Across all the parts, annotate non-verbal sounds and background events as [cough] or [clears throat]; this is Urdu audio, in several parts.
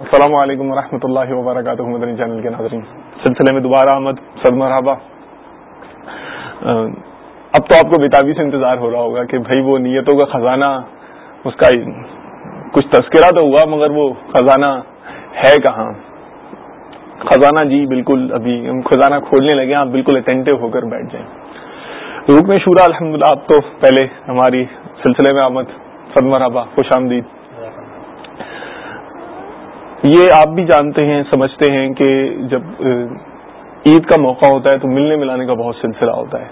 السلام علیکم ورحمۃ اللہ وبرکاتہ، مدنی چینل کے ناظرین۔ سلسلے میں دوبارہ آمد سد مرحبا۔ اب تو آپ کو بےتابی سے انتظار ہو رہا ہوگا کہ بھائی وہ نیتوں کا خزانہ، اس کا کچھ تذکرہ تو ہوا، مگر وہ خزانہ ہے کہاں؟ خزانہ جی بالکل ابھی ہم خزانہ کھولنے لگے آپ بالکل اٹینٹو ہو کر بیٹھ جائیں۔ رکن شورا الحمد للہ آپ تو پہلے ہماری سلسلے میں آمد سد مرحبا، خوش آمدید۔ یہ آپ بھی جانتے ہیں، سمجھتے ہیں کہ جب عید کا موقع ہوتا ہے تو ملنے ملانے کا بہت سلسلہ ہوتا ہے۔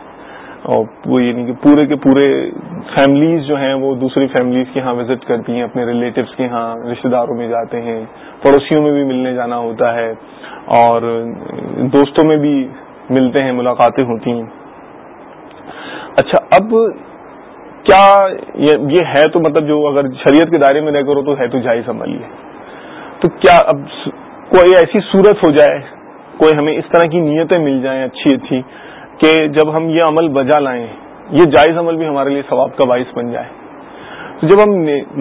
اور وہ یعنی کہ پورے کے پورے فیملیز جو ہیں وہ دوسری فیملیز کے ہاں وزٹ کرتی ہیں، اپنے ریلیٹوس کے ہاں رشتہ داروں میں جاتے ہیں، پڑوسیوں میں بھی ملنے جانا ہوتا ہے۔ اور دوستوں میں بھی ملتے ہیں، ملاقاتیں ہوتی ہیں۔ اچھا اب کیا یہ ہے تو مطلب جو اگر شریعت کے دائرے میں رہ کر ہو تو ہے تو جائز عمل ہے تو کیا اب کوئی ایسی صورت ہو جائے، کوئی ہمیں اس طرح کی نیتیں مل جائیں اچھی اچھی کہ جب ہم یہ عمل بجا لائیں، یہ جائز عمل بھی ہمارے لیے ثواب کا باعث بن جائے۔ تو جب ہم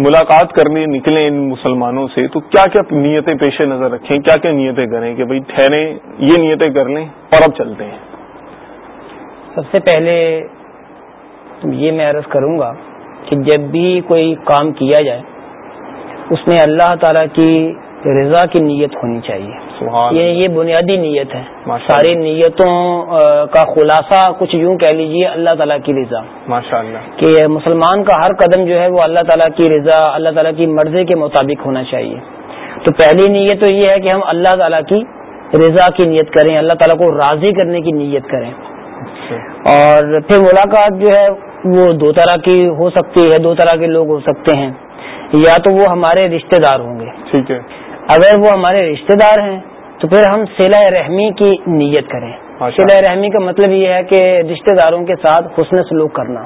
ملاقات کرنے نکلیں ان مسلمانوں سے، تو کیا کیا نیتیں پیش نظر رکھیں، کیا کیا نیتیں کریں کہ بھائی ٹھہریں، یہ نیتیں کر لیں اور اب چلتے ہیں۔ سب سے پہلے یہ میں عرض کروں گا کہ جب بھی کوئی کام کیا جائے اس میں اللہ تعالی کی رضا کی نیت ہونی چاہیے۔ یہ یہ بنیادی نیت ہے۔ ساری نیتوں کا خلاصہ کچھ یوں کہہ لیجیے اللہ تعالیٰ کی رضا۔ ماشاء اللہ کہ مسلمان کا ہر قدم جو ہے وہ اللہ تعالیٰ کی رضا اللہ تعالیٰ کی مرضی کے مطابق ہونا چاہیے۔ تو پہلی نیت تو یہ ہے کہ ہم اللہ تعالیٰ کی رضا کی نیت کریں اللہ تعالیٰ کو راضی کرنے کی نیت کریں۔ اچھا۔ اور پھر ملاقات جو ہے وہ دو طرح کی ہو سکتی ہے دو طرح کے لوگ ہو سکتے ہیں۔ یا تو وہ ہمارے رشتہ دار ہوں گے۔ ٹھیک ہے۔ اگر وہ ہمارے رشتہ دار ہیں تو پھر ہم سیلا رحمی کی نیت کریں۔ سیلا رحمی کا مطلب یہ ہے کہ رشتہ داروں کے ساتھ حسن سلوک کرنا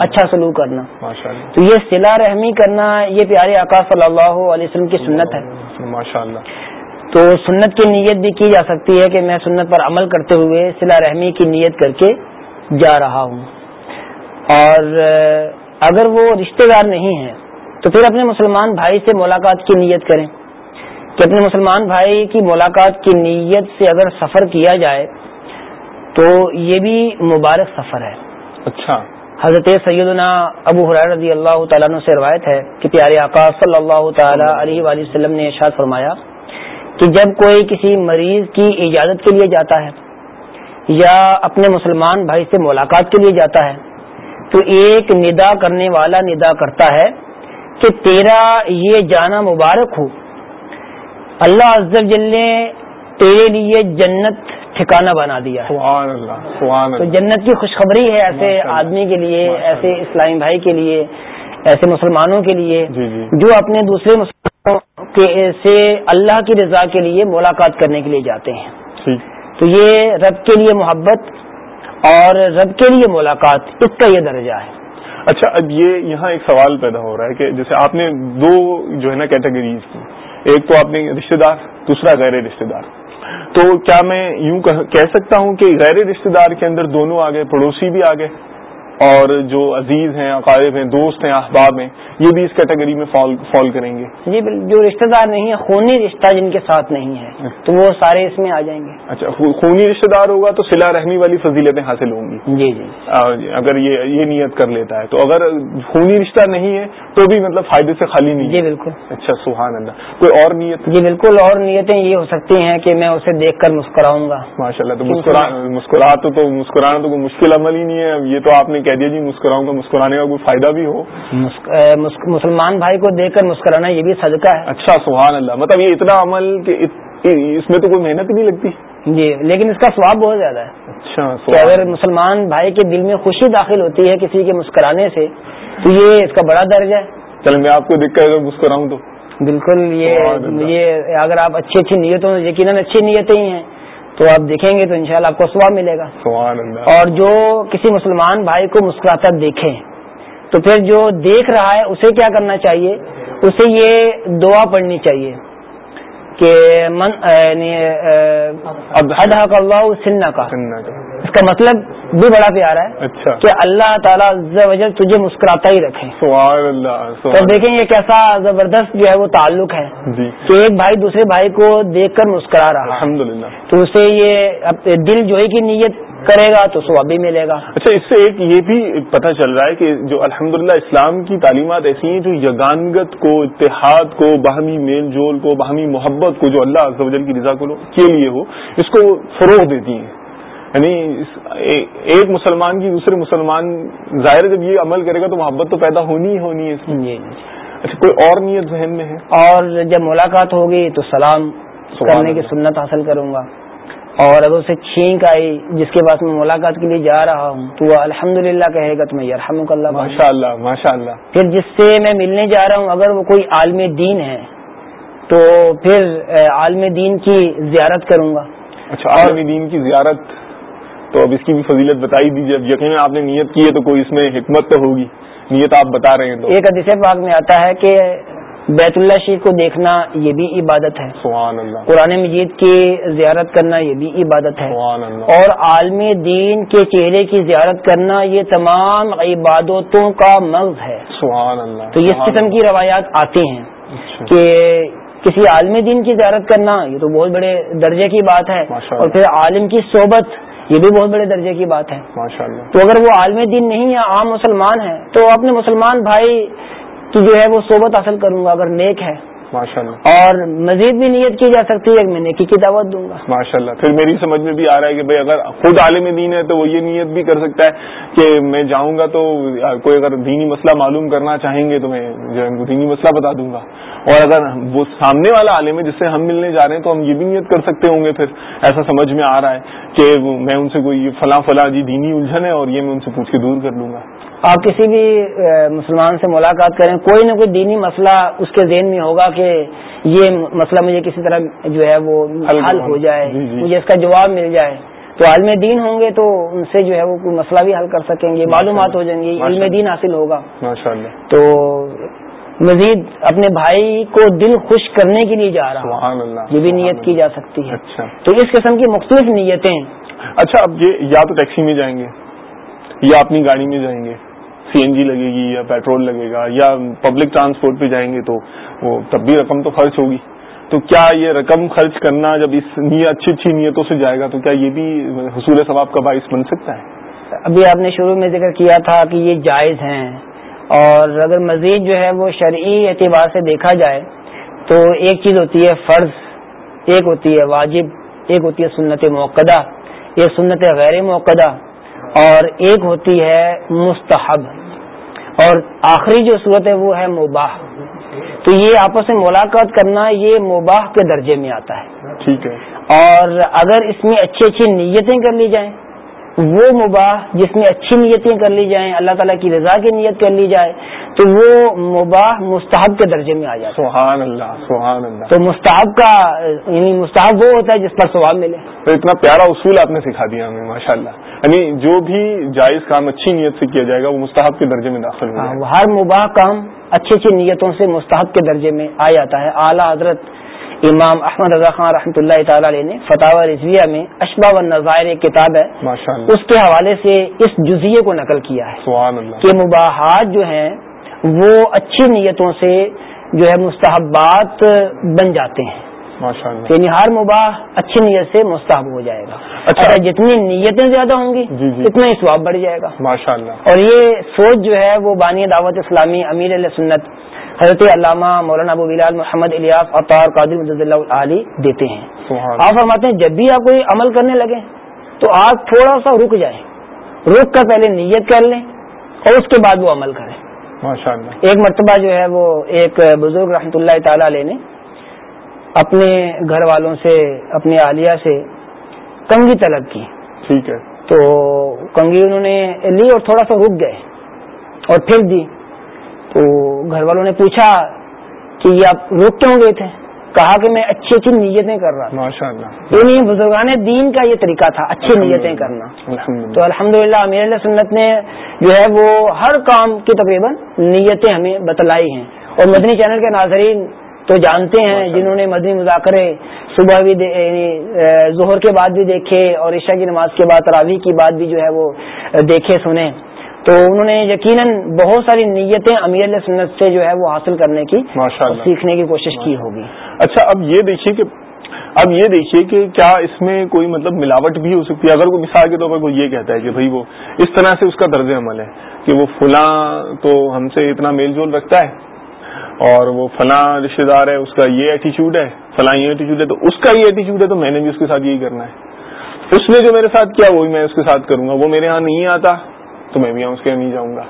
اچھا سلوک کرنا۔ تو یہ سلا رحمی کرنا یہ پیارے آکاش صلی اللہ علیہ وسلم کی سنت ہے۔ ماشاء اللہ تو سنت کی نیت بھی کی جا سکتی ہے کہ میں سنت پر عمل کرتے ہوئے سلا رحمی کی نیت کر کے جا رہا ہوں۔ اور اگر وہ رشتہ دار نہیں ہیں تو پھر اپنے مسلمان بھائی سے ملاقات کی نیت کریں۔ کہ اپنے مسلمان بھائی کی ملاقات کی نیت سے اگر سفر کیا جائے تو یہ بھی مبارک سفر ہے۔ اچھا۔ حضرت سیدنا ابو حرار رضی اللہ تعالیٰ سے روایت ہے کہ پیارے آقا صلی اللہ تعالی علیہ وآلہ وسلم نے ارشاد فرمایا کہ جب کوئی کسی مریض کی اجازت کے لیے جاتا ہے یا اپنے مسلمان بھائی سے ملاقات کے لیے جاتا ہے تو ایک ندا کرنے والا ندا کرتا ہے کہ تیرا یہ جانا مبارک ہو۔ اللہ عز جل نے تیرے لیے جنت ٹھکانہ بنا دیا سبحان اللہ سبحان تو جنت کی خوشخبری ہے ایسے آدمی کے لیے ایسے اسلامی بھائی کے لیے ایسے مسلمانوں کے لیے جی جی۔ جو اپنے دوسرے مسلمانوں سے اللہ کی رضا کے لیے ملاقات کرنے کے لیے جاتے ہیں۔ تو یہ رب کے لیے محبت اور رب کے لیے ملاقات، اس کا یہ درجہ ہے۔ اچھا اب یہ یہاں ایک سوال پیدا ہو رہا ہے کہ جیسے آپ نے دو جو ہے نا کیٹیگریز کی، ایک تو آپ نے رشتے دار، دوسرا غیر رشتے دار۔ تو کیا میں یوں کہہ سکتا ہوں کہ غیر رشتے دار کے اندر دونوں آگے، پڑوسی بھی آگے؟ اور جو عزیز ہیں اقارب ہیں دوست ہیں احباب ہیں یہ بھی اس کیٹیگری میں فال کریں گے۔ جی جو رشتہ دار نہیں ہے خونی رشتہ جن کے ساتھ نہیں ہے تو وہ سارے اس میں آ جائیں گے۔ اچھا خونی رشتہ دار ہوگا تو سلا رحمی والی فضیلتیں حاصل ہوں گی۔ جی جی۔ اگر یہ یہ نیت کر لیتا ہے تو اگر خونی رشتہ نہیں ہے تو بھی مطلب فائدے سے خالی نہیں جی بالکل۔ اچھا سبحان اللہ۔ کوئی اور نیت؟ جی بالکل۔ اور نیتیں یہ ہو سکتی ہیں کہ میں اسے دیکھ کر مسکراؤں گا۔ ماشاء اللہ تو مسکرا تو مسکرانا تو کوئی مشکل عمل ہی نہیں ہے۔ یہ تو آپ نے کہہ دیا جی مسکراؤں گا مسکرانے کا کوئی فائدہ بھی ہو؟ مسلمان بھائی کو دیکھ کر مسکرانا یہ بھی صدقہ ہے۔ اچھا سبحان اللہ۔ مطلب یہ اتنا عمل کہ اس میں تو کوئی محنت نہیں لگتی؟ جی لیکن اس کا سواب بہت زیادہ ہے۔ اچھا اگر مسلمان بھائی کے دل میں خوشی داخل ہوتی ہے کسی کے مسکرانے سے تو یہ اس کا بڑا درجہ ہے۔ چل میں آپ کو دیکھ کر مسکراؤں تو۔ بالکل یہ اگر آپ اچھی اچھی نیتوں یقیناً اچھی نیتیں ہی ہیں۔ تو آپ دیکھیں گے تو انشاءاللہ آپ کو سواب ملے گا۔ اور جو کسی مسلمان بھائی کو مسکراتا دیکھیں تو پھر جو دیکھ رہا ہے اسے کیا کرنا چاہیے؟ اسے یہ دعا پڑھنی چاہیے کہ من یعنی اللہ سننا کا۔ اس کا مطلب بھی بڑا پیارا ہے اچھا۔ کہ اللہ تعالیٰ وجل تجھے مسکراتا ہی رکھے۔ سبحان اللہ تو دیکھیں یہ کیسا زبردست جو ہے وہ تعلق ہے جی۔ کہ ایک بھائی دوسرے بھائی کو دیکھ کر مسکرا رہا۔ ہے الحمد للہ تو اسے یہ دل جو ہی کی نیت کرے گا تو سواب بھی ملے گا۔ اچھا اس سے ایک یہ بھی پتہ چل رہا ہے کہ جو الحمدللہ اسلام کی تعلیمات ایسی ہیں جو یگانگت کو اتحاد کو باہمی میل جول کو باہمی محبت کو جو اللہ عز و جل کی رضا کو کے لیے ہو اس کو فروغ دیتی ہیں۔ یعنی ایک مسلمان کی دوسرے مسلمان ظاہر جب یہ عمل کرے گا تو محبت تو پیدا ہونی ہی ہونی ہے اس میں۔ جی۔ اچھا کوئی اور نیت ذہن میں ہے؟ اور جب ملاقات ہوگی تو سلام کرنے کی۔ سنت حاصل کروں گا۔ اور اگر اسے چھینک آئی جس کے پاس میں ملاقات کے لیے جا رہا ہوں تو وہ الحمد للہ کہے گا تو میں اللہ۔ ماشاء اللہ ماشاء اللہ پھر جس سے میں ملنے جا رہا ہوں اگر وہ کوئی عالم دین ہے تو پھر عالم دین کی زیارت کروں گا۔ اچھا عالمی دین کی زیارت تو اب اس کی بھی فضیلت بتائی دیجیے اب یقین آپ نے نیت کی ہے تو کوئی اس میں حکمت تو ہوگی۔ نیت آپ بتا رہے ہیں تو۔ ایک حدیث پاک میں آتا ہے کہ بیت اللہ شریف کو دیکھنا یہ بھی عبادت ہے۔ سبحان اللہ قرآن مجید کی زیارت کرنا یہ بھی عبادت ہے۔ سبحان اللہ اور عالم دین کے چہرے کی زیارت کرنا یہ تمام عبادتوں کا مغز ہے۔ سبحان اللہ تو اس قسم کی روایات آتی ہیں اچھا۔ کہ کسی عالم دین کی زیارت کرنا یہ تو بہت بڑے درجے کی بات ہے۔ اور پھر عالم کی صحبت یہ بھی بہت بڑے درجے کی بات ہے۔ ماشاء اللہ تو اگر وہ عالم دین نہیں ہے عام مسلمان ہے تو اپنے مسلمان بھائی کی جو ہے وہ صحبت حاصل کروں گا اگر نیک ہے۔ ماشاء اللہ اور مزید بھی نیت کی جا سکتی ہے میں نیکی کی دعوت دوں گا۔ ماشاء اللہ پھر میری سمجھ میں بھی آ رہا ہے کہ بھائی اگر خود عالم دین ہے تو وہ یہ نیت بھی کر سکتا ہے کہ میں جاؤں گا تو کوئی اگر دینی مسئلہ معلوم کرنا چاہیں گے تو میں جو ہے دینی مسئلہ بتا دوں گا۔ اور اگر وہ سامنے والا عالم ہے جس سے ہم ملنے جا رہے ہیں تو ہم یہ بھی نیت کر سکتے ہوں گے پھر ایسا سمجھ میں آ رہا ہے کہ میں ان سے کوئی فلاں فلاں جی دینی الجھن ہے اور یہ میں ان سے پوچھ کے دور کر لوں گا۔ آپ کسی بھی مسلمان سے ملاقات کریں کوئی نہ کوئی دینی مسئلہ اس کے ذہن میں ہوگا کہ یہ مسئلہ مجھے کسی طرح جو ہے وہ حل حل ہو- جائے جی، جی۔ مجھے اس کا جواب مل جائے۔ تو عالم دین ہوں گے تو ان سے جو ہے وہ کوئی مسئلہ بھی حل کر سکیں گے معلومات ہو جائیں گی علم۔ دین حاصل ہوگا۔ تو مزید اپنے بھائی کو دل خوش کرنے کے لیے جا رہا ہوں۔ سبحان اللہ یہ بھی نیت کی۔ جا سکتی ہے۔ اچھا۔ تو اس قسم کی مختلف نیتیں۔ اچھا اب یہ یا تو ٹیکسی میں جائیں گے یا اپنی گاڑی میں جائیں گے۔ سی این جی لگے گی یا پیٹرول لگے گا یا پبلک ٹرانسپورٹ پہ جائیں گے تو وہ تب بھی رقم تو خرچ ہوگی۔ تو کیا یہ رقم خرچ کرنا جب اس نیت اچھی اچھی نیتوں سے جائے گا تو کیا یہ بھی حصول ثواب کا باعث بن سکتا ہے؟ ابھی آپ نے شروع میں ذکر کیا تھا کہ یہ جائز ہیں۔ اور اگر مزید جو ہے وہ شرعی اعتبار سے دیکھا جائے تو ایک چیز ہوتی ہے فرض ایک ہوتی ہے واجب ایک ہوتی ہے سنت موقع ایک سنت غیر موقع اور ایک ہوتی ہے مستحب۔ اور آخری جو صورت ہے وہ ہے مباح۔ تو یہ آپس میں ملاقات کرنا یہ مباح کے درجے میں آتا ہے۔ ٹھیک ہے۔ اور اگر اس میں اچھی اچھی نیتیں کر لی جائیں وہ مباح جس میں اچھی نیتیں کر لی جائیں اللہ تعالیٰ کی رضا کی نیت کر لی جائے تو وہ مباح مستحب کے درجے میں آ جاتا سبحان اللہ سبحان اللہ۔ تو مستحب کا یعنی مستحب وہ ہوتا ہے جس پر ثواب ملے۔ تو اتنا پیارا اصول آپ نے سکھا دیا ہمیں ماشاء اللہ یعنی جو بھی جائز کام اچھی نیت سے کیا جائے گا وہ مستحب کے درجے میں داخل ہو ہاں، ہر مباح کام اچھی اچھی نیتوں سے مستحب کے درجے میں آ جاتا ہے۔ اعلیٰ حضرت امام احمد رضا خان رحمۃ اللہ تعالی علیہ نے فتح رضویہ میں اشبا و نظائر ایک کتاب ہے اس کے حوالے سے اس جزیے کو نقل کیا ہے سبحان اللہ۔ کہ مباحات جو ہیں وہ اچھی نیتوں سے جو ہے مستحبات بن جاتے ہیں۔ یعنی ہر مباح اچھی نیت سے مستحب ہو جائے گا۔ اچھا۔ جتنی نیتیں زیادہ ہوں گی جی، جی۔ اتنا ہی ثواب بڑھ جائے گا۔ ماشاء اللہ اور یہ سوچ جو ہے وہ بانی دعوت اسلامی امیر علیہ سنت حضرت علامہ مولانا ابو بلال محمد الیاس اطار قادر مدد اللہ علی دیتے ہیں۔ آپ فرماتے ہیں جب بھی آپ کوئی عمل کرنے لگے تو آپ تھوڑا سا رک جائیں۔ رک کر پہلے نیت کر لیں اور اس کے بعد وہ عمل کریں۔ ایک مرتبہ جو ہے وہ ایک بزرگ رحمۃ اللہ تعالی علیہ نے اپنے گھر والوں سے اپنے عالیہ سے کنگھی طلب کی۔ ٹھیک ہے۔ تو کنگھی انہوں نے لی اور تھوڑا سا رک گئے اور پھر دی۔ تو گھر والوں نے پوچھا کہ یہ آپ رک کیوں گئے تھے؟ کہا کہ میں اچھی اچھی نیتیں کر رہا ماشاء اللہ یعنی بزرگان دین کا یہ طریقہ تھا اچھی نیتیں کرنا۔ الحمد تو الحمدللہ امیر علیہ سنت نے جو ہے وہ ہر کام کی تقریباً نیتیں ہمیں بتلائی ہیں۔ اور مدنی چینل کے ناظرین تو جانتے ہیں جنہوں نے مدنی مذاکرے صبح بھی یعنی ظہر کے بعد بھی دیکھے اور عشاء کی نماز کے بعد راوی کی بات بھی جو ہے وہ دیکھے سنے۔ تو انہوں نے یقیناً بہت ساری نیتیں امیر علیہ سنت سے جو ہے وہ حاصل کرنے کی سیکھنے کی کوشش کی ہوگی۔ اچھا اب یہ دیکھیے کہ اب یہ دیکھیے کہ کیا اس میں کوئی مطلب ملاوٹ بھی ہو سکتی ہے؟ اگر کوئی مثال کے طور پر کوئی یہ کہتا ہے کہ بھائی وہ اس طرح سے اس کا طرز عمل ہے کہ وہ فلاں تو ہم سے اتنا میل جول رکھتا ہے اور وہ فلاں رشتے دار ہے اس کا یہ ایٹیچیوڈ ہے فلاں یہ ایٹیچیوڈ ہے تو اس کا یہ ایٹیچیوڈ ہے تو میں نے بھی اس کے ساتھ یہی کرنا ہے۔ اس نے جو میرے ساتھ کیا وہی میں اس کے ساتھ کروں گا وہ میرے ہاں نہیں آتا۔ تو میں بھی اس کے یہاں نہیں جاؤں گا۔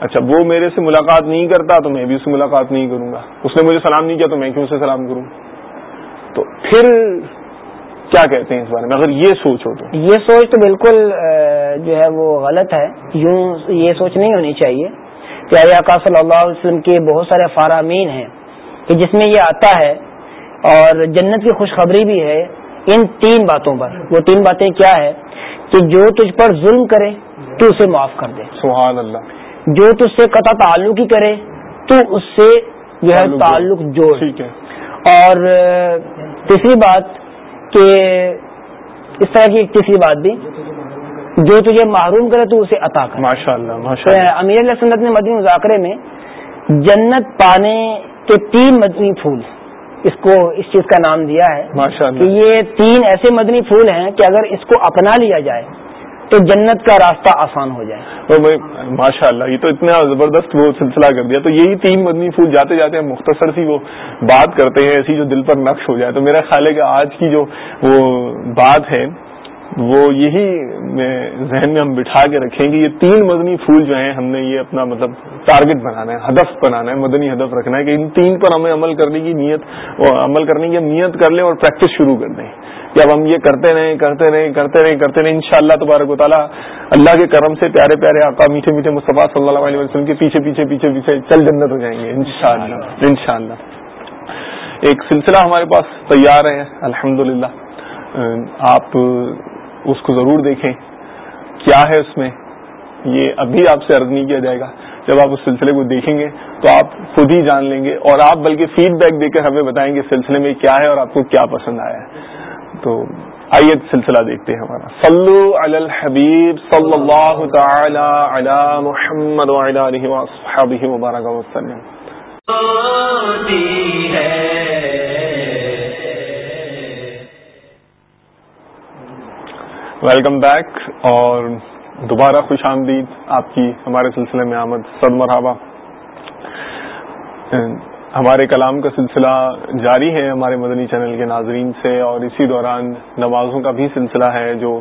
اچھا وہ میرے سے ملاقات نہیں کرتا تو میں بھی اس سے ملاقات نہیں کروں گا۔ اس نے مجھے سلام نہیں کیا تو میں کیوں سے سلام کروں؟ تو پھر کیا کہتے ہیں اس بارے میں؟ اگر یہ سوچ ہو تو۔ یہ سوچ تو بالکل جو ہے وہ غلط ہے۔ یوں یہ سوچ نہیں ہونی چاہیے پیارے آقا صلی اللہ علیہ وسلم کے بہت سارے فارامین ہیں کہ جس میں یہ آتا ہے اور جنت کی خوشخبری بھی ہے ان تین باتوں پر۔ وہ تین باتیں کیا ہے؟ کہ جو تجھ پر ظلم کرے تو اسے معاف کر دے۔ سبحان اللہ۔ جو تجھ سے قطع تعلق ہی کرے تو اس سے جو ہے تعلق جوڑ۔ اور تیسری بات کہ اس طرح کی ایک تیسری بات بھی جو تجھے معروم کرے تو اسے عطا کر۔ ماشاء اللہ امیر اللہ سنت نے مدنی مذاکرے میں جنت پانے کے تین مدنی پھول اس کو اس چیز کا نام دیا ہے کہ یہ تین ایسے مدنی پھول ہیں کہ اگر اس کو اپنا لیا جائے تو جنت کا راستہ آسان ہو جائے۔ ماشاء اللہ یہ تو اتنا زبردست وہ سلسلہ کر دیا۔ تو یہی تین مدنی پھول جاتے جاتے ہیں، مختصر سی وہ بات کرتے ہیں، ایسی جو دل پر نقش ہو جائے۔ تو میرا خیال ہے کہ آج کی جو وہ بات ہے وہ یہی ذہن میں ہم بٹھا کے رکھیں کہ یہ تین مدنی پھول جو ہیں، ہم نے یہ اپنا مطلب ٹارگٹ بنانا ہے، ہدف بنانا ہے، مدنی ہدف رکھنا ہے کہ ان تین پر ہمیں عمل کرنے کی نیت عمل کرنے کی نیت کر لیں اور پریکٹس شروع کر دیں۔ کہ اب ہم یہ کرتے رہیں کرتے رہیں کرتے رہیں کرتے رہیں ان شاء اللہ تبارک و تعالیٰ اللہ کے کرم سے پیارے پیارے آقا میٹھے میٹھے مصطفیٰ صلی اللہ علیہ وسلم کے پیچھے پیچھے پیچھے پیچھے چل جنت ہو جائیں گے ان شاء اللہ ایک سلسلہ ہمارے پاس تیار ہے الحمد آپ اس کو ضرور دیکھیں۔ کیا ہے اس میں؟ یہ ابھی آپ سے عرض نہیں کیا جائے گا۔ جب آپ اس سلسلے کو دیکھیں گے تو آپ خود ہی جان لیں گے اور آپ بلکہ فیڈ بیک دے کر ہمیں بتائیں گے سلسلے میں کیا ہے اور آپ کو کیا پسند آیا ہے۔ تو آئیے سلسلہ دیکھتے ہیں ہمارا۔ صلو علی الحبیب صلی اللہ تعالی علی محمد علیہ مبارک وسلم۔ ویلکم بیک اور دوبارہ خوش آمدید آپ کی ہمارے سلسلے میں آمد صد مرحبا۔ ہمارے کلام کا سلسلہ جاری ہے ہمارے مدنی چینل کے ناظرین سے اور اسی دوران نمازوں کا بھی سلسلہ ہے جو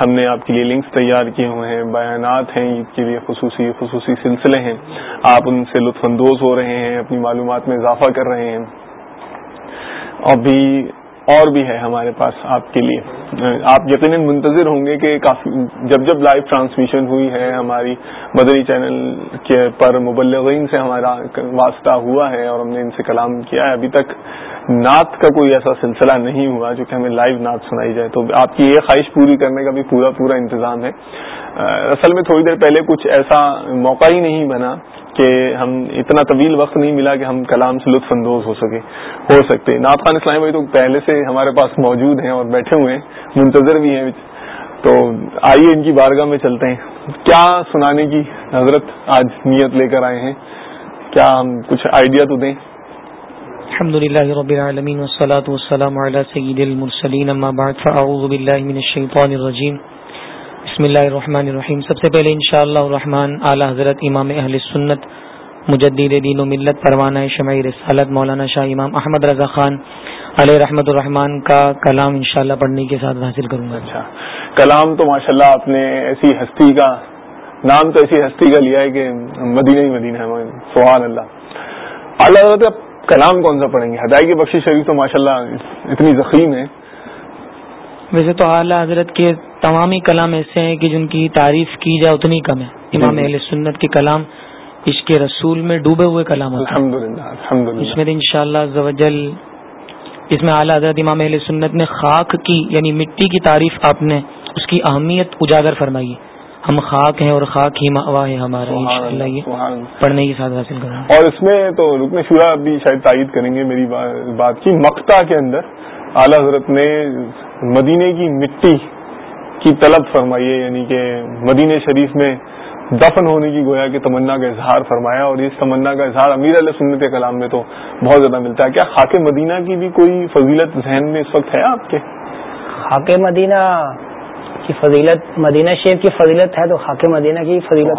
ہم نے آپ کے لیے لنکس تیار کیے ہوئے ہیں، بیانات ہیں، عید کے لیے خصوصی خصوصی سلسلے ہیں۔ آپ ان سے لطف اندوز ہو رہے ہیں، اپنی معلومات میں اضافہ کر رہے ہیں۔ ابھی اور بھی ہے ہمارے پاس آپ کے لیے۔ آپ یقیناً منتظر ہوں گے کہ کافی جب جب لائیو ٹرانسمیشن ہوئی ہے، ہماری مدری چینل کے پر مبلغین سے ہمارا واسطہ ہوا ہے اور ہم نے ان سے کلام کیا ہے۔ ابھی تک نعت کا کوئی ایسا سلسلہ نہیں ہوا جو کہ ہمیں لائیو نعت سنائی جائے۔ تو آپ کی یہ خواہش پوری کرنے کا بھی پورا پورا انتظام ہے۔ اصل میں تھوڑی دیر پہلے کچھ ایسا موقع ہی نہیں بنا کہ ہم اتنا طویل وقت نہیں ملا کہ ہم کلام سے لطف اندوز ہو سکے ہو سکتے۔ ناط خان اسلام بھائی تو پہلے سے ہمارے پاس موجود ہیں اور بیٹھے ہوئے ہیں۔ منتظر بھی ہیں تو آئیے ان کی بارگاہ میں چلتے ہیں۔ کیا سنانے کی حضرت آج نیت لے کر آئے ہیں؟ کیا ہم کچھ آئیڈیا تو دیں؟ الحمد للہ رب العالمین والصلاة والسلام على سید المرسلین، اما بعد، فاعوذ باللہ من الشیطان الرجیم۔ بسم اللہ الرحمن الرحیم۔ سب سے پہلے انشاءاللہ الرحمن اعلی حضرت امام اہل سنت، مجدد دین و ملت، پروانہ شمع رسالت، مولانا شاہ امام احمد رضا خان علیہ رحمت الرحمان کا کلام انشاءاللہ پڑھنے کے ساتھ حاصل کروں گا۔ اچھا کلام تو ماشاءاللہ آپ نے ایسی ہستی کا نام تو ایسی ہستی کا لیا ہے کہ مدینہ ہی مدینہ ہے سبحان اللہ حضرت کلام کون سا پڑھیں گے؟ ہدایت کی بخشی شریف تو ماشاءاللہ اتنی زخیم ہے۔ ویسے تو اعلیٰ حضرت کے تمام ہی کلام ایسے ہیں کہ جن کی تعریف کی جائے اتنی کم ہے۔ امام جی، جی۔ اہل سنت کے کلام عشق رسول میں ڈوبے ہوئے کلام اس میں ان شاء اللہ اس میں اعلیٰ حضرت امام اہل سنت نے خاک کی یعنی مٹی کی تعریف آپ نے اس کی اہمیت اجاگر فرمائی۔ ہم خاک ہیں اور خاک ہی ماوا ہے ہمارا پڑھنے کی ساتھ حاصل کرنا اور اس میں تو رکن شورا بھی شاید تائید کریں گے میری بات کی۔ مکتا کے اندر اعلی حضرت نے مدینے کی مٹی کی طلب فرمائی ہے یعنی کہ مدینہ شریف میں دفن ہونے کی گویا کہ تمنا کا اظہار فرمایا اور اس تمنا کا اظہار امیر علیہ سنت کلام میں تو بہت زیادہ ملتا ہے۔ کیا خاک مدینہ کی بھی کوئی فضیلت ذہن میں اس وقت ہے آپ کے؟ خاک مدینہ کی فضیلت مدینہ شیخ کی فضیلت ہے تو خاک مدینہ کی فضیلت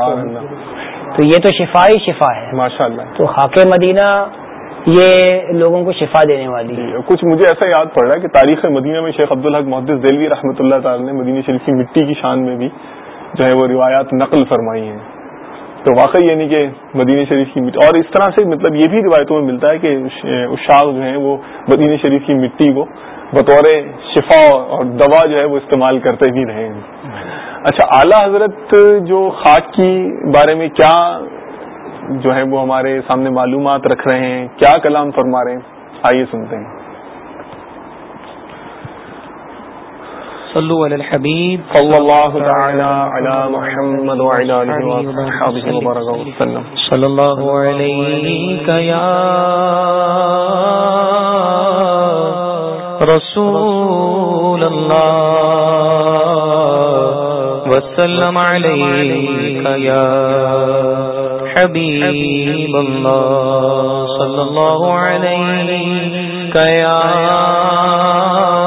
تو یہ تو شفا ہی شفا ہے۔ ماشاء اللہ۔ تو خاک مدینہ یہ لوگوں کو شفا دینے والی ہے۔ جی، کچھ مجھے ایسا یاد پڑ رہا ہے کہ تاریخ مدینہ میں شیخ عبدالحق محدث دلوی رحمۃ اللہ تعالی نے مدینہ شریف کی مٹی کی شان میں بھی جو ہے وہ روایات نقل فرمائی ہیں۔ تو واقعی یعنی کہ مدینہ شریف کی مٹی اور اس طرح سے مطلب یہ بھی روایتوں میں ملتا ہے کہ اشاق جو ہیں وہ مدینہ شریف کی مٹی کو بطور شفا اور دوا جو ہے وہ استعمال کرتے بھی رہے ہیں۔ اچھا اعلیٰ حضرت جو خاک کی بارے میں کیا جو ہے وہ ہمارے سامنے معلومات رکھ رہے ہیں، کیا کلام فرما رہے ہیں؟ آئیے سنتے ہیں۔ صلو علی الحبیب صلی اللہ تعالی علی محمد وعلی آلہ وصحبہ وسلم. صلی اللہ علیہ یا رسول اللہ وسلم علیہ یا حبیب اللہ صلی اللہ علیہ یا رسول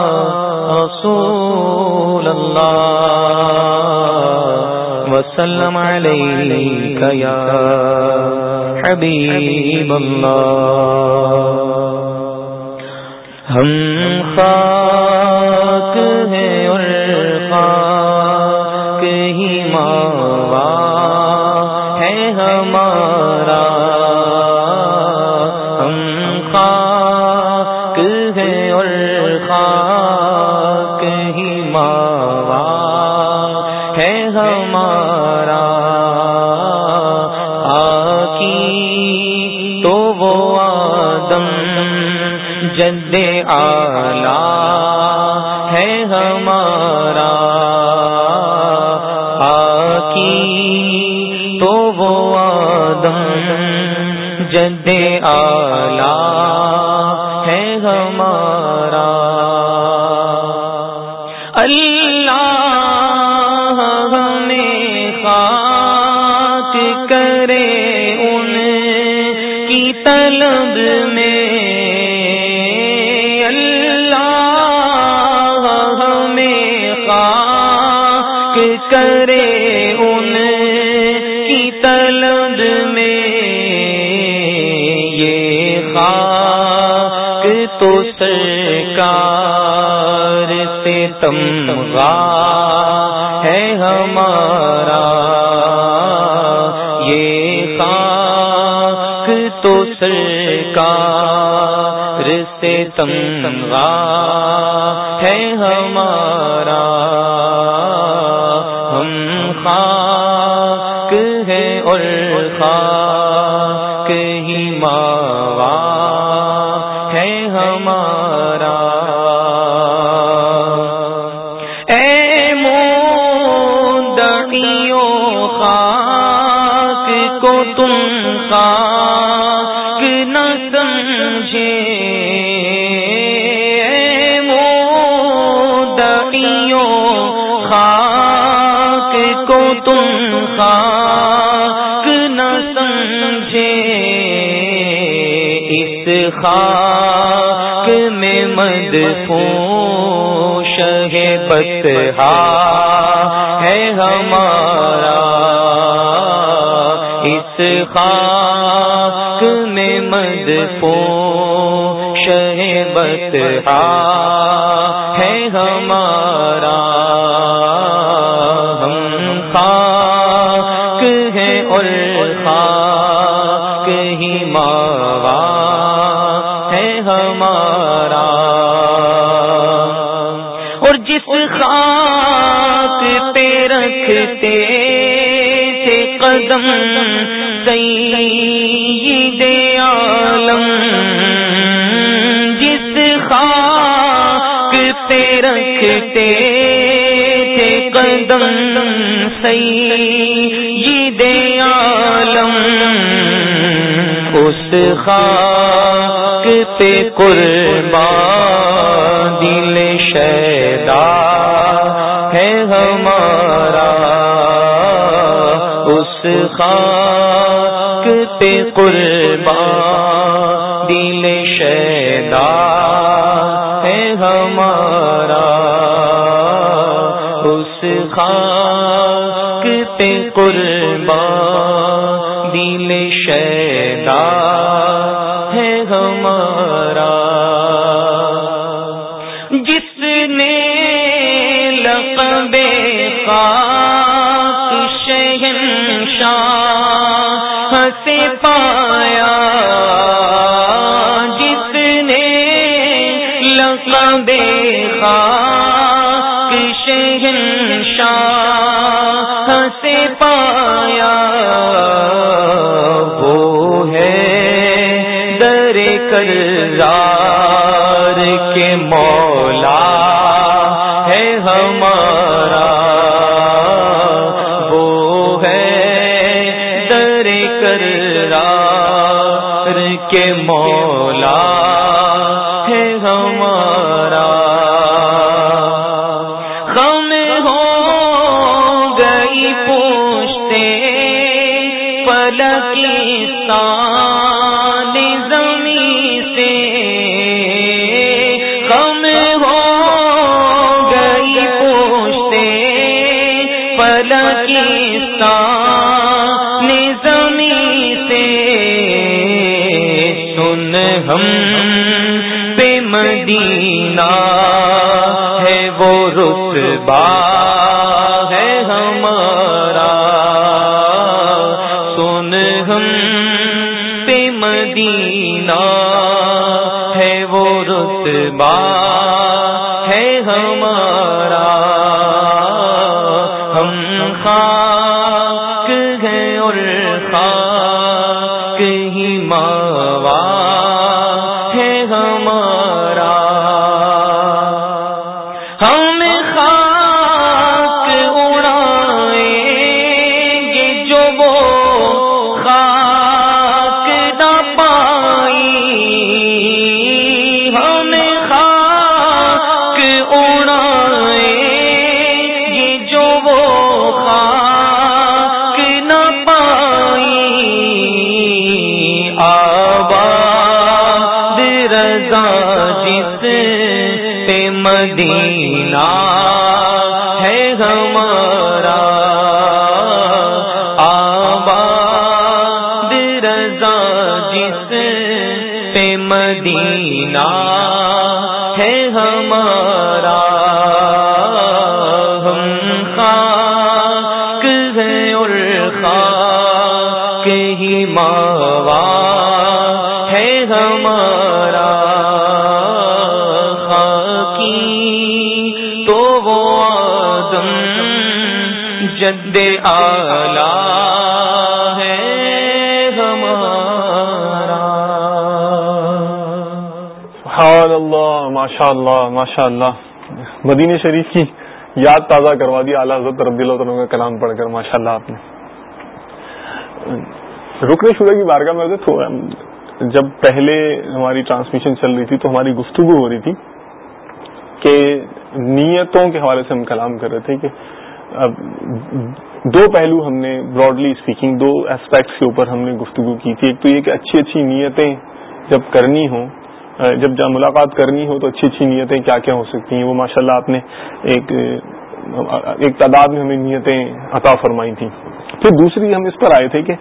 اللہ وسلم علیک یا حبیب اللہ ہم خاک ہیں اور خاک ہی ماوا ہے ہمارا جد آلہ ہے ہمارا۔ آکی تو وہ آدم جد آلہ ہے ہمارا۔ اللہ ہمیں خاک کرے ان کی طلب میں تمغا ہے ہمارا۔ یہ خاک تو سرکار سے تمغا ہے ہمارا۔ ہم خاک ہے اور خاک خاک میں مد شہ بتہا ہے ہمارا۔ اس خاک میں مد شہ بتہا ہے ہمارا۔ رکھتے تھے قدم، سید عالم، جس خاک پہ رکھتے تھے قدم، سید عالم۔ اس خاک پہ قربان خاک پہ قربان، دل شیدا ہے ہمارا۔ اس خاک پہ قربان، دل شیدا ہے ہمارا۔ جس نے لقب خاک لقب خاک شہنشاہ سے پایا وہ ہے در کرزار کے مولا ہے ہمارا وہ ہے در کرزار کے مولا پلکستان زمین سے۔ غم ہو گئی پوچھتے پلکستان زمین سے۔ سن ہم پہ مدینہ ہے وہ رتبہ۔ مدینہ ہے وہ رتبہ ہے ہمارا ہم خان ماوا ہے ہمارا خاکی۔ تو وہ آدم جد آلہ ہے ہمارا۔ سبحان اللہ ماشاء اللہ ماشاء اللہ مدینہ شریف کی یاد تازہ کروا دی، اعلیٰ حضرت ربی اللہ تعالیٰ کا کلام پڑھ کر ماشاء اللہ آپ نے۔ رکن شورا کی بارگاہ میں تو جب پہلے ہماری ٹرانسمیشن چل رہی تھی تو ہماری گفتگو ہو رہی تھی کہ نیتوں کے حوالے سے ہم کلام کر رہے تھے کہ دو پہلو ہم نے براڈلی اسپیکنگ دو اسپیکٹس کے اوپر ہم نے گفتگو کی تھی۔ ایک تو یہ کہ اچھی اچھی نیتیں جب کرنی ہوں، جب جب ملاقات کرنی ہو تو اچھی اچھی نیتیں کیا کیا ہو سکتی ہیں۔ وہ ماشاء اللہ آپ نے ایک ایک تعداد میں ہمیں نیتیں عطا فرمائی تھیں۔ پھر دوسری ہم اس پر آئے تھے کہ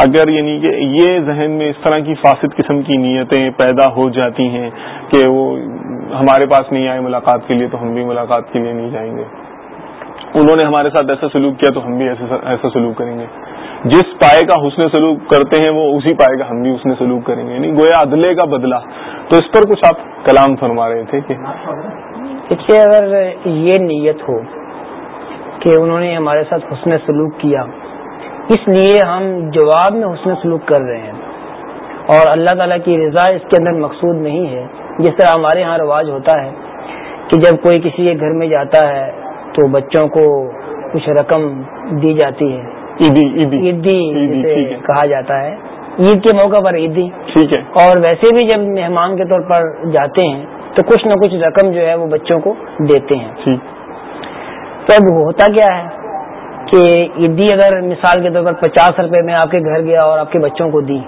اگر یعنی کہ یہ ذہن میں اس طرح کی فاسد قسم کی نیتیں پیدا ہو جاتی ہیں کہ وہ ہمارے پاس نہیں آئے ملاقات کے لیے تو ہم بھی ملاقات کے لیے نہیں جائیں گے۔ انہوں نے ہمارے ساتھ ایسا سلوک کیا تو ہم بھی ایسا سلوک کریں گے۔ جس پائے کا حسن سلوک کرتے ہیں وہ اسی پائے کا ہم بھی حسن سلوک کریں گے۔ یعنی گویا عدلے کا بدلہ۔ تو اس پر کچھ آپ کلام فرما رہے تھے کہ دیکھیے اگر یہ نیت ہو کہ انہوں نے ہمارے ساتھ حسن سلوک کیا۔ اس لیے ہم جواب میں حسن سلوک کر رہے ہیں۔ اور اللہ تعالیٰ کی رضا اس کے اندر مقصود نہیں ہے۔ جس طرح ہمارے ہاں رواج ہوتا ہے کہ جب کوئی کسی کے گھر میں جاتا ہے تو بچوں کو کچھ رقم دی جاتی ہے۔ عیدی کہا جاتا ہے۔ عید کے موقع پر عیدی۔ ٹھیک ہے۔ اور ویسے بھی جب مہمان کے طور پر جاتے ہیں تو کچھ نہ کچھ رقم جو ہے وہ بچوں کو دیتے ہیں۔ تو اب ہوتا کیا ہے کہ عیدی اگر مثال کے طور پر پچاس روپے میں آپ کے گھر گیا اور آپ کے بچوں کو دی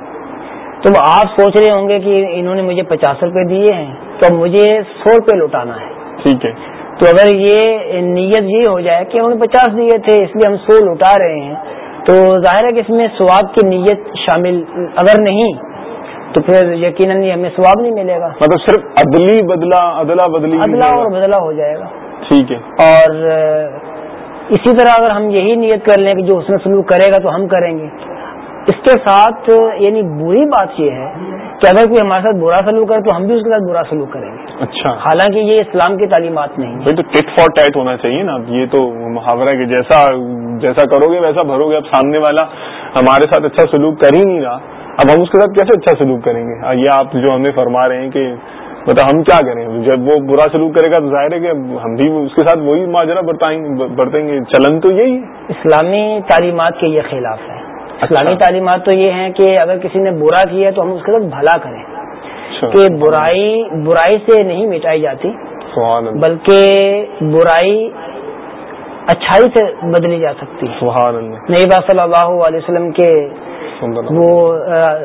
تو آپ سوچ رہے ہوں گے کہ انہوں نے مجھے پچاس روپے دیے ہیں تو مجھے سو روپے لوٹانا ہے۔ ٹھیک ہے۔ تو اگر یہ نیت یہ ہو جائے کہ انہوں نے پچاس دیے تھے اس لیے ہم سو لوٹا رہے ہیں تو ظاہر ہے کہ اس میں سواب کی نیت شامل اگر نہیں تو پھر یقیناً ہمیں سواب نہیں ملے گا۔ مطلب صرف ادلی بدلا ادلا بدلی ادلا اور بدلا ہو جائے گا۔ ٹھیک ہے۔ اور اسی طرح اگر ہم یہی نیت کر لیں کہ جو میں سلوک کرے گا تو ہم کریں گے۔ اس کے ساتھ یعنی بری بات یہ ہے کہ اگر کوئی ہمارے ساتھ برا سلوک کرے تو ہم بھی اس کے ساتھ برا سلوک کریں گے۔ اچھا۔ حالانکہ یہ اسلام کی تعلیمات نہیں تو ٹیٹ فار ٹیٹ ہونا چاہیے نا۔ یہ تو محاورہ کہ جیسا جیسا کرو گے ویسا بھرو گے۔ اب سامنے والا ہمارے ساتھ اچھا سلوک کر ہی نہیں رہا۔ اب ہم اس کے ساتھ کیسے اچھا سلوک کریں گے؟ یہ آپ جو ہمیں فرما رہے ہیں کہ مطلب ہم کیا کریں؟ جب وہ برا سلوک کرے گا تو ظاہر ہے کہ ہم بھی اس کے ساتھ وہی ماجرا برتیں گے۔ چلن تو یہی اسلامی تعلیمات کے یہ خلاف ہے اچھا۔ اسلامی تعلیمات تو یہ ہیں کہ اگر کسی نے برا کیا تو ہم اس کے ساتھ بھلا کریں۔ اچھا۔ کہ برائی برائی سے نہیں مٹائی جاتی بلکہ برائی اچھائی سے بدلی جا سکتی ہے۔ نئی بات صلی اللہ علیہ وسلم کے وہ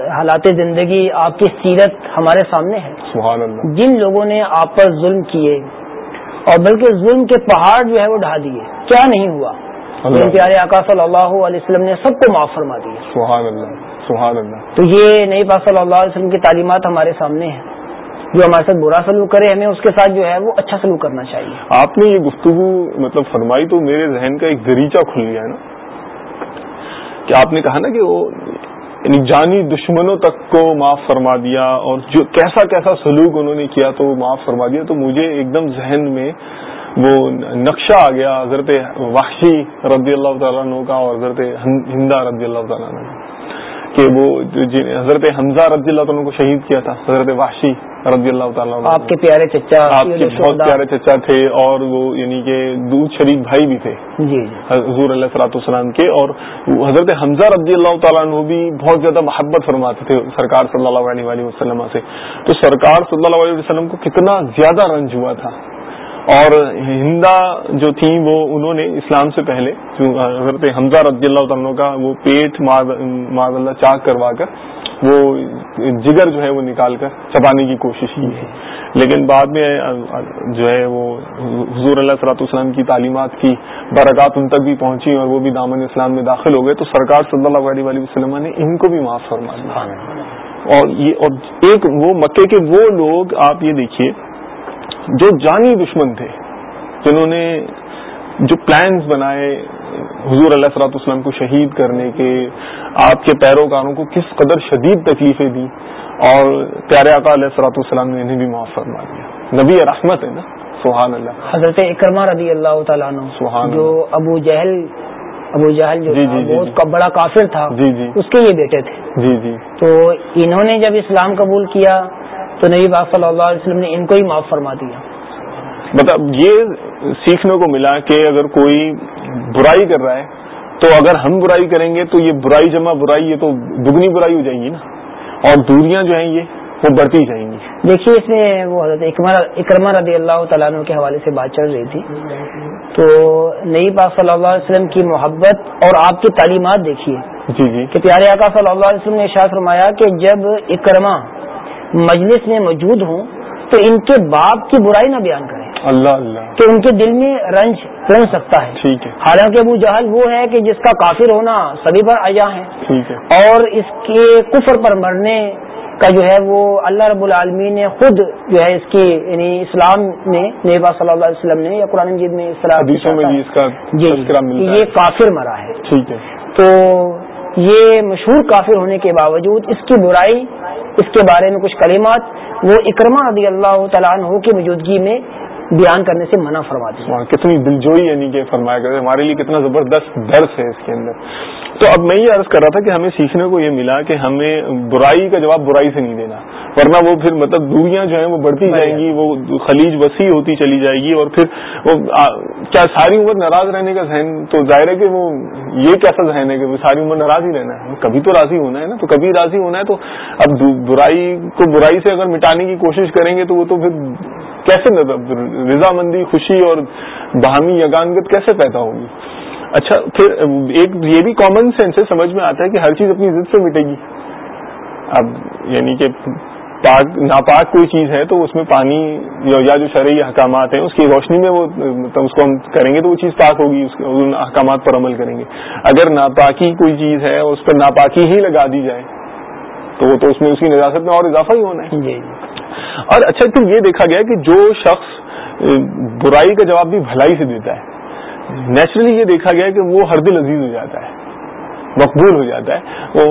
حالات زندگی آپ کی سیرت ہمارے سامنے ہے۔ جن لوگوں نے آپ پر ظلم کیے اور بلکہ ظلم کے پہاڑ جو ہے وہ ڈھا دیے کیا نہیں ہوا؟ پیارے آقا صلی اللہ علیہ وسلم نے سب کو معاف فرما دیا۔ سبحان اللہ سبحان اللہ۔ تو یہ نئی پاک صلی اللہ علیہ وسلم کی تعلیمات ہمارے سامنے ہیں۔ جو ہمارے ساتھ برا سلوک کرے ہمیں اس کے ساتھ جو ہے وہ اچھا سلوک کرنا چاہیے۔ آپ نے یہ گفتگو مطلب فرمائی تو میرے ذہن کا ایک دریچہ کھل گیا ہے نا۔ کہ آپ نے کہا نا کہ وہ یعنی جانی دشمنوں تک کو معاف فرما دیا اور جو کیسا کیسا سلوک انہوں نے کیا تو معاف فرما دیا تو مجھے ایک دم ذہن میں وہ نقشہ آ گیا حضرت وحشی رضی اللہ تعالیٰ عنہ کا اور حضرت ہندہ رضی اللہ تعالیٰ عنہ کہ وہ حضرت حمزہ رضی اللہ تعالیٰ کو شہید کیا تھا حضرت وحشی رضی اللہ تعالیٰ آپ کے پیارے چچا آپ کے بہت پیارے چچا تھے اور وہ یعنی کہ دودھ شریک بھائی بھی تھے۔ جی, جی۔ حضور اللہ صلاح السلام کے اور حضرت حمزہ رضی اللہ تعالیٰ عنہ بھی بہت زیادہ محبت فرماتے تھے سرکار صلی اللہ علیہ وسلم سے۔ تو سرکار صلی اللہ علیہ وسلم کو کتنا زیادہ رنج ہوا تھا۔ اور ہندا جو تھیں وہ انہوں نے اسلام سے پہلے، جو حضرت حمزہ رضی اللہ تعالیٰ کا وہ پیٹ معذ اللہ چاک کروا کر وہ جگر جو ہے وہ نکال کر چبانے کی کوشش کی ہے لیکن بعد میں، جو ہے وہ حضور اللہ صلاۃ السلام کی تعلیمات کی برکات ان تک بھی پہنچی اور وہ بھی دامن اسلام میں داخل ہو گئے، تو سرکار صلی اللہ علیہ وسلم نے ان کو بھی معاف فرما دیا اور یہ، اور ایک وہ مکے کے وہ لوگ، آپ یہ دیکھیے جو جانی دشمن تھے جنہوں نے جو پلانز بنائے حضور اللہ صلاحت اسلام کو شہید کرنے کے آپ کے پیروکاروں کو کس قدر شدید تکلیفیں دی اور پیارے آقا علیہ صلاحت السلام نے انہیں بھی معاف فرما دیا۔ نبی رحمت ہے نا؟ سبحان اللہ۔ حضرت اکرما رضی اللہ تعالیٰ عنہ جو ابو جہل ابو جہل جو جی جی, جی،, جی۔ بڑا کافر تھا جی جی۔ اس کے یہ بیٹے تھے۔ جی جی۔ تو انہوں نے جب اسلام قبول کیا تو نبی باغ صلی اللہ علیہ وسلم نے ان کو ہی معاف فرما دیا۔ مطلب یہ سیکھنے کو ملا کہ اگر کوئی برائی کر رہا ہے تو اگر ہم برائی کریں گے تو یہ برائی جمع برائی یہ تو دگنی برائی ہو جائیں گی نا۔ اور دوریاں جو ہیں یہ وہ بڑھتی جائیں گی۔ دیکھیے اس میں وہ حضرت اکرما رضی اللہ تعالیٰ عنہ کے حوالے سے بات چل رہی تھی۔ تو نئی پاک صلی اللہ علیہ وسلم کی محبت اور آپ کی تعلیمات دیکھیے۔ جی جی۔ کہ پیارے آقا صلی اللہ علیہ وسلم نے اشاعت فرمایا کہ جب اکرما مجلس میں موجود ہوں تو ان کے باپ کی برائی نہ بیان کریں۔ اللہ اللہ۔ کہ ان کے دل میں رنج رنج سکتا ہے۔ ٹھیک ہے۔ حالانکہ ابو جہل وہ ہے کہ جس کا کافر ہونا سبھی پر آیا ہے ٹھیک ہے۔ اور اس کے کفر پر مرنے کا جو ہے وہ اللہ رب العالمین نے خود جو ہے اس کی یعنی اسلام میں نیبا صلی اللہ علیہ وسلم نے یا قرآن مجید میں اس کا جی یہ کافر مرا ہے۔ ٹھیک ہے۔ تو یہ مشہور کافر ہونے کے باوجود اس کی برائی، اس کے بارے میں کچھ کلمات وہ اکرما رضی اللہ تعالیٰ عنہ کی موجودگی میں بیان کرنے سے منع فرما دی کتنی دلجوئی یعنی کہ فرمایا کرتے ہمارے لیے کتنا زبردست درس ہے اس کے اندر۔ تو اب میں یہ عرض کر رہا تھا کہ ہمیں سیکھنے کو یہ ملا کہ ہمیں برائی کا جواب برائی سے نہیں دینا ورنہ وہ پھر مطلب دوریاں جو ہیں وہ بڑھتی جائیں گی وہ خلیج وسیع ہوتی چلی جائے گی اور پھر وہ کیا ساری عمر ناراض رہنے کا ذہن تو ظاہر ہے کہ وہ یہ کیسا ذہن ہے کہ وہ ساری عمر ناراض ہی رہنا ہے۔ کبھی تو راضی ہونا ہے نا تو کبھی راضی ہونا ہے تو اب برائی کو برائی سے اگر مٹانے کی کوشش کریں گے تو وہ تو پھر کیسے رضامندی خوشی اور باہمی یگانگت کیسے پیدا ہوگی؟ اچھا پھر ایک یہ بھی کامن سینس ہے سمجھ میں آتا ہے کہ ہر چیز اپنی ضد سے مٹے گی۔ اب یعنی کہ پاک ناپاک کوئی چیز ہے تو اس میں پانی یا جو شرعی احکامات ہیں اس کی روشنی میں وہ مطلب اس کو ہم کریں گے تو وہ چیز پاک ہوگی اس ان احکامات پر عمل کریں گے۔ اگر ناپاکی کوئی چیز ہے اس پر ناپاکی ہی لگا دی جائے تو وہ تو اس میں اس کی نجاست میں اور اضافہ ہی ہونا ہے۔ جی،۔ اور اچھا پھر یہ دیکھا گیا کہ جو شخص برائی کا جواب بھی بھلائی سے دیتا ہے۔ نیچرلی یہ دیکھا گیا کہ وہ ہر دل عزیز ہو جاتا ہے مقبول ہو جاتا ہے۔ وہ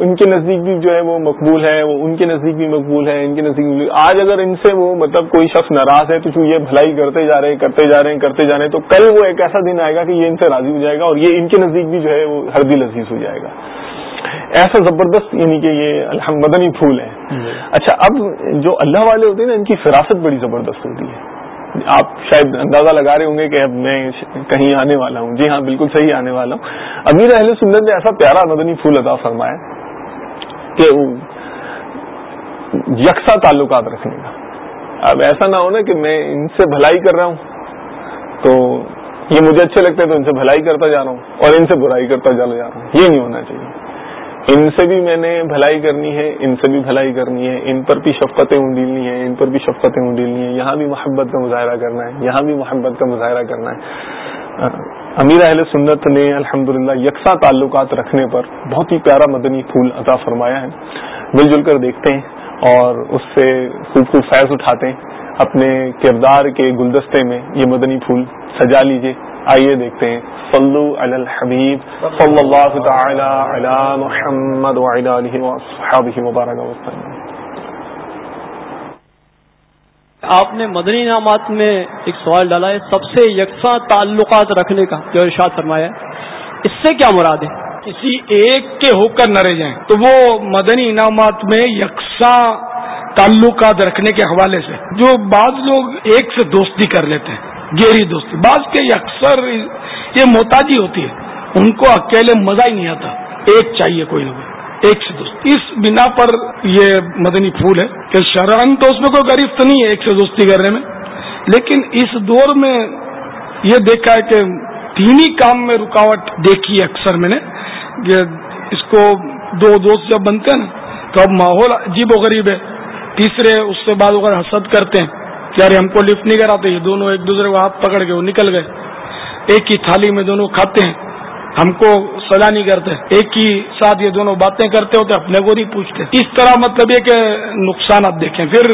ان کے نزدیک بھی جو ہے وہ مقبول ہے وہ ان کے نزدیک بھی مقبول ہے ان کے نزدیک بھی۔ آج اگر ان سے وہ مطلب کوئی شخص ناراض ہے تو یہ بھلائی کرتے جا رہے ہیں کرتے جا رہے ہیں کرتے جا رہے ہیں تو کل وہ ایک ایسا دن آئے گا کہ یہ ان سے راضی ہو جائے گا اور یہ ان کے نزدیک بھی جو ہے وہ ہر دل عزیز ہو جائے گا۔ ایسا زبردست یعنی کہ یہ الحمد مدنی پھول ہے اچھا اب جو اللہ والے ہوتے ہیں نا ان کی فراست بڑی زبردست ہوتی ہے۔ آپ شاید اندازہ لگا رہے ہوں گے کہ اب میں کہیں آنے والا ہوں۔ جی ہاں بالکل صحیح آنے والا ہوں۔ امیر اہل سنت نے ایسا پیارا مدنی پھول ادا فرمایا کہ یکساں تعلقات رکھنے کا۔ اب ایسا نہ ہونا کہ میں ان سے بھلائی کر رہا ہوں۔ تو یہ مجھے اچھے لگتے ہیں تو ان سے بھلائی کرتا جا رہا ہوں اور ان سے برائی کرتا جا رہا ہوں۔ یہ نہیں ہونا چاہیے۔ ان سے بھی میں نے بھلائی کرنی ہے، ان سے بھی بھلائی کرنی ہے۔ ان پر بھی شفقتیں اونڈیلنی ہیں، ان پر بھی شفقتیں اونڈیلنی ہیں۔ یہاں بھی محبت کا مظاہرہ کرنا ہے، یہاں بھی محبت کا مظاہرہ کرنا ہے۔ امیر اہل سنت نے الحمد للہ یکساں تعلقات رکھنے پر بہت ہی پیارا مدنی پھول عطا فرمایا ہے۔ مل جل کر دیکھتے ہیں اور اس سے خوب خوب فیض اٹھاتے ہیں۔ اپنے کردار کے گلدستے میں یہ مدنی پھول سجا لیجیے۔ آئیے دیکھتے ہیں۔ صلو علی الحبیب۔ صلی اللہ تعالی علی محمد مبارک وسلم۔ آپ نے مدنی انعامات میں ایک سوال ڈالا ہے سب سے یکساں تعلقات رکھنے کا جو ارشاد فرمایا ہے اس سے کیا مراد ہے؟ کسی ایک کے ہو کر نہ رہ جائیں۔ تو وہ مدنی انعامات میں یکساں تعلقات رکھنے کے حوالے سے جو بعض لوگ ایک سے دوستی کر لیتے ہیں۔ گہری دوستی بعض کے اکثر یہ محتاجی ہوتی ہے ان کو اکیلے مزہ ہی نہیں آتا۔ ایک چاہیے کوئی نہ کوئی۔ ایک سے دوست۔ اس بنا پر یہ مدنی پھول ہے کہ شران تو اس میں کوئی غریب تو نہیں ہے ایک سے دوستی کرنے میں۔ لیکن اس دور میں یہ دیکھا ہے کہ تین ہی کام میں رکاوٹ دیکھی ہے اکثر میں نے۔ کہ اس کو دو دوست جب بنتے ہیں نا، تو اب ماحول عجیب و غریب ہے۔ تیسرے اس سے بعد اگر حسد کرتے ہیں یار ہم کو لفٹ نہیں کراتے یہ دونوں ایک دوسرے کو ہاتھ پکڑ کے وہ نکل گئے ایک ہی تھالی میں دونوں کھاتے ہیں ہم کو سزا نہیں کرتے ایک ہی ساتھ یہ دونوں باتیں کرتے ہوتے اپنے کو نہیں پوچھتے اس طرح مطلب یہ کہ نقصانات دیکھیں پھر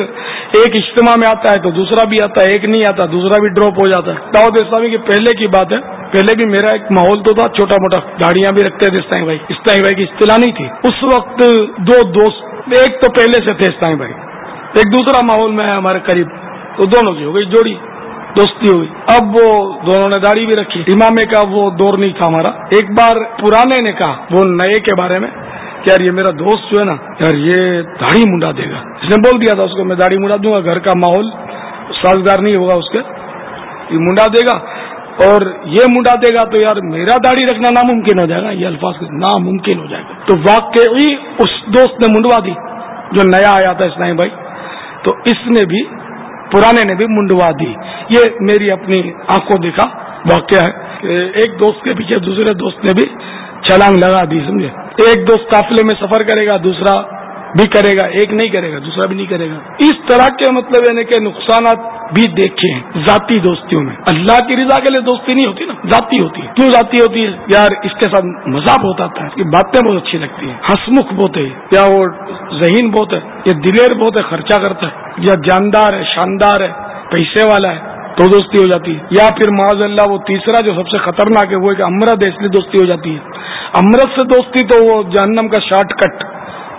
ایک اجتماع میں آتا ہے تو دوسرا بھی آتا ہے ایک نہیں آتا دوسرا بھی ڈراپ ہو جاتا ہے دعوت اسلامی کی پہلے کی بات ہے پہلے بھی میرا ایک ماحول تو تھا چھوٹا موٹا گاڑیاں بھی رکھتے تھے استائی بھائی استائی بھائی کی اصطلاح نہیں تھی اس وقت دو دوست ایک تو پہلے سے تھے استائی بھائی ایک دوسرا ماحول میں ہے ہمارے قریب تو دونوں کی ہو گئی، جوڑی، دوستی ہوئی اب وہ دونوں نے داڑھی بھی رکھی۔ امامے کا وہ دور نہیں تھا ہمارا۔ ایک بار پرانے نے کہا، وہ نئے کے بارے میں، کہ یار یہ میرا دوست جو ہے نا، یار یہ داڑھی منڈا دے گا۔ اس نے بول دیا تھا اس کو، میں داڑھی منڈا دوں گا، گھر کا ماحول سازگار نہیں ہوگا اس کے۔ یہ منڈا دے گا۔ اور یہ منڈا دے گا تو یار میرا داڑھی رکھنا ناممکن ہو جائے گا، یہ الفاظ ناممکن ہو جائے گا۔ تو واقعی اس دوست نے منڈوا دی، جو نیا آیا تھا اسلام بھائی۔ تو اس نے بھی پرانے نے بھی منڈوا دی۔ یہ میری اپنی آنکھوں دیکھا، واقعہ ہے۔ کہ ایک دوست کے پیچھے دوسرے دوست نے بھی چھلانگ لگا دی، سمجھے؟ ایک دوست قافلے میں سفر کرے گا، دوسرا بھی کرے گا، ایک نہیں کرے گا، دوسرا بھی نہیں کرے گا۔ اس طرح کے مطلب یعنی کہ نقصانات بھی دیکھے ہیں ذاتی دوستیوں میں۔ اللہ کی رضا کے لیے دوستی نہیں ہوتی نا، ذاتی ہوتی ہے۔ کیوں ذاتی ہوتی ہے؟ یار، اس کے ساتھ مذاق ہوتا ہے یہ باتیں بہت اچھی لگتی ہیں۔ ہسمکھ بہت ہے، یا وہ ذہین بہت ہے، یا دلیر بہت ہے، خرچہ کرتا ہے، یا جاندار ہے، شاندار ہے، پیسے والا ہے، تو دوستی ہو جاتی ہے۔ یا پھر معاذ اللہ، وہ تیسرا جو سب سے خطرناک ہے، وہ ایک امرت ہے، اس لیے دوستی ہو جاتی ہے۔ امرت سے دوستی تو وہ جہنم کا شارٹ کٹ۔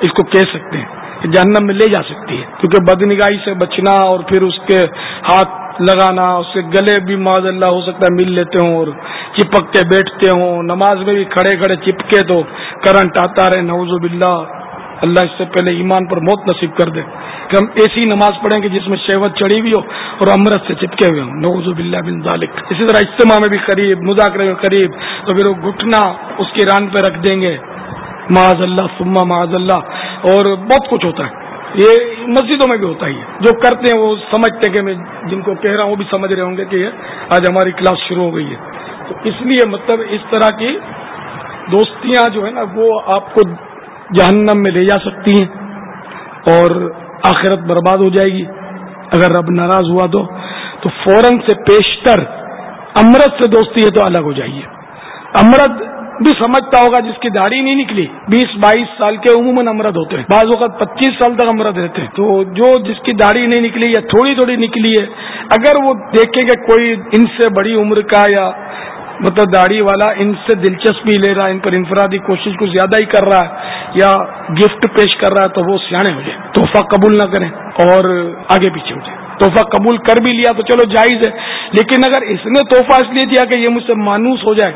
اس کو کہہ سکتے ہیں جہنم میں لے جا سکتی ہے۔ کیونکہ بدنگاہی سے بچنا اور پھر اس کے ہاتھ لگانا، اس کے گلے بھی معذ اللہ ہو سکتا ہے، مل لیتے ہوں اور چپک کے بیٹھتے ہوں۔ نماز میں بھی کھڑے کھڑے چپکے تو کرنٹ آتا رہے نوز باللہ۔ اللہ اس سے پہلے ایمان پر موت نصیب کر دے۔ کہ ہم ایسی نماز پڑھیں گے جس میں شہوت چڑھی ہوئی ہو اور امرت سے چپکے ہوئے ہوں۔ نوز باللہ بن ذالک۔ اسی طرح اجتماع میں بھی قریب، مذاکرے میں قریب، تو پھر وہ گھٹنا اس کی ران پہ رکھ دیں گے۔ معاذ اللہ سما معاذ اللہ، اور بہت کچھ ہوتا ہے۔ یہ مسجدوں میں بھی ہوتا ہی ہے۔ جو کرتے ہیں وہ سمجھتے ہیں کہ میں جن کو کہہ رہا ہوں وہ بھی سمجھ رہے ہوں گے کہ آج ہماری کلاس شروع ہو گئی ہے۔ تو اس لیے مطلب اس طرح کی دوستیاں جو ہے نا، وہ آپ کو جہنم میں لے جا سکتی ہیں اور آخرت برباد ہو جائے گی۔ اگر رب ناراض ہوا تو تو فوراً سے پیشتر امرت سے دوستی ہے تو الگ ہو جائیے امرت بھی سمجھتا ہوگا جس کی داڑھی نہیں نکلی، بیس بائیس سال کے عموماً امرد ہوتے ہیں۔ بعض اوقات پچیس سال تک امرد رہتے ہیں۔ تو جو جس کی داڑھی نہیں نکلی یا تھوڑی تھوڑی نکلی ہے، اگر وہ دیکھیں کہ کوئی ان سے بڑی عمر کا یا مطلب داڑھی والا ان سے دلچسپی لے رہا ہے، ان پر انفرادی کوشش کو زیادہ ہی کر رہا ہے یا گفٹ پیش کر رہا ہے، تو وہ سیاح ہو جائے تحفہ قبول نہ کریں اور آگے پیچھے ہو جائے تحفہ قبول کر بھی لیا تو چلو جائز ہے۔ لیکن اگر اس نے تحفہ اس لیے دیا کہ یہ مجھ سے مانوس ہو جائے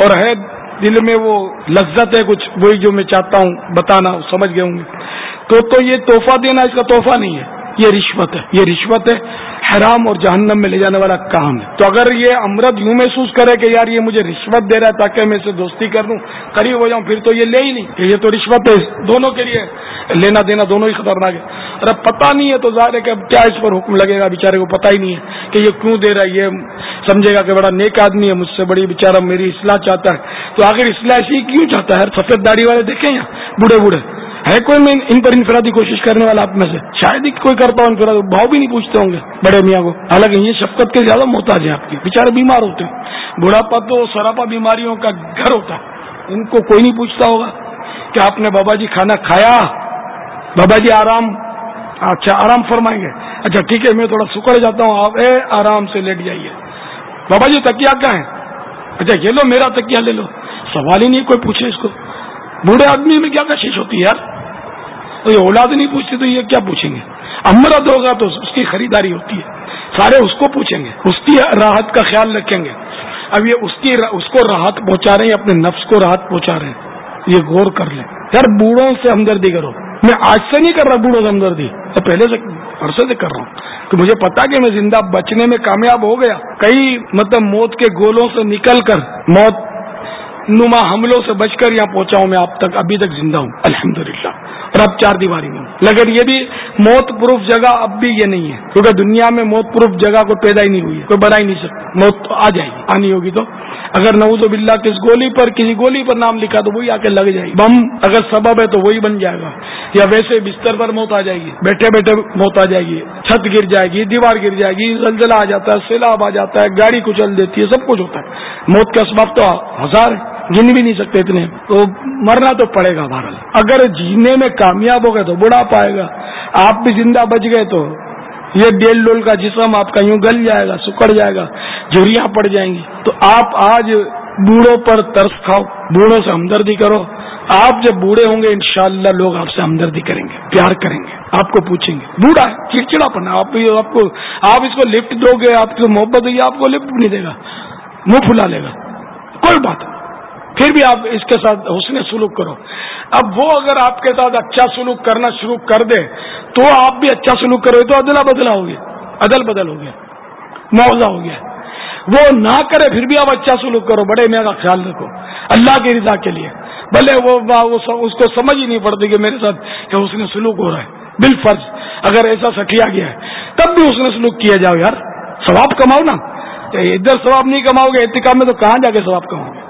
اور ہے دل میں وہ لذت ہے کچھ، وہی جو میں چاہتا ہوں، بتانا، سمجھ گئے ہوں گے۔ تو تو یہ تحفہ دینا، اس کا تحفہ نہیں ہے۔ یہ رشوت ہے، یہ رشوت ہے۔ حرام اور جہنم میں لے جانے والا کام ہے۔ تو اگر یہ امرت یوں محسوس کرے کہ یار یہ مجھے رشوت دے رہا ہے تاکہ میں اسے دوستی کر دوں قریب ہو جاؤں، پھر تو یہ لے ہی نہیں۔ کہ یہ تو رشوت ہے، دونوں کے لیے۔ لینا دینا دونوں ہی خطرناک ہے۔ اور اب پتہ نہیں ہے تو ظاہر ہے کہ اب کیا اس پر حکم لگے گا؟ بیچارے کو پتہ ہی نہیں ہے کہ یہ کیوں دے رہا ہے؟ یہ سمجھے گا کہ بڑا نیک آدمی ہے، مجھ سے بڑی بیچارہ میری اصلاح چاہتا ہے۔ تو آخر اصلاح ایسی کیوں چاہتا ہے؟ سفید داڑھی والے دیکھیں یا بوڑھے بوڑھے۔ ہے کوئی میں ان پر انفرادی کوشش کرنے والا آپ میں سے؟ شاید ہی کوئی کرتا ہوں انفرادی، بھاؤ بھی نہیں پوچھتے ہوں گے بڑے میاں کو۔ حالانکہ یہ شفقت کے زیادہ محتاج ہے آپ کی۔ بےچارے بیمار ہوتے ہیں۔ بڑھاپا تو سراپا بیماریوں کا گھر ہوتا۔ ہے ان کو کوئی نہیں پوچھتا ہوگا کہ آپ نے بابا جی کھانا کھایا؟ بابا جی آرام اچھا آرام فرمائیں گے۔ اچھا ٹھیک ہے، میں تھوڑا سکڑ جاتا ہوں، آپ اے، آرام سے لیٹ جائیے۔ بابا جی تکیا کیا ہے اچھا یہ لو، میرا تکیا لے لو۔ سوال ہی نہیں، کوئی پوچھے اس کو۔ بوڑھے آدمی میں کیا کشش ہوتی ہے یار؟ تو یہ اولاد نہیں پوچھتی تو یہ کیا پوچھیں گے؟ امرت ہوگا تو اس کی خریداری ہوتی ہے۔ سارے اس کو پوچھیں گے۔ اس کی راحت کا خیال رکھیں گے۔ اب یہ اس کی اس کو راحت پہنچا رہے ہیں، اپنے نفس کو راحت پہنچا رہے ہیں۔ یہ غور کر لیں۔ یار، بوڑھوں سے ہمدردی کرو۔ میں آج سے نہیں کر رہا بوڑھوں ہمدردی میں پہلے سے عرصے سے کر رہا ہوں کہ مجھے پتا کہ میں زندہ بچنے میں کامیاب ہو گیا۔ کئی مطلب موت کے گولوں سے نکل کر، موت نما حملوں سے بچ کر یہاں پہنچا ہوں میں اب تک، ابھی تک زندہ ہوں۔ الحمد للہ اور اب چار دیواری میں لیکن یہ بھی موت پروف جگہ اب بھی یہ نہیں ہے۔ کیونکہ دنیا میں موت پروف جگہ کو پیدا ہی نہیں ہوئی ہے، کوئی بنا ہی نہیں سکتا۔ موت تو آ جائے گی۔ آنی ہوگی تو اگر نوز باللہ کس گولی پر، کسی گولی پر نام لکھا تو وہی آ کے لگ جائے گی۔ بم اگر سبب ہے تو وہی بن جائے گا۔ یا ویسے بستر پر موت آ جائے گی۔ بیٹھے بیٹھے موت آ جائے گی۔ چھت گر جائے گی، دیوار گر جائے گی، زلزلہ آ جاتا ہے، سیلاب آ جاتا ہے، گاڑی کچل دیتی ہے، سب کچھ ہوتا ہے۔ موت کا اسباب تو ہزار ہے گن بھی نہیں سکتے اتنے۔ تو مرنا تو پڑے گا بھارت اگر جینے میں کامیاب ہو گئے تو بڑھا پائے گا۔ آپ بھی زندہ بچ گئے تو یہ ڈیل ڈول کا جسم آپ کا یوں گل جائے گا، سکڑ جائے گا، جھریاں پڑ جائیں گی۔ تو آپ آج بوڑھوں پر ترس کھاؤ، بوڑھوں سے ہمدردی کرو۔ آپ جب بوڑھے ہوں گے، انشاءاللہ لوگ آپ سے ہمدردی کریں گے، پیار کریں گے، آپ کو پوچھیں گے۔ بوڑھا ہے چڑچڑا پنا آپ آپ کو، آپ اس کو لفٹ دو گے، آپ کو محبت ہوگی آپ کو لفٹ نہیں دے گا، منہ پھلا لے گا۔ کوئی بات پھر بھی آپ اس کے ساتھ حسن سلوک کرو۔ اب وہ اگر آپ کے ساتھ اچھا سلوک کرنا شروع کر دے، تو آپ بھی اچھا سلوک کرو تو ادلا بدلا ہو گیا۔ عدل بدل ہو گیا۔ معاوضہ ہو گیا۔ وہ نہ کرے پھر بھی آپ اچھا سلوک کرو، بڑے میاں کا خیال رکھو۔ اللہ کی رضا کے لیے۔ بھلے وہ اس کو سمجھ ہی نہیں پڑتی کہ میرے ساتھ کہ اس نے سلوک ہو رہا ہے۔ بال فرض اگر ایسا سٹیا گیا ہے، تب بھی اس نے سلوک کیا جاؤ یار۔ ثواب کماؤ نا۔ ادھر ثواب نہیں کماؤ گے احتکاب میں تو کہاں جا کے ثواب کماؤ؟ گے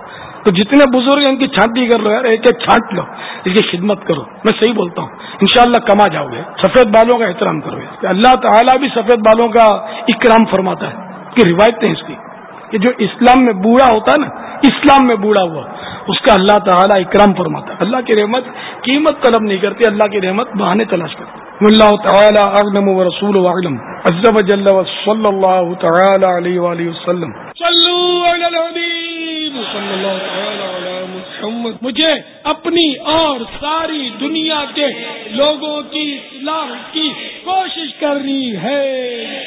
تو جتنے بزرگ ہیں ان کی چھانٹی کر لو یار، ایک ایک چھانٹ لو اس کی خدمت کرو۔ میں صحیح بولتا ہوں۔ انشاءاللہ کما جاؤ گے۔ سفید بالوں کا احترام کرو۔ گے اللہ تعالیٰ بھی سفید بالوں کا اکرام فرماتا ہے۔ کہ روایتیں اس کی۔ کہ جو اسلام میں بوڑھا ہوتا ہے نا، اسلام میں بوڑھا ہوا، اس کا اللہ تعالیٰ اکرام فرماتا ہے۔ اللہ کی رحمت قیمت طلب نہیں کرتی، اللہ کی رحمت بہانے تلاش کرتی اللہ تعالیٰ اعلم و رسول اعلم عزب جل و صلی اللہ تعالی علیہ وآلہ وسلم۔ صلو علی الحبیب صلی اللہ تعالی علی محمد مجھے اپنی اور ساری دنیا کے لوگوں کی اصلاح کی کوشش کرنی ہے۔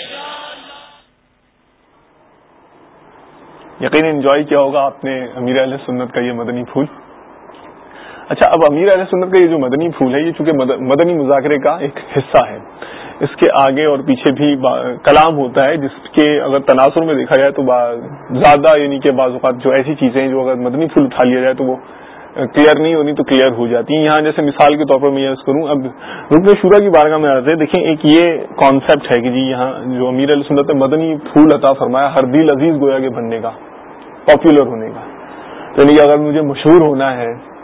یقین انجوائے کیا ہوگا آپ نے امیر علیہ سنت کا یہ مدنی پھول؟ اچھا اب امیر علیہ سنت کا یہ جو مدنی پھول ہے، یہ چونکہ مدنی مذاکرے کا ایک حصہ ہے، اس کے آگے اور پیچھے بھی کلام ہوتا ہے، جس کے اگر تناظر میں دیکھا جائے تو زیادہ یعنی کہ بعض اوقات جو ایسی چیزیں ہیں جو اگر مدنی پھول اٹھا لیا جائے تو وہ کلیئر نہیں ہونی تو کلیئر ہو جاتی ہیں۔ یہاں جیسے مثال کے طور پر میں یوز کروں، اب رکن شورا کی بارگاہ میں آتے ہیں، دیکھیں ایک یہ کانسیپٹ ہے کہ جی یہاں جو امیر علیہ سنت مدنی پھول عطا فرمایا، ہر دل عزیز گویا کے بننے کا پاپولر ہونے کا۔ یعنی کہ اگر مجھے مشہور ہونا ہے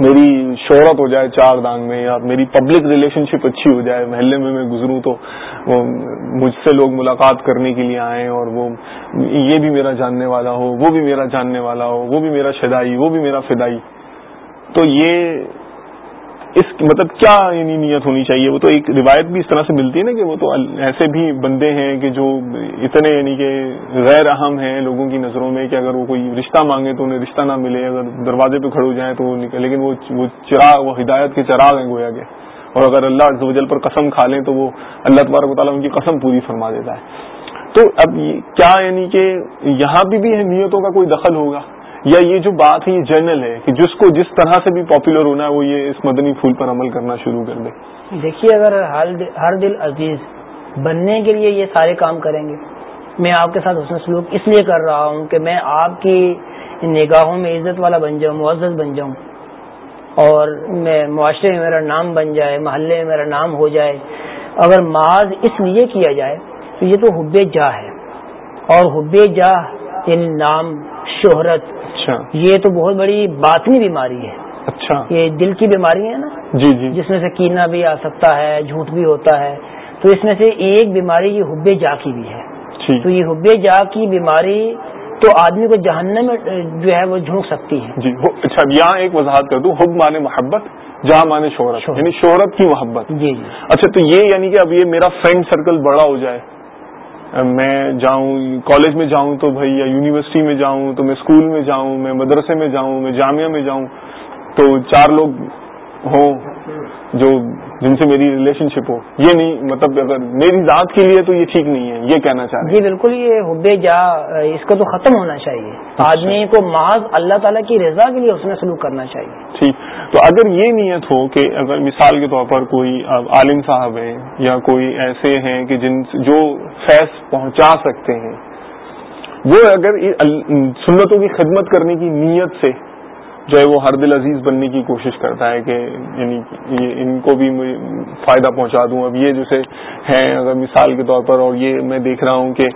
میری شہرت ہو جائے چار دانگ میں، یا میری پبلک ریلیشن شپ اچھی ہو جائے، محلے میں میں گزروں تو وہ مجھ سے لوگ ملاقات کرنے کے لیے آئیں اور وہ یہ بھی میرا جاننے والا ہو، وہ بھی میرا جاننے والا ہو، وہ بھی میرا شدائی، وہ بھی میرا فدائی۔ تو یہ اس مطلب کیا یعنی نیت ہونی چاہیے؟ وہ تو ایک روایت بھی اس طرح سے ملتی ہے نا کہ وہ تو ایسے بھی بندے ہیں کہ جو اتنے یعنی کہ غیر اہم ہیں لوگوں کی نظروں میں کہ اگر وہ کوئی رشتہ مانگے تو انہیں رشتہ نہ ملے، اگر دروازے پہ کھڑے ہو جائیں تو وہ لیکن وہ وہ چراغ وہ ہدایت کے چراغ ہیں گویا کے اور اگر اللہ زوجل پر قسم کھا لیں تو وہ اللہ تبارک و تعالیٰ ان کی قسم پوری فرما دیتا ہے۔ تو اب کیا یعنی کہ یہاں بھی بھی نیتوں کا کوئی دخل ہوگا؟ یا یہ جو بات ہے، یہ جنرل ہے کہ جس کو جس طرح سے بھی پاپولر ہونا ہے، وہ یہ اس مدنی پھول پر عمل کرنا شروع کر دے۔ دیکھیے، اگر ہر دل عزیز بننے کے لیے یہ سارے کام کریں گے۔ میں آپ کے ساتھ حسن سلوک اس لیے کر رہا ہوں کہ میں آپ کی نگاہوں میں عزت والا بن جاؤں، معزز بن جاؤں۔ اور میں، معاشرے میں میرا نام بن جائے، محلے میں میرا نام ہو جائے۔ اگر معاذ اس لیے کیا جائے، تو یہ تو حب جاہ ہے۔ اور حب جاہ یعنی نام۔ شہرت۔ اچھا۔ یہ تو بہت بڑی باطنی بیماری ہے۔ اچھا۔ یہ دل کی بیماری ہے نا؟ جی جی۔ جس میں سے کینا بھی آ سکتا ہے جھوٹ بھی ہوتا ہے۔ تو اس میں سے ایک بیماری یہ حب جا کی بھی ہے۔ تو یہ حب جا کی بیماری تو آدمی کو جہنم میں جو ہے وہ جھونک سکتی ہے۔ جی اچھا یہاں ایک وضاحت کر دوں۔ حب مانے محبت جہاں مانے شہرت۔ یعنی شہرت کی محبت۔ جی جی۔ اچھا تو یہ یعنی کہ اب یہ میرا فرینڈ سرکل بڑا ہو جائے۔ میں جاؤں کالج میں جاؤں تو بھائی، یا یونیورسٹی میں جاؤں تو میں اسکول میں جاؤں، میں مدرسے میں جاؤں، میں جامعہ میں جاؤں تو چار لوگ ہوں۔ جو جن سے میری ریلیشن شپ ہو یہ نہیں مطلب اگر میری ذات کے لیے تو یہ ٹھیک نہیں ہے یہ کہنا چاہ رہے جی بالکل یہ حبے جا اس کو تو ختم ہونا چاہیے۔ اچھا۔ آدمی کو محض اللہ تعالیٰ کی رضا کے لیے اس میں سلوک کرنا چاہیے۔ ٹھیک۔ تو اگر یہ نیت ہو کہ اگر مثال کے طور پر کوئی عالم صاحب ہیں یا کوئی ایسے ہیں کہ جن جو فیض پہنچا سکتے ہیں وہ اگر سنتوں کی خدمت کرنے کی نیت سے جو ہے وہ ہر دل عزیز بننے کی کوشش کرتا ہے کہ یعنی ان کو بھی فائدہ پہنچا دوں۔ اب یہ جیسے ہیں اگر مثال کے طور پر اور یہ میں دیکھ رہا ہوں کہ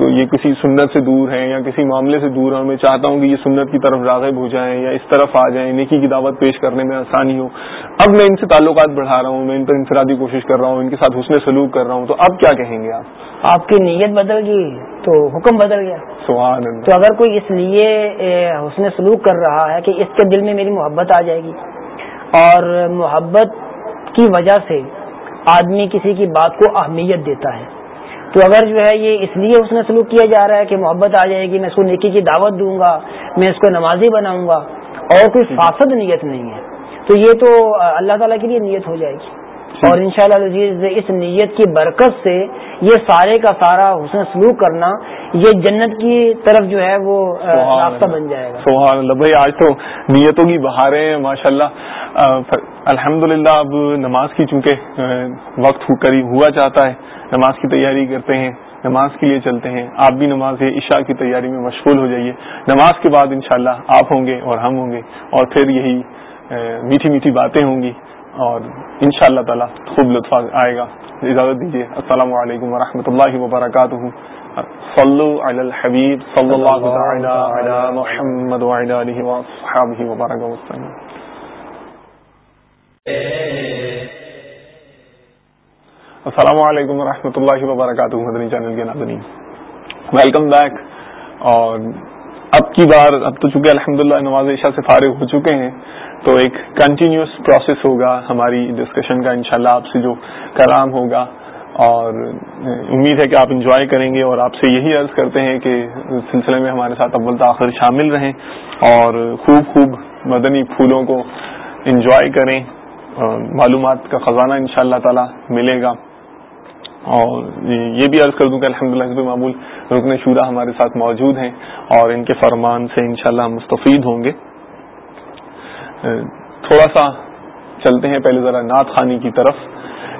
یہ کسی سنت سے دور ہیں یا کسی معاملے سے دور ہیں میں چاہتا ہوں کہ یہ سنت کی طرف راغب ہو جائیں یا اس طرف آ جائیں نیکی کی دعوت پیش کرنے میں آسانی ہو۔ اب میں ان سے تعلقات بڑھا رہا ہوں میں ان پر انفرادی کوشش کر رہا ہوں ان کے ساتھ حسن سلوک کر رہا ہوں۔ تو اب کیا کہیں گے آپ؟ آپ کی نیت بدل گئی تو حکم بدل گیا۔ سبحان اللہ۔ تو اگر کوئی اس لیے حسن سلوک کر رہا ہے کہ اس کے دل میں میری محبت آ جائے گی۔ اور محبت کی وجہ سے آدمی کسی کی بات کو اہمیت دیتا ہے۔ تو اگر جو ہے یہ اس لیے اس نے سلوک کیا جا رہا ہے کہ محبت آ جائے گی، میں اس کو نیکی کی دعوت دوں گا، میں اس کو نمازی بناؤں گا، اور کوئی فاسد نیت نہیں ہے، تو یہ تو اللہ تعالیٰ کے لیے نیت ہو جائے گی۔ اور ان شاء اللہ اس نیت کی برکت سے یہ سارے کا سارا حسن سلوک کرنا یہ جنت کی طرف جو ہے وہ راستہ بن جائے گا۔ سبحان اللہ بھائی آج تو نیتوں کی بہاریں ہیں ماشاء اللہ الحمد اب نماز کی چونکہ وقت قریب ہوا چاہتا ہے نماز کی تیاری کرتے ہیں نماز کے لیے چلتے ہیں آپ بھی نماز عشاء کی تیاری میں مشغول ہو جائیے۔ نماز کے بعد انشاءاللہ شاء آپ ہوں گے اور ہم ہوں گے اور پھر یہی میٹھی میٹھی باتیں ہوں گی۔ اور ان شاء اللہ تعالیٰ خوب لطف آئے گا۔ اجازت دیجیے السلام علیکم ورحمۃ اللہ وبرکاتہ۔ صلو علی الحبیب صلی اللہ علی محمد وعلی آلہ وصحابہ وبرک وسلم السلام علیکم ورحمۃ اللہ وبرکاتہ، مدنی چینل کے ناظرین۔ ویلکم بیک اور اب کی بار، اب تو چونکہ الحمدللہ نواز عشاء سے فارغ ہو چکے ہیں، تو ایک کنٹینیوس پروسیس ہوگا ہماری ڈسکشن کا، انشاءاللہ آپ سے جو کلام ہوگا، اور امید ہے کہ آپ انجوائے کریں گے، اور آپ سے یہی عرض کرتے ہیں کہ سلسلے میں ہمارے ساتھ اول تاخیر شامل رہیں، اور خوب خوب مدنی پھولوں کو انجوائے کریں معلومات کا خزانہ ان شاء اللہ تعالی ملے گا۔ اور یہ بھی عرض کر دوں کہ الحمد للہ معمول رکن شورا ہمارے ساتھ موجود ہیں اور ان کے فرمان سے انشاءاللہ مستفید ہوں گے۔ تھوڑا سا چلتے ہیں پہلے ذرا نعت خانی کی طرف۔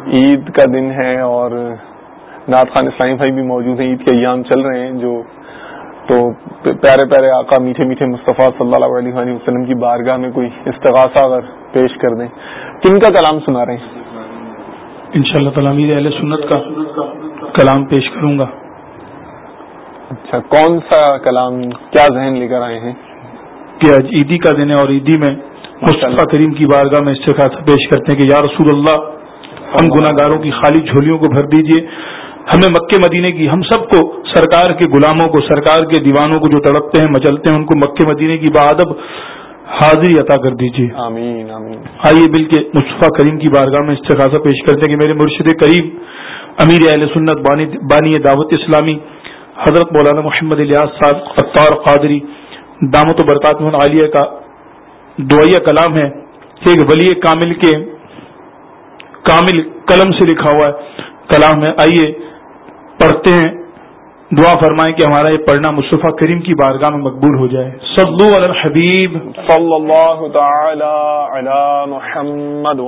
عید کا دن ہے اور نعت خان اسلامی بھائی بھی موجود ہیں، عید کے ایام چل رہے ہیں، جو تو پیارے پیارے آقا میٹھے میٹھے مصطفیٰ صلی اللہ علیہ وسلم کی بارگاہ میں کوئی استغاثہ اگر پیش کر دیں۔ کن کا کلام سنا رہے ہیں؟ ان شاء اللہ تعالیٰ اہل سنت کا کلام پیش کروں گا۔ اچھا کون سا کلام کیا ذہن لے کر آئے ہیں؟ کہ آج عیدی کا دن ہے اور عیدی میں مصطفیٰ کریم کی بارگاہ میں استغاثہ پیش کرتے ہیں کہ یا رسول اللہ ہم گناہ گاروں کی خالی جھولیوں کو بھر دیجیے۔ ہمیں مکے مدینے کی ہم سب کو سرکار کے غلاموں کو سرکار کے دیوانوں کو جو تڑپتے ہیں مچلتے ہیں ان کو مکے مدینے کی بادب حاضری عطا کر دیجیے آمین آمین۔ آئیے بل کے مصطفیٰ کریم کی بارگاہ میں استفاظہ پیش کرتے ہیں کہ میرے مرشد کریم امیر اہل سنت بانی دعوت اسلامی حضرت مولانا محمد الیاس صاحب اطار قادری دامت و برکات عالیہ کا دعائیہ کلام ہے۔ ایک ولی کامل کے کامل قلم سے لکھا ہوا ہے کلام ہے۔ آئیے پڑھتے ہیں۔ دعا فرمائیں کہ ہمارا یہ پڑھنا مصطفیٰ کریم کی بارگاہ میں مقبول ہو جائے۔ صلو علی الحبیب۔ صلی اللہ تعالی علی محمد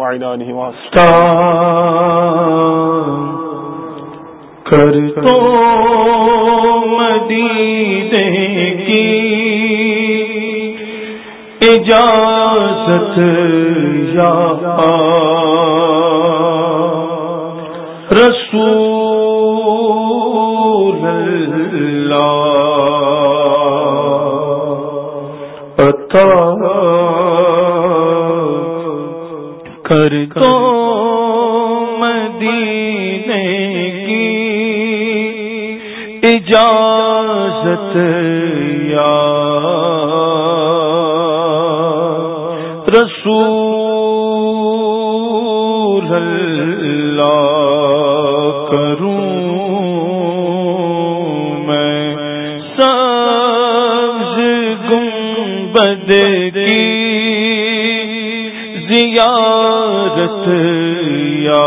کر تو مدینے کی اجازت یا رسول کر تو مدینے کی اجازت یا رسول کی زیارت یا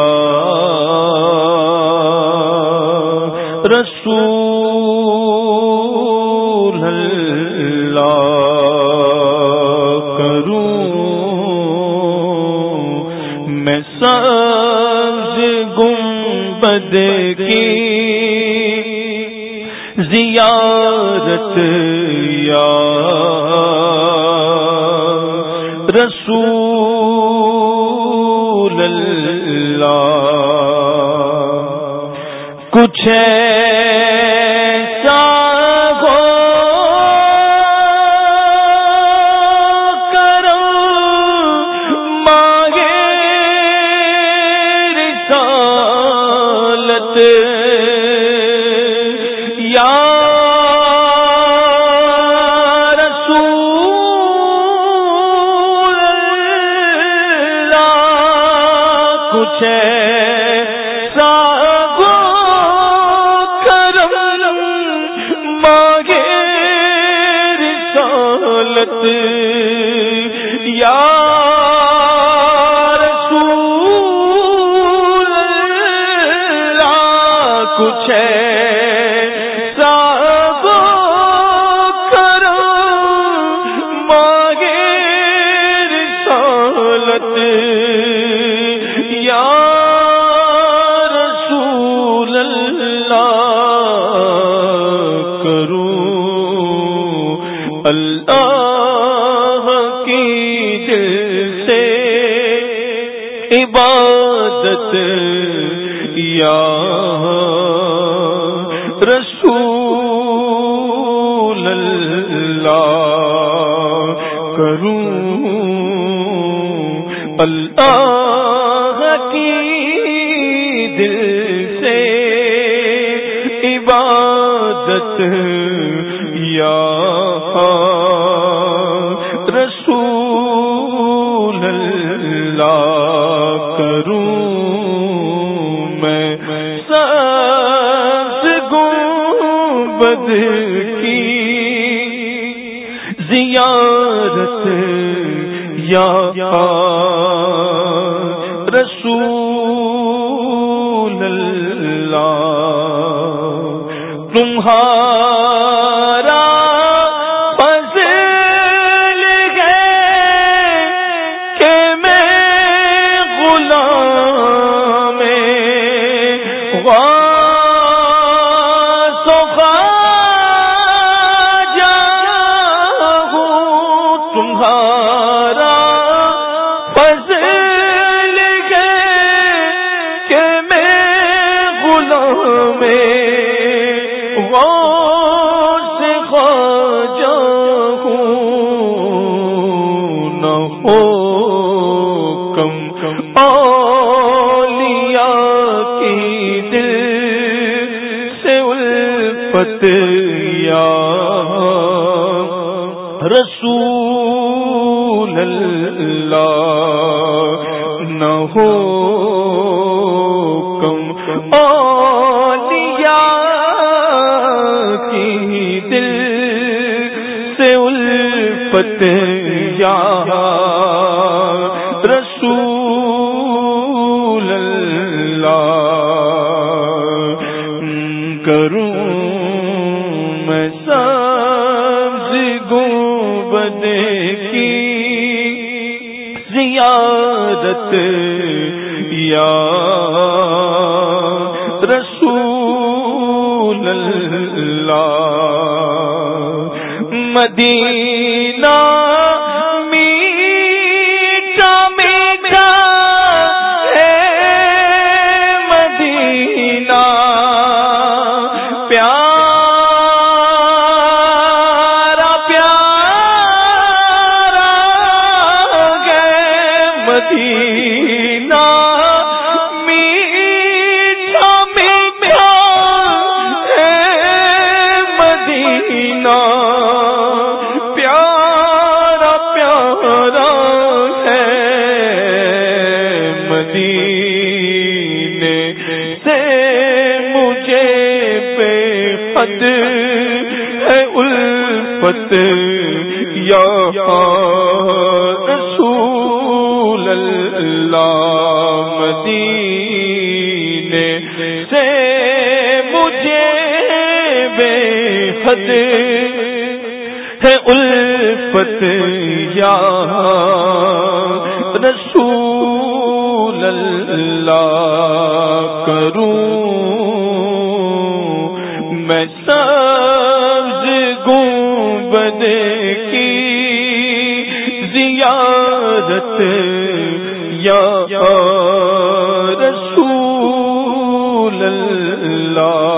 رسول اللہ کروں میں سبز گنبد کی زیارت یا رسول اللہ۔ کچھ محبت یا کچھ ہے کی دل سے عبادت یا رسول اللہ کروں میں سبز گنبد کی زیارت یا تمہارا رحمت زیارت یا رسول اللہ مدینہ ہے الفت یا رسول اللہ کروں میں سبز گنبد کی زیارت یا رسول اللہ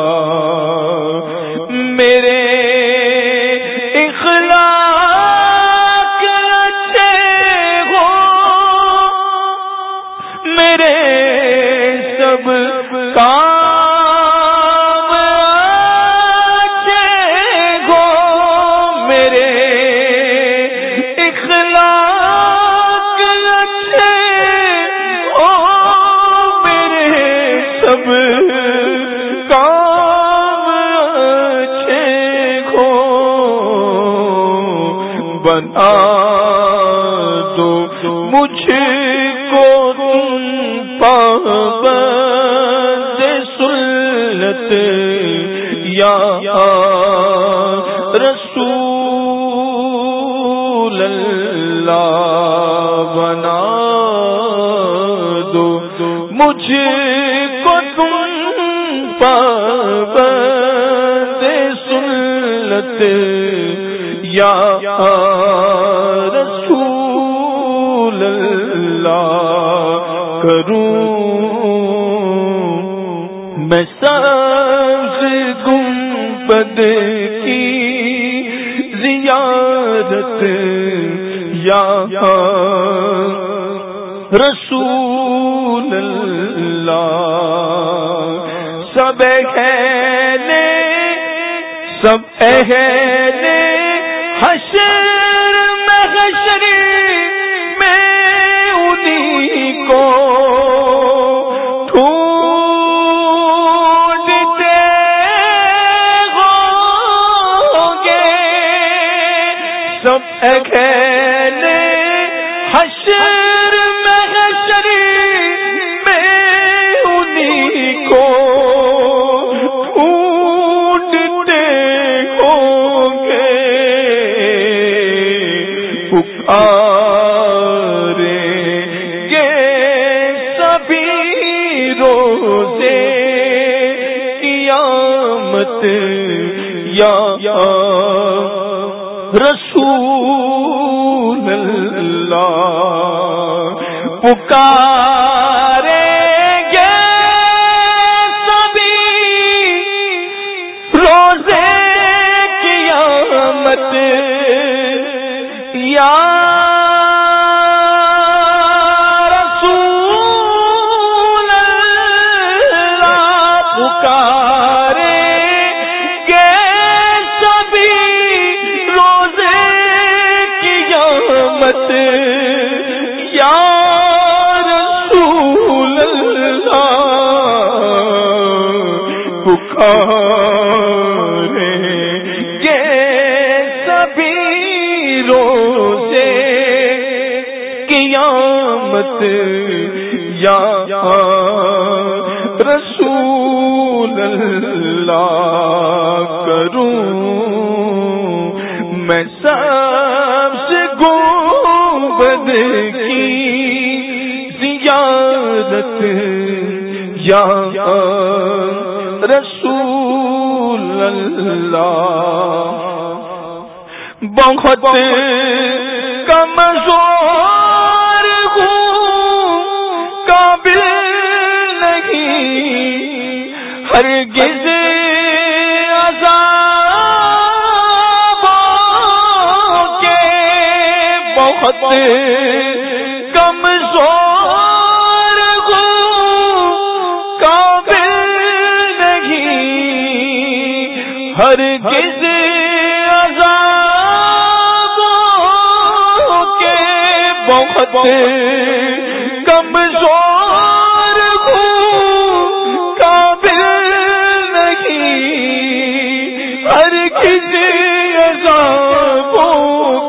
ہر کسی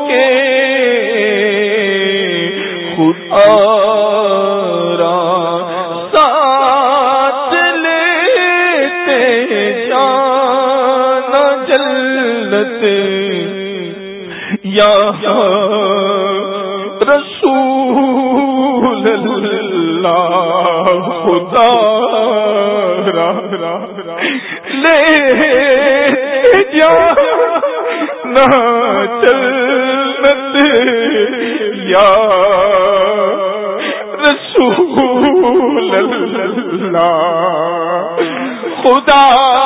کے خدا را ساتھ لیتے جانا جلت یا رسول اللہ خدا را نہ جنت یا رسول اللہ۔ خدا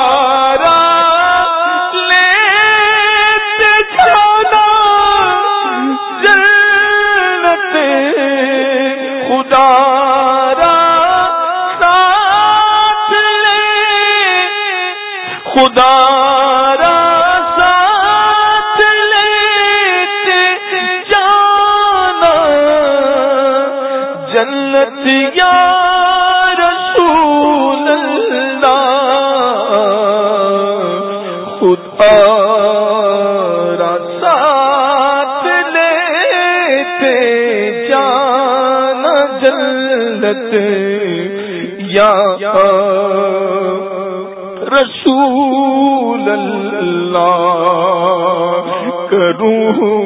ساتھ لیتے جانا جلت یا رسول اللہ کروں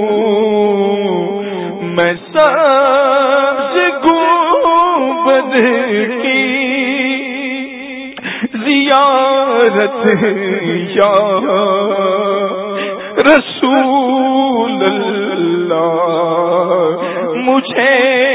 زیارت یا رسول اللہ مجھے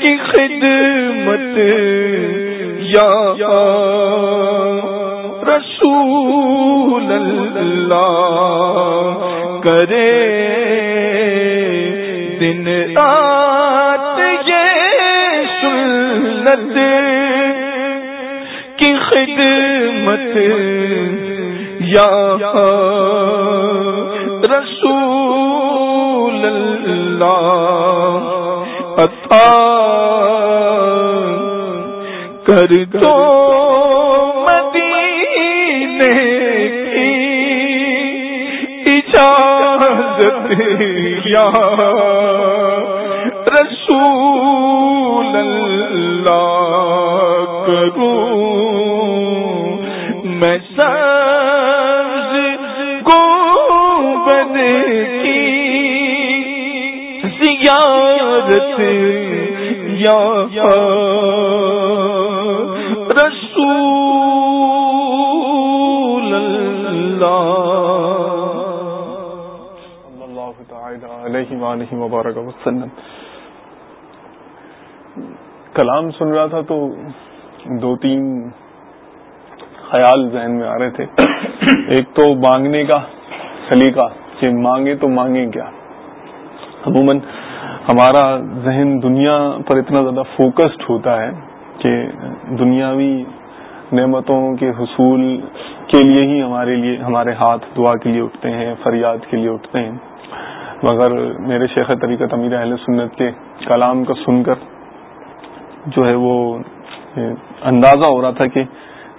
کی خدمت یا رسول اللہ کرے دن آت یہ سنت کی خدمت یا رسول اللہ کر دو مدینے کی اجازت یا رسول اللہ کروں میں سبز زیارت یا رسول اللہ۔ علیہ وآلہ وبارک وسلم۔ کلام سن رہا تھا تو دو تین خیال ذہن میں آ رہے تھے۔ ایک تو مانگنے کا، سلیقہ، کہ مانگے تو مانگے کیا؟ عموماً ہمارا ذہن دنیا پر اتنا زیادہ فوکسڈ ہوتا ہے کہ دنیاوی نعمتوں کے حصول کے لیے ہی ہمارے لیے، ہمارے ہاتھ دعا کے لیے اٹھتے ہیں، فریاد کے لیے اٹھتے ہیں۔ مگر میرے شیخ طریقت امیر اہل سنت کے کلام کو سن کر جو ہے وہ اندازہ ہو رہا تھا کہ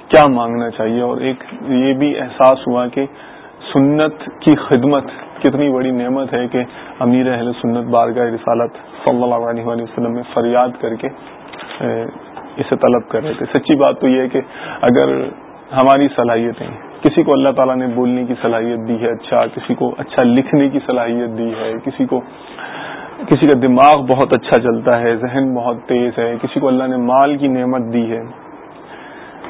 کیا مانگنا چاہیے اور ایک یہ بھی احساس ہوا کہ سنت کی خدمت، کتنی بڑی نعمت ہے کہ امیر اہل سنت بارگاہ رسالت صلی اللہ علیہ وسلم میں فریاد کر کے اسے طلب کر رہے تھے۔ سچی بات تو یہ ہے کہ اگر ہماری صلاحیتیں، کسی کو اللہ تعالیٰ نے بولنے کی صلاحیت دی ہے اچھا کسی کو اچھا لکھنے کی صلاحیت دی ہے، کسی کو، کسی کا دماغ بہت اچھا چلتا ہے، ذہن بہت تیز ہے، کسی کو اللہ نے مال کی نعمت دی ہے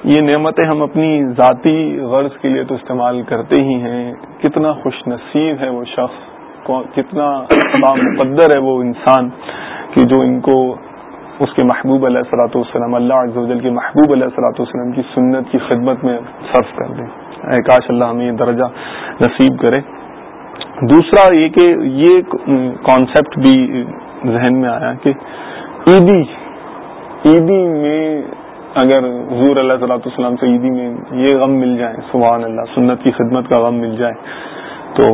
یہ نعمتیں ہم اپنی ذاتی غرض کے لیے تو استعمال کرتے ہی ہیں۔ کتنا خوش نصیب ہے وہ شخص کتنا مقدر ہے وہ انسان کہ جو ان کو اس کے محبوب علیہ صلاۃ والسلام، اللہ عز و جل کے محبوب علیہ صلاۃ والسلام کی سنت کی خدمت میں صرف کر دیں۔ اے کاش اللہ ہمیں یہ درجہ نصیب کرے۔ دوسرا یہ کہ یہ کانسیپٹ بھی ذہن میں آیا کہ عیدی عیدی میں اگر حضور اللہ صلاۃ السلام سے عیدی میں یہ غم مل جائے، سبحان اللہ، سنت کی خدمت کا غم مل جائے، تو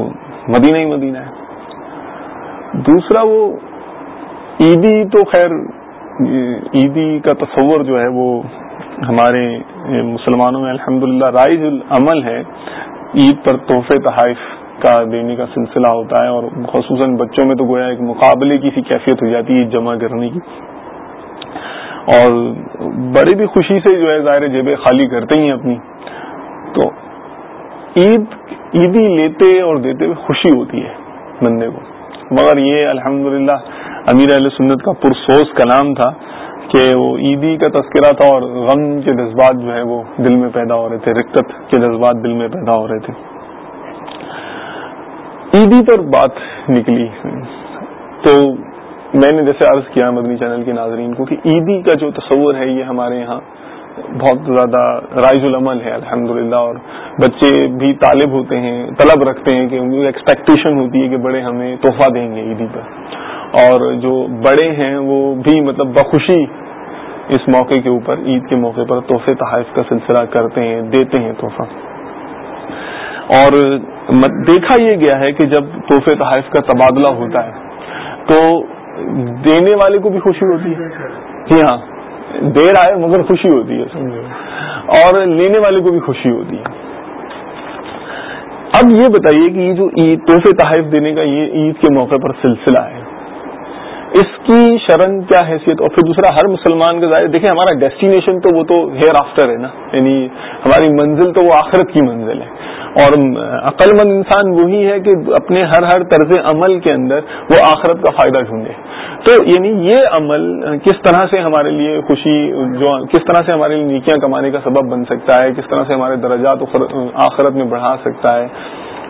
مدینہ ہی مدینہ ہے۔ دوسرا وہ عیدی تو خیر، عیدی کا تصور جو ہے وہ ہمارے مسلمانوں میں الحمدللہ رائج العمل ہے۔ عید پر تحفے تحائف کا دینے کا سلسلہ ہوتا ہے اور خصوصاً بچوں میں تو گویا ایک مقابلے کی سی کیفیت ہو جاتی ہے جمع کرنے کی۔ اور بڑی بھی خوشی سے جو ہے ظاہر جیبیں خالی کرتے ہی اپنی۔ تو عید، عیدی لیتے اور دیتے ہوئے خوشی ہوتی ہے بندے کو۔ مگر یہ الحمدللہ امیر علیہ سنت کا پرسوز کلام تھا کہ وہ عیدی کا تذکرہ تھا اور غم کے جذبات جو ہے وہ دل میں پیدا ہو رہے تھے، رکت کے جذبات دل میں پیدا ہو رہے تھے۔ عیدی پر بات نکلی۔ تو میں نے جیسے عرض کیا مدنی چینل کے ناظرین کو کہ عیدی کا جو تصور ہے یہ ہمارے یہاں بہت زیادہ رائج العمل ہے، الحمدللہ، اور بچے بھی طالب ہوتے ہیں، طلب رکھتے ہیں کہ ایکسپیکٹیشن ہوتی ہے کہ بڑے ہمیں تحفہ دیں گے عیدی پر۔ اور جو بڑے ہیں وہ بھی مطلب بخوشی اس موقع کے اوپر، عید کے موقع پر تحفے تحائف کا سلسلہ کرتے ہیں، دیتے ہیں تحفہ۔ اور دیکھا یہ گیا ہے کہ جب تحفے تحائف کا تبادلہ ہوتا ہے، تو دینے والے کو بھی خوشی ہوتی ہے۔ جی ہاں۔ دیر آئے مگر خوشی ہوتی ہے۔ اور لینے والے کو بھی خوشی ہوتی ہے۔ اب یہ بتائیے کہ یہ جو عید تحفے تحائف دینے کا یہ عید کے موقع پر سلسلہ ہے اس کی شرن کیا حیثیت؟ اور پھر دوسرا، ہر مسلمان کا ظاہر دیکھیں ہمارا ڈیسٹینیشن تو وہ تو ہیئر آفٹر ہے نا؟ یعنی ہماری منزل تو وہ آخرت کی منزل ہے۔ اور عقل مند انسان وہی ہے کہ اپنے ہر ہر طرز عمل کے اندر وہ آخرت کا فائدہ ڈھونڈے۔ تو یعنی یہ عمل کس طرح سے ہمارے لیے خوشی، جو کس طرح سے ہمارے لیے نیکیاں کمانے کا سبب بن سکتا ہے، کس طرح سے ہمارے درجات آخرت میں بڑھا سکتا ہے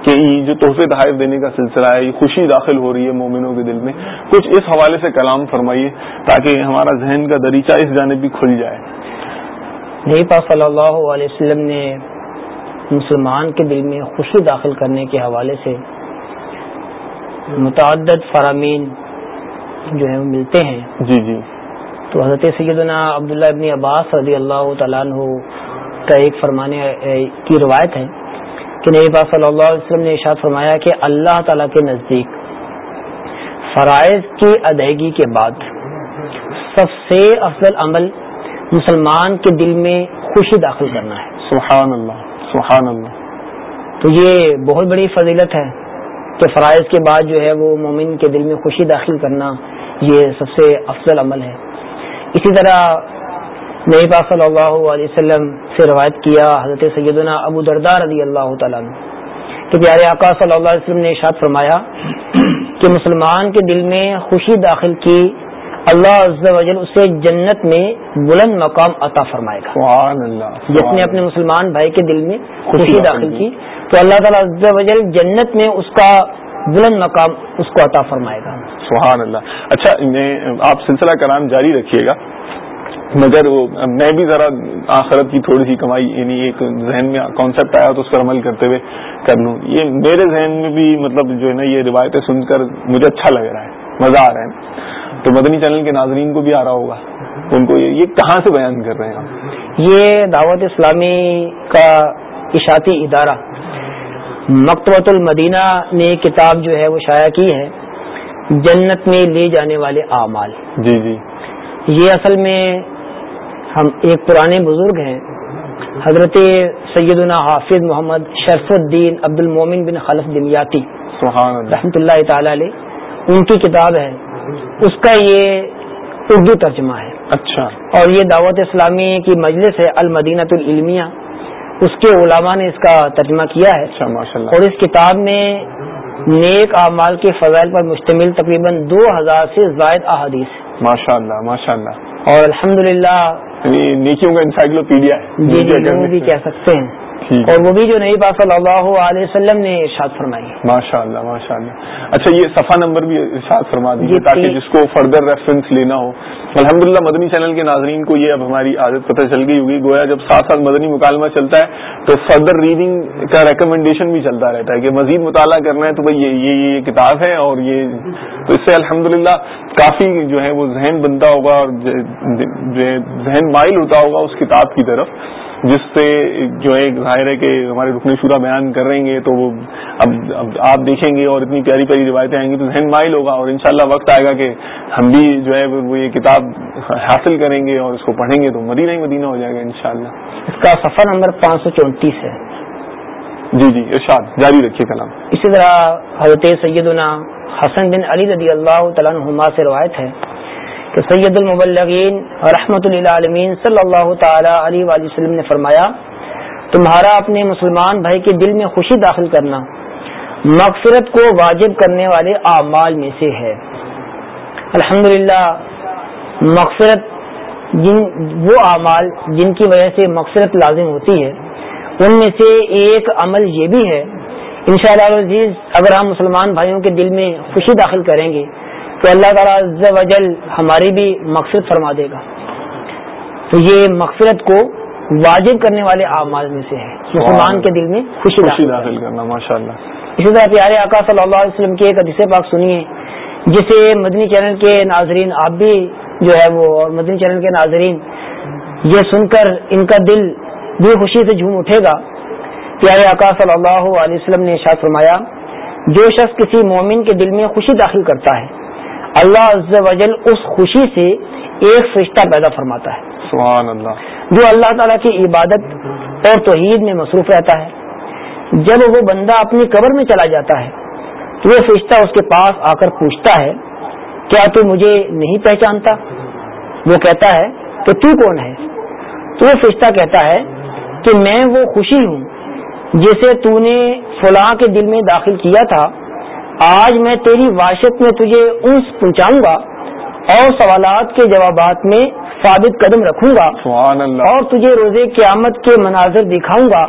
کہ جو تحفے تحائف دینے کا سلسلہ ہے یہ خوشی داخل ہو رہی ہے مومنوں کے دل میں۔ کچھ اس حوالے سے کلام فرمائیے تاکہ ہمارا ذہن کا دریچہ اس جانب بھی کھل جائے۔ نئی پاک صلی اللہ علیہ وسلم نے مسلمان کے دل میں خوشی داخل کرنے کے حوالے سے متعدد فرامین جو ہے وہ ملتے ہیں۔ جی جی۔ تو حضرت سیدنا عبداللہ ابن عباس رضی اللہ تعالیٰ عنہ کا ایک فرمانے کی روایت ہے۔ کہ نبی پاک صلی اللہ علیہ وسلم نے ارشاد فرمایا کہ اللہ تعالیٰ کے نزدیک فرائض کی ادائیگی کے بعد سب سے افضل عمل مسلمان کے دل میں خوشی داخل کرنا ہے۔ سبحان اللہ سبحان اللہ۔ تو یہ بہت بڑی فضیلت ہے کہ فرائض کے بعد جو ہے وہ مومن کے دل میں خوشی داخل کرنا یہ سب سے افضل عمل ہے۔ اسی طرح نئی پاک صلی اللہ علیہ وسلم سے روایت کیا حضرت سیدنا ابو دردار رضی اللہ تعالیٰ کہ پیارے آقا صلی اللہ علیہ وسلم نے ارشاد فرمایا [clears throat] کہ مسلمان کے دل میں خوشی داخل کی اللہ عز و جل اسے جنت میں بلند مقام عطا فرمائے گا۔ سبحان اللہ جس نے اپنے مسلمان بھائی کے دل میں خوشی داخل کی۔ تو اللہ تعالیٰ عز و جل جنت میں اس کا بلند مقام اس کو عطا فرمائے گا۔ سبحان اللہ۔ اچھا آپ سلسلہ کرام جاری رکھیے گا۔ مگر وہ میں بھی ذرا آخرت کی تھوڑی سی کمائی یعنی ایک ذہن میں کانسیپٹ آیا تو اس پر عمل کرتے ہوئے کر لوں۔ یہ میرے ذہن میں بھی مطلب جو ہے نا یہ روایتیں سن کر مجھے اچھا لگ رہا ہے مزہ آ رہا ہے۔ تو مدنی چینل کے ناظرین کو بھی آ رہا ہوگا۔ ان کو یہ کہاں سے بیان کر رہے ہیں یہ دعوت اسلامی کا اشاعتی ادارہ مکتبۃ المدینہ نے کتاب جو ہے وہ شائع کی ہے جنت میں لے جانے والے اعمال۔ جی جی۔ یہ اصل میں ہم ایک پرانے بزرگ ہیں حضرت سیدنا حافظ محمد شرف الدین عبد المومن بن خلف دمیاتی رحمۃ اللہ۔ تعالی علیہ ان کی کتاب ہے۔ اس کا یہ اردو ترجمہ ہے۔ اچھا۔ اور یہ دعوت اسلامی کی مجلس ہے المدینت العلمیہ۔ اس کے علماء نے اس کا ترجمہ کیا ہے۔ اچھا اور اس کتاب میں نیک اعمال کے فضائل پر مشتمل تقریباً دو ہزار سے زائد احادیث۔ ماشاء اللہ ماشاء اللہ اور الحمد للہ یعنی نیکیوں کا انسائکلوپیڈیا ہے۔ جی جی۔ وہ بھی کہہ سکتے ہیں۔ اور وہ بھی جو نئی بات صلی اللہ علیہ وسلم نے ارشاد فرمائی. ماشاء اللہ ماشاء اللہ اچھا یہ صفحہ نمبر بھی ارشاد فرما دیجیے تاکہ جس کو فردر ریفرنس لینا ہو. الحمدللہ مدنی چینل کے ناظرین کو یہ اب ہماری عادت پتہ چل گئی ہوگی. گویا جب ساتھ ساتھ مدنی مکالمہ چلتا ہے تو فردر ریڈنگ کا ریکمنڈیشن بھی چلتا رہتا ہے کہ مزید مطالعہ کرنا ہے تو بھائی یہ یہ کتاب ہے اور یہ تو اس سے الحمدللہ کافی جو ہے وہ ذہن بنتا ہوگا اور جو ہے ذہن مائل ہوتا ہوگا اس کتاب کی طرف. جس سے جو ایک ظاہر ہے کہ ہمارے رکن شورا بیان کر رہیں گے تو اب اب آپ دیکھیں گے اور اتنی پیاری پیاری روایتیں آئیں گی تو ذہن مائل ہوگا اور انشاءاللہ وقت آئے گا کہ ہم بھی جو ہے وہ یہ کتاب حاصل کریں گے اور اس کو پڑھیں گے تو مدینہ ہی مدینہ ہو جائے گا انشاءاللہ۔ اس کا سفر نمبر پانچ سو چونتیس ہے۔ جی جی ارشاد جاری رکھیے کلام۔ اسی طرح حضرت سیدنا حسن بن علی رضی اللہ تعالیٰ سے روایت ہے۔ کہ سید المبلغین رحمت اللہ عالمین صلی اللہ تعالی علیہ وآلہ وسلم نے فرمایا، تمہارا اپنے مسلمان بھائی کے دل میں خوشی داخل کرنا مغفرت کو واجب کرنے والے اعمال میں سے ہے۔ الحمد مغفرت جن، وہ اعمال جن کی وجہ سے مغفرت لازم ہوتی ہے، ان میں سے ایک عمل یہ بھی ہے، انشاءاللہ عزیز، اگر ہم مسلمان بھائیوں کے دل میں خوشی داخل کریں گے تو اللہ تعالیٰ وجل ہماری بھی مقصد فرما دے گا۔ تو یہ مغفرت کو واجب کرنے والے اعمال میں سے ہے۔ مسلمان کے دل میں خوشی داخل۔ کرنا ماشاء اللہ اسی طرح پیارے آقا صلی اللہ علیہ وسلم کے ایک حدیث پاک سنیے جسے مدنی چینل کے ناظرین آپ بھی جو ہے وہ اور مدنی چینل کے ناظرین یہ سن کر ان کا دل بھی خوشی سے جھوم اٹھے گا۔ پیارے آقا صلی اللہ علیہ وسلم نے شاہ فرمایا جو شخص کسی مومن کے دل میں خوشی داخل کرتا ہے اللہ عز و جل اس خوشی سے ایک فرشتہ پیدا فرماتا ہے۔ سبحان اللہ۔ جو اللہ تعالیٰ کی عبادت اور توحید میں مصروف رہتا ہے۔ جب وہ بندہ اپنی قبر میں چلا جاتا ہے تو وہ فرشتہ اس کے پاس آ کر پوچھتا ہے کیا تو مجھے نہیں پہچانتا؟ وہ کہتا ہے کہ تو کون ہے؟ تو وہ فرشتہ کہتا ہے کہ میں وہ خوشی ہوں جسے تو نے فلاں کے دل میں داخل کیا تھا۔ آج میں تیری واشت میں تجھے انس پہنچاؤں گا اور سوالات کے جوابات میں ثابت قدم رکھوں گا اور تجھے روزے قیامت کے مناظر دکھاؤں گا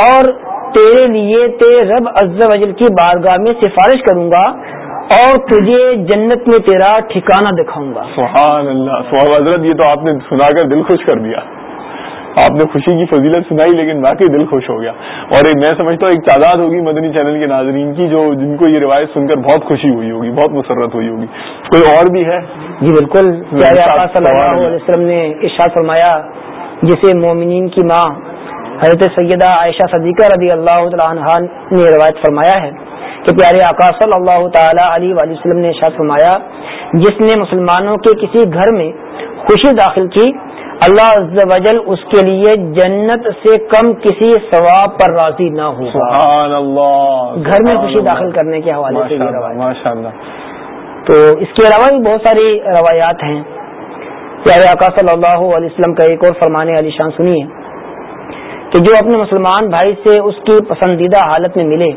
اور تیرے لیے تیرے رب عز وجل کی بارگاہ میں سفارش کروں گا اور تجھے جنت میں تیرا ٹھکانہ دکھاؤں گا۔ سبحان اللہ۔ سبحان حضرت یہ تو آپ نے سنا کر دل خوش کر دیا۔ آپ نے خوشی کی فضیلت سنائی لیکن باقی دل خوش ہو گیا۔ اور ایک میں سمجھتا ہوں ایک تعداد ہوگی مدنی چینل کے ناظرین کی جو جن کو یہ روایت سن کر بہت خوشی ہوئی ہوگی بہت مسرت ہوئی ہوگی۔ کوئی اور بھی ہے؟ جی بالکل۔ صلی اللہ علیہ وسلم نے ارشاد فرمایا جسے مومنین کی ماں حضرت سیدہ عائشہ صدیقہ رضی اللہ عنہ نے روایت فرمایا ہے کہ پیارے آقا صلی اللہ تعالی علیہ وآلہ وسلم نے شاید فرمایا جس نے مسلمانوں کے کسی گھر میں خوشی داخل کی اللہ عز و جل اس کے لیے جنت سے کم کسی ثواب پر راضی نہ ہو۔ سبحان اللہ۔ گھر میں خوشی داخل کرنے کے حوالے سے تو اس کے علاوہ بھی بہت ساری روایات ہیں۔ پیارے آقا صلی اللہ علیہ وسلم کا ایک اور فرمانے علی شان سنیے۔ کہ جو اپنے مسلمان بھائی سے اس کی پسندیدہ حالت میں ملے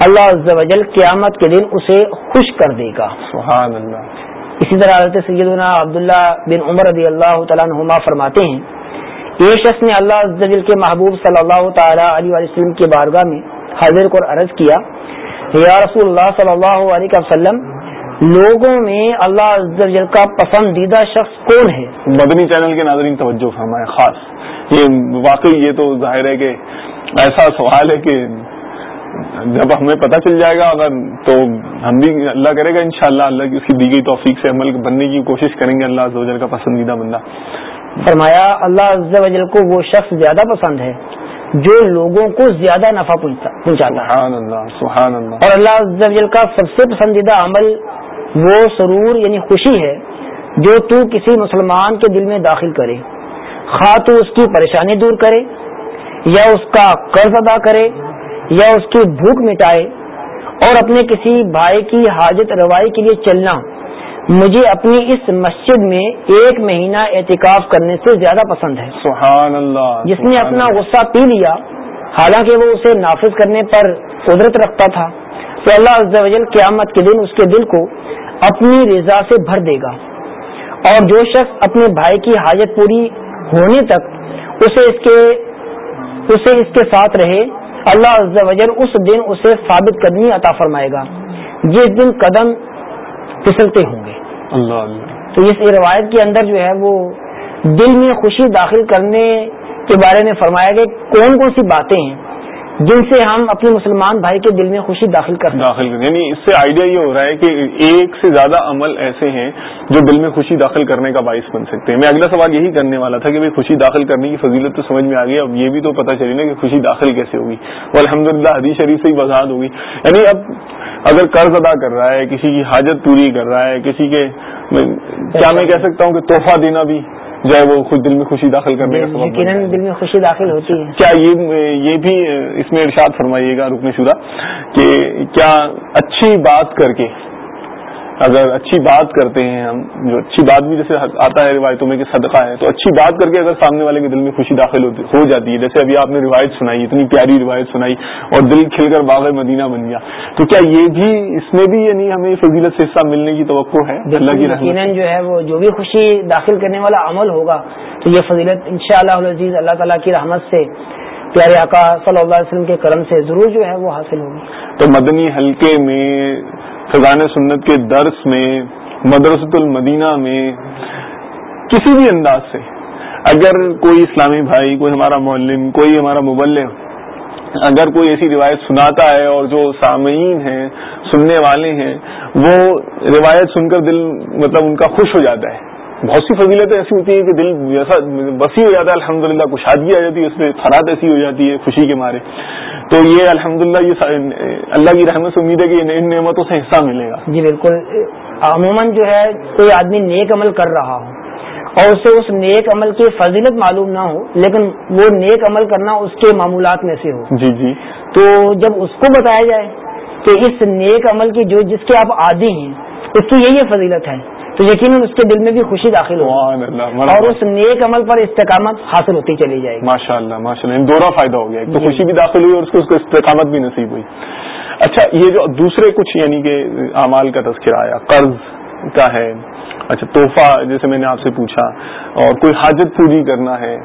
اللہ عز و جل قیامت کے دن اسے خوش کر دے گا۔ سبحان اللہ۔ اسی طرح حضرت سیدنا عبداللہ بن عمر رضی اللہ تعالیٰ نما فرماتے ہیں، یہ شخص نے اللہ عز و جل کے محبوب صلی اللہ تعالیٰ علیہ وسلم کے بارگاہ میں حاضر کو عرض کیا، یا رسول اللہ صلی اللہ علیہ وسلم، لوگوں میں اللہ عز و جل کا پسندیدہ شخص کون ہے؟ مدنی چینل کے ناظرین توجہ فرمائے خاص، یہ واقعی یہ تو ظاہر ہے کہ ایسا سوال ہے کہ جب ہمیں پتہ چل جائے گا اگر تو ہم بھی اللہ کرے گا انشاءاللہ اللہ کی اس کی دی گئی توفیق سے عمل بننے کی کوشش کریں گے اللہ عزوجل کا پسندیدہ بندہ۔ فرمایا اللہ عزوجل کو وہ شخص زیادہ پسند ہے جو لوگوں کو زیادہ نفع پہنچاتا اللہ سبحان اللہ اور اللہ عزوجل کا سب سے پسندیدہ عمل وہ سرور یعنی خوشی ہے جو تو کسی مسلمان کے دل میں داخل کرے۔ خواہ تو اس کی پریشانی دور کرے یا اس کا قرض ادا کرے۔ یا اس کی بھوک مٹائے اور اپنے کسی بھائی کی حاجت روائی کے لیے چلنا مجھے اپنی اس مسجد میں ایک مہینہ احتکاف کرنے سے زیادہ پسند ہے۔ سبحان اللہ جس نے اپنا غصہ پی لیا حالانکہ وہ اسے نافذ کرنے پر قدرت رکھتا تھا تو اللہ عز و جل قیامت کے دن اس کے دل کو اپنی رضا سے بھر دے گا۔ اور جو شخص اپنے بھائی کی حاجت پوری ہونے تک اسے اس کے اسے اس کے ساتھ رہے اللہ عز و جل اس دن اسے ثابت قدمی عطا فرمائے گا۔ جس دن قدم پھسلتے ہوں گے۔ اللہ اللہ۔ تو اس روایت کے اندر جو ہے وہ دل میں خوشی داخل کرنے کے بارے میں فرمایا گیا کون کون سی باتیں ہیں جن سے ہم اپنے مسلمان بھائی کے دل میں خوشی داخل کر داخل کر یعنی اس سے آئیڈیا یہ ہو رہا ہے کہ ایک سے زیادہ عمل ایسے ہیں جو دل میں خوشی داخل کرنے کا باعث بن سکتے ہیں۔ میں اگلا سوال یہی کرنے والا تھا کہ خوشی داخل کرنے کی فضیلت تو سمجھ میں آ گئی، اب یہ بھی تو پتہ چلی نا کہ خوشی داخل کیسے ہوگی۔ وہ الحمد للہ حدیث شریف سے ہی وضاحت ہوگی۔ یعنی اب اگر قرض ادا کر رہا ہے، کسی کی حاجت پوری کر رہا ہے، کسی کے کیا میں کہہ سکتا ہوں کہ تحفہ دینا بھی جو ہے وہ خود دل میں خوشی داخل کرنے کا یقیناً دل میں خوشی داخل ہوتی ہے۔ کیا یہ بھی اس میں ارشاد فرمائیے گا رکنے شدہ کہ کیا اچھی بات کر کے اگر اچھی بات کرتے ہیں ہم جو اچھی بات بھی جیسے آتا ہے روایتوں میں کہ صدقہ ہے تو اچھی بات کر کے اگر سامنے والے کے دل میں خوشی داخل ہو جاتی ہے۔ جیسے ابھی آپ نے روایت سنائی اتنی پیاری روایت سنائی اور دل کھل کر باغ مدینہ بن گیا۔ تو کیا یہ بھی اس میں بھی یعنی ہمیں فضیلت سے حصہ ملنے کی توقع ہے؟ اللہ کی یقیناً جو ہے وہ جو بھی خوشی داخل کرنے والا عمل ہوگا تو یہ فضیلت ان شاء اللہ عزیز اللہ تعالیٰ کی رحمت سے پیارے آقا صلی اللہ علیہ وسلم کے کرم سے ضرور جو ہے وہ حاصل ہوگی۔ تو مدنی حلقے میں فضان سنت کے درس میں مدرسۃ المدینہ میں، کسی بھی انداز سے، اگر کوئی اسلامی بھائی، کوئی ہمارا معلم، کوئی ہمارا مبلغ، اگر کوئی ایسی روایت سناتا ہے اور جو سامعین ہیں، سننے والے ہیں، وہ روایت سن کر دل مطلب ان کا خوش ہو جاتا ہے۔ بہت سی فضیلتیں ایسی ہوتی ہیں کہ دل جیسا بسی ہو جاتا ہے الحمد للہ کشادگی آ جاتی ہے اس میں خراب ایسی ہو جاتی ہے خوشی کے مارے۔ تو یہ الحمد للہ یہ اللہ کی رحمت سے امید ہے کہ ان نعمتوں سے حصہ ملے گا۔ جی بالکل۔ عموماً جو ہے کوئی آدمی نیک عمل کر رہا ہو اور اسے اس نیک عمل کی فضیلت معلوم نہ ہو لیکن وہ نیک عمل کرنا اس کے معمولات میں سے ہو۔ جی جی۔ تو جب اس کو بتایا جائے کہ اس نیک عمل کی جو جس کے آپ عادی ہیں اس کی یہی فضیلت ہے۔ تو یقیناً اس کے دل میں بھی خوشی داخل ہو اور اس نیک عمل پر استقامت حاصل ہوتی چلی جائے گی۔ ماشاء اللہ ماشاء اللہ دورہ فائدہ ہو گیا۔ تو جی۔ خوشی بھی داخل ہوئی اور اس کو اس کو استقامت بھی نصیب ہوئی۔ اچھا یہ جو دوسرے کچھ یعنی کہ اعمال کا تذکرہ آیا قرض کا ہے اچھا تحفہ جیسے میں نے آپ سے پوچھا اور کوئی حاجت پوری کرنا ہے۔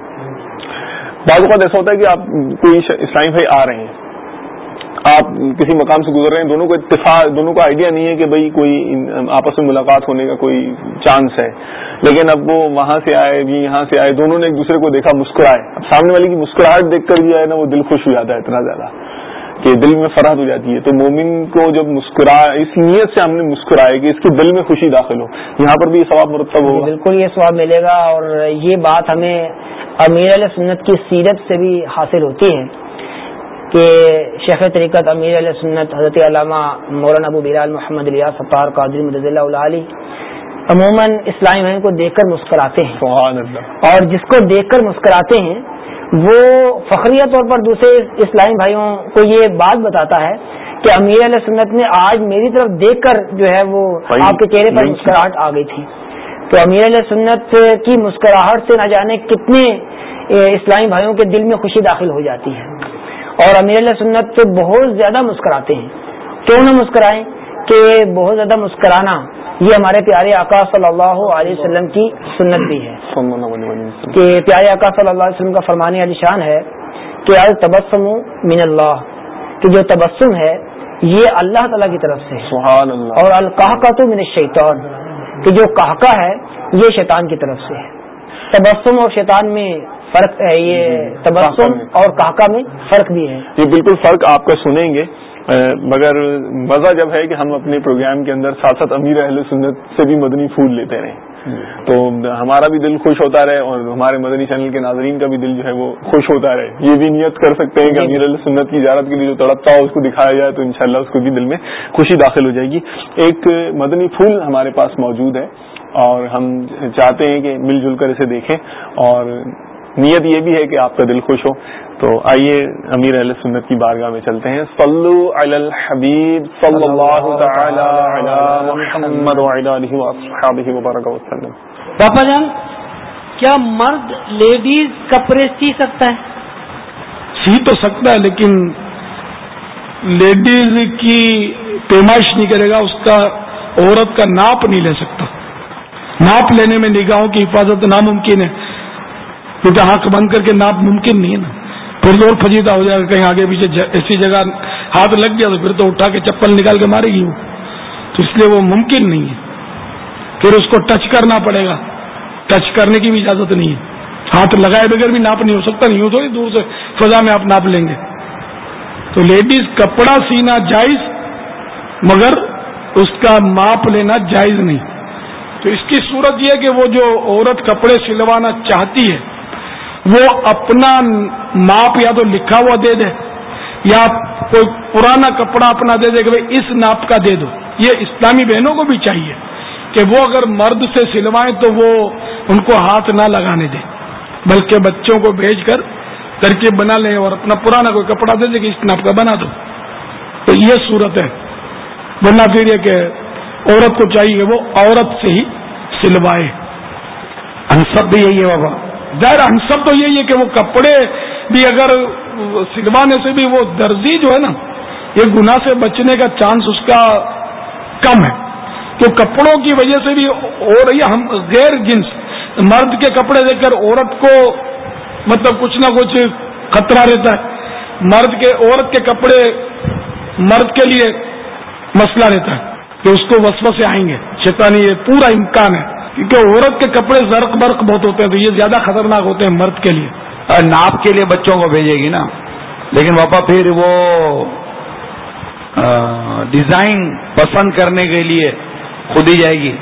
بعض اوقات ایسا ہوتا ہے کہ آپ کوئی اسلامی بھائی آ رہے ہیں۔ آپ کسی مقام سے گزر رہے ہیں، دونوں کو اتفاق، دونوں کو آئیڈیا نہیں ہے کہ بھائی کوئی آپس میں ملاقات ہونے کا کوئی چانس ہے۔ لیکن اب وہ وہاں سے آئے بھی یہاں سے آئے، دونوں نے ایک دوسرے کو دیکھا، مسکرائے۔ اب سامنے والے کی مسکراہٹ دیکھ کر بھی آئے نا، وہ دل خوش ہو جاتا ہے اتنا زیادہ کہ دل میں فرحت ہو جاتی ہے۔ تو مومن کو جب مسکرا، اس نیت سے ہم نے مسکرائے کہ اس کے دل میں خوشی داخل ہو۔ یہاں پر بھی یہ ثواب مرتب ہوگا۔ بالکل یہ ثواب ملے گا اور یہ بات ہمیں امیر علیہ سنت کی سیرت سے بھی حاصل ہوتی ہے۔ کہ شیخ طریقت امیر علیہ سنت حضرت علامہ مولانا ابو بلال محمد الیا ستار قادری مدض اللہ علی عموماً اسلامی بہن کو دیکھ کر مسکراتے ہیں۔ اور جس کو دیکھ کر مسکراتے ہیں وہ فخریہ طور پر دوسرے اسلامی بھائیوں کو یہ بات بتاتا ہے کہ امیر علیہ سنت نے آج میری طرف دیکھ کر جو ہے وہ آپ کے چہرے پر مسکراہٹ آ گئی تھی۔ تو امیر علیہ سنت کی مسکراہٹ سے نہ جانے کتنے اسلامی بھائیوں کے دل میں خوشی داخل ہو جاتی ہے۔ اور امیر اللہ سنت بہت زیادہ مسکراتے ہیں۔ کیوں نہ مسکرائیں کہ بہت زیادہ مسکرانا یہ ہمارے پیارے آقا صلی اللہ علیہ وسلم کی سنت بھی ہے۔ کہ پیارے آقا صلی اللہ علیہ وسلم کا فرمانے علی شان ہے کہ آج تبسم من اللہ۔ کہ جو تبسم ہے یہ اللہ تعالیٰ کی طرف سے اور القاہ کا تو من شیطان کہ جو کہکا ہے یہ شیطان کی طرف سے ہے۔ تبسم اور شیطان میں فرق ہے یہ تبسم اور کاکا میں فرق بھی ہے۔ یہ بالکل فرق آپ کا سنیں گے مگر مزہ جب ہے کہ ہم اپنے پروگرام کے اندر ساتھ ساتھ امیر اہل سنت سے بھی مدنی پھول لیتے رہے تو ہمارا بھی دل خوش ہوتا رہے اور ہمارے مدنی چینل کے ناظرین کا بھی دل جو ہے وہ خوش ہوتا رہے۔ یہ بھی نیت کر سکتے ہیں کہ امیر اہل سنت کی اجارت کے لیے جو تڑپتا ہو اس کو دکھایا جائے تو انشاءاللہ اس کو بھی دل میں خوشی داخل ہو جائے گی۔ ایک مدنی پھول ہمارے پاس موجود ہے اور ہم چاہتے ہیں کہ مل جل کر اسے دیکھیں اور نیت یہ بھی ہے کہ آپ کا دل خوش ہو۔ تو آئیے امیر علیہ سنت کی بارگاہ میں چلتے ہیں۔ صلو علی الحبیب صلی اللہ تعالی علی محمد وبرکہ وسلم۔ پاپا جان کیا مرد لیڈیز کپڑے سی سکتا ہے؟ سی تو سکتا ہے لیکن لیڈیز کی پیمائش نہیں کرے گا اس کا عورت کا ناپ نہیں لے سکتا۔ ناپ لینے میں نگاہوں کی حفاظت ناممکن ہے۔ کیونکہ آنکھ بند کر کے ناپ ممکن نہیں ہے نا۔ پھر زور فجیدہ ہو جائے گا، کہیں آگے پیچھے ایسی جگہ ہاتھ لگ گیا تو پھر تو اٹھا کے چپل نکال کے مارے گی وہ۔ تو اس لیے وہ ممکن نہیں ہے۔ پھر اس کو ٹچ کرنا پڑے گا۔ ٹچ کرنے کی بھی اجازت نہیں ہے۔ ہاتھ لگائے بغیر بھی ناپ نہیں ہو سکتا نہیں ہو دور سے فضا میں آپ ناپ لیں گے۔ تو لیڈیز، کپڑا سینا جائز، مگر اس کا ماپ لینا جائز نہیں۔ تو اس کی صورت یہ کہ وہ جو عورت کپڑے سلوانا چاہتی ہے وہ اپنا ماپ یا تو لکھا ہوا دے دے، یا کوئی پرانا کپڑا اپنا دے دے کہ اس ناپ کا دے دو۔ یہ اسلامی بہنوں کو بھی چاہیے کہ وہ اگر مرد سے سلوائیں تو وہ ان کو ہاتھ نہ لگانے دیں، بلکہ بچوں کو بھیج کر ترکیب بنا لیں اور اپنا پرانا کوئی کپڑا دے دے کہ اس ناپ کا بنا دو۔ تو یہ صورت ہے۔ ورنہ پھر یہ کہ عورت کو چاہیے وہ عورت سے ہی سلوائے۔ انصب بھی یہی ہے بابا۔ ظاہر انصب تو یہی ہے کہ وہ کپڑے بھی اگر سلوانے سے بھی وہ درزی جو ہے نا، یہ گنا سے بچنے کا چانس اس کا کم ہے۔ تو کپڑوں کی وجہ سے بھی ہو رہی ہے۔ ہم غیر جنس، مرد کے کپڑے دیکھ کر عورت کو مطلب کچھ نہ کچھ خطرہ رہتا ہے۔ مرد کے، عورت کے کپڑے مرد کے لیے مسئلہ رہتا ہے۔ کہ اس کو وسو سے آئیں گے۔ شیطانی، یہ پورا امکان ہے۔ کیونکہ عورت کے کپڑے زرق برق بہت ہوتے ہیں تو یہ زیادہ خطرناک ہوتے ہیں مرد کے لیے۔ ناپ کے لیے بچوں کو بھیجے گی نا۔ لیکن پاپا پھر وہ ڈیزائن پسند کرنے کے لیے خود ہی جائے گی۔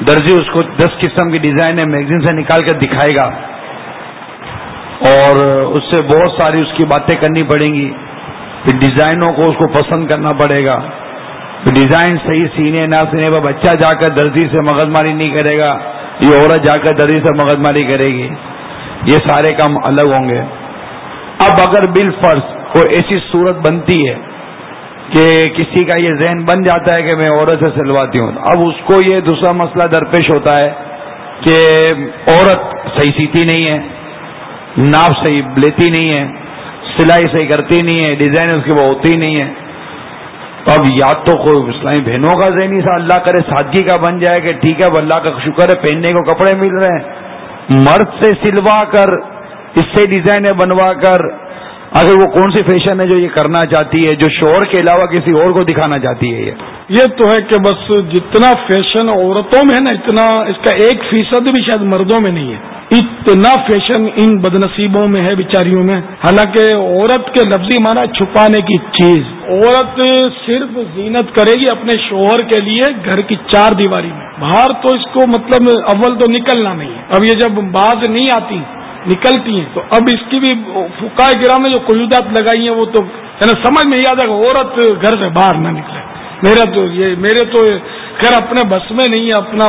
درجی اس کو دس قسم کی ڈیزائن ہے میگزین سے نکال کر دکھائے گا۔ اور اس سے بہت ساری اس کی باتیں کرنی پڑیں گی۔ پھر ڈیزائنوں کو اس کو پسند کرنا پڑے گا۔ ڈیزائن صحیح سینے نہ سینے پر بچہ جا کر درزی سے مغز ماری نہیں کرے گا، یہ عورت جا کر دری سے مغد ماری کرے گی۔ یہ سارے کام الگ ہوں گے۔ اب اگر بل فرض کوئی ایسی صورت بنتی ہے کہ کسی کا یہ ذہن بن جاتا ہے کہ میں عورت سے سلواتی ہوں، اب اس کو یہ دوسرا مسئلہ درپیش ہوتا ہے کہ عورت صحیح سیتی نہیں ہے ناپ صحیح لیتی نہیں ہے، سلائی صحیح کرتی نہیں ہے، ڈیزائن اس کی وہ ہوتی نہیں ہے۔ تو اب یا تو کوئی اسلامی بہنوں کا ذہنی سا اللہ کرے سادگی کا بن جائے کہ ٹھیک ہے، اب اللہ کا شکر ہے، پہننے کو کپڑے مل رہے ہیں۔ مرد سے سلوا کر، اس سے ڈیزائنیں بنوا کر اگر وہ کون سی فیشن ہے جو یہ کرنا چاہتی ہے، جو شور کے علاوہ کسی اور کو دکھانا چاہتی ہے یہ؟ یہ تو ہے کہ بس جتنا فیشن عورتوں میں ہے نا، اتنا اس کا ایک فیصد بھی شاید مردوں میں نہیں ہے۔ اتنا فیشن ان بدنصیبوں میں ہے بیچاریوں میں۔ حالانکہ عورت کے لفظی مانا چھپانے کی چیز۔ عورت صرف زینت کرے گی اپنے شوہر کے لیے گھر کی چار دیواری میں۔ باہر تو اس کو مطلب اول تو نکلنا نہیں ہے۔ اب یہ جب باز نہیں آتی نکلتی ہیں۔ تو اب اس کی بھی فکا گرام میں جو قیودات لگائی ہیں وہ تو یعنی سمجھ میں یاد ہے کہ عورت گھر سے باہر نہ نکلے۔ میرا تو یہ میرے تو خیر اپنے بس میں نہیں ہے، اپنا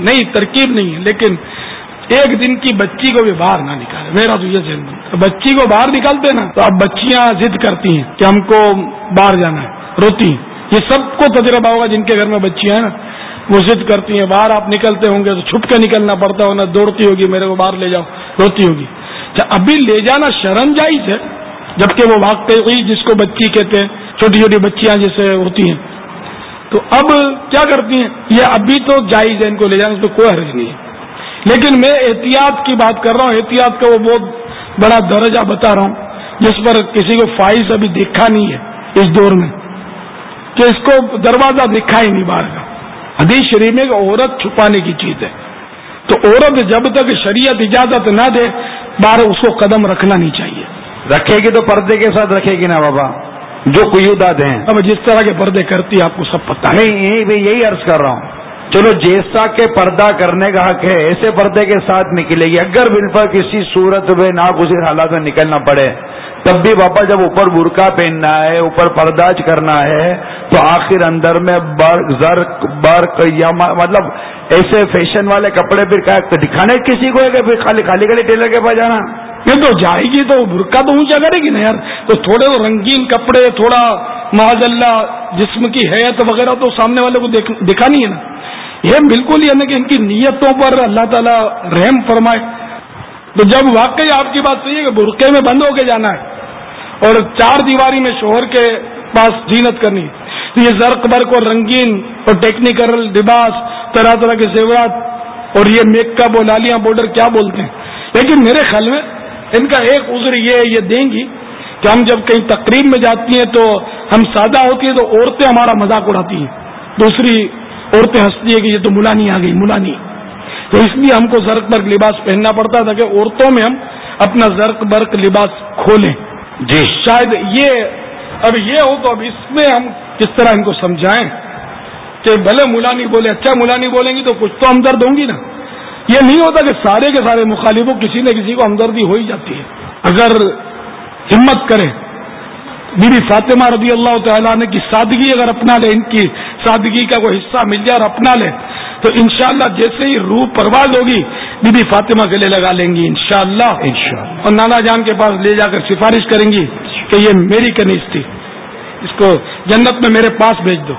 نہیں، ترکیب نہیں ہے، لیکن ایک دن کی بچی کو بھی باہر نہ نکالے۔ میرا تو یہ ذہن بچی کو باہر نکالتے نا، تو اب بچیاں ضد کرتی ہیں کہ ہم کو باہر جانا ہے، روتی ہیں۔ یہ سب کو تجربہ ہوگا جن کے گھر میں بچیاں ہیں نا۔ وہ ضد کرتی ہیں، باہر آپ نکلتے ہوں گے تو چھپ کے نکلنا پڑتا ہونا دوڑتی ہوگی، میرے کو باہر لے جاؤ، روتی ہوگی۔ اچھا ابھی لے جانا شرم جائز ہے، جبکہ وہ واقعی جس کو بچی کہتے ہیں، چھوٹی چھوٹی بچیاں جیسے ہوتی ہیں۔ تو اب کیا کرتی ہیں؟ یہ ابھی تو جائز ہے، ان کو لے جانا اس میں کوئی حرج نہیں ہے۔ لیکن میں احتیاط کی بات کر رہا ہوں، احتیاط کا وہ بہت بڑا درجہ بتا رہا ہوں، جس پر کسی کو فائز ابھی دیکھا نہیں ہے، اس دور میں۔ کہ اس کو دروازہ دکھا ہی نہیں باہر کا۔ حدیث شریف میں عورت چھپانے کی چیز ہے۔ تو عورت جب تک شریعت اجازت نہ دے بار اس کو قدم رکھنا نہیں چاہیے۔ رکھے گی تو پردے کے ساتھ رکھے گی نا بابا۔ جو قیودات ہیں اب جس طرح کے پردے کرتی آپ کو سب پتا نہیں میں یہی عرض کر رہا ہوں۔ چلو جیسا کے پردہ کرنے کا حق ہے ایسے پردے کے ساتھ نکلے گی۔ اگر بل پر کسی صورت میں نہ کسی حالات میں نکلنا پڑے تب بھی پاپا جب اوپر برقع پہننا ہے، اوپر پرداج کرنا ہے، تو آخر اندر میں برق زرق برق یا مطلب ایسے فیشن والے کپڑے پھر دکھانے کسی کو ہے کہ پھر خالی خالی خالی ٹیلر کے پاس جانا؟ یہ تو جائے گی تو برقع تو اونچا کرے گی نا یار۔ تو تھوڑے رنگین کپڑے، تھوڑا معذ اللہ جسم کی حیت وغیرہ تو سامنے والے کو دکھانی ہے نا۔ یہ بالکل یعنی کہ ان کی نیتوں پر اللہ تعالیٰ رحم فرمائے۔ تو جب واقعی آپ کی بات صحیح ہے کہ برقعے میں بند ہو کے جانا ہے۔ اور چار دیواری میں شوہر کے پاس زینت کرنی تو یہ زرق، برق اور رنگین اور ٹیکنیکل لباس، طرح طرح کے زیورات اور یہ میک اپ اور لالیاں بارڈر کیا بولتے ہیں؟ لیکن میرے خیال میں ان کا ایک عذر یہ یہ دیں گی کہ ہم جب کہیں تقریب میں جاتی ہیں تو ہم سادہ ہوتی ہیں تو عورتیں ہمارا مذاق اڑاتی ہیں۔ دوسری عورتیں ہنستی ہے کہ یہ تو ملانی آ گئی، ملانی۔ تو اس لیے ہم کو زرق، برق لباس پہننا پڑتا تھا کہ عورتوں میں ہم اپنا زرق، برق لباس کھولیں۔ جی۔ شاید یہ، اب یہ ہو تو اب اس میں ہم کس طرح ان کو سمجھائیں کہ بھلے ملانی بولے اچھا ملانی بولیں گی تو کچھ تو ہمدرد ہوں گی نا۔ یہ نہیں ہوتا کہ سارے کے سارے مخالفوں کسی نہ کسی کو ہمدردی ہو ہی جاتی ہے۔ اگر ہمت کریں۔ بی بی فاطمہ رضی اللہ تعالیٰ نے کی سادگی اگر اپنا لے ان کی سادگی کا کوئی حصہ مل جائے اور اپنا لے تو انشاءاللہ جیسے ہی روح پرواز ہوگی بی بی فاطمہ لیے لگا لیں گی انشاءاللہ۔ انشاءاللہ۔ اور نانا جان کے پاس لے جا کر سفارش کریں گی کہ یہ میری کنیز تھی۔ اس کو جنت میں میرے پاس بھیج دو۔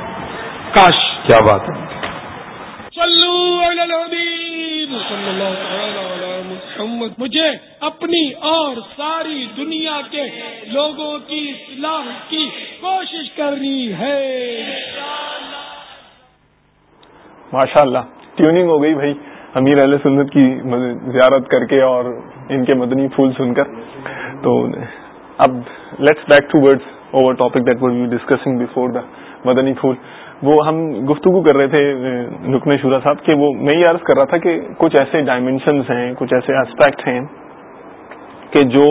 کاش۔ کیا بات ہے؟ مجھے اپنی اور ساری دنیا کے لوگوں کی اصلاح کی کوشش کرنی ہے۔ ماشاء اللہ ٹیوننگ ہو گئی بھائی، امیر علیہ سنت کی زیارت کر کے اور ان کے مدنی پھول سن کر۔ تو، اب let's back toward our topic that would you discussing before the Madani پھول۔ وہ ہم گفتگو کر رہے تھے رکن شورا صاحب، کہ وہ میں یہ عرض کر رہا تھا کہ کچھ ایسے ڈائمینشنس ہیں، کچھ ایسے اسپیکٹ ہیں کہ جو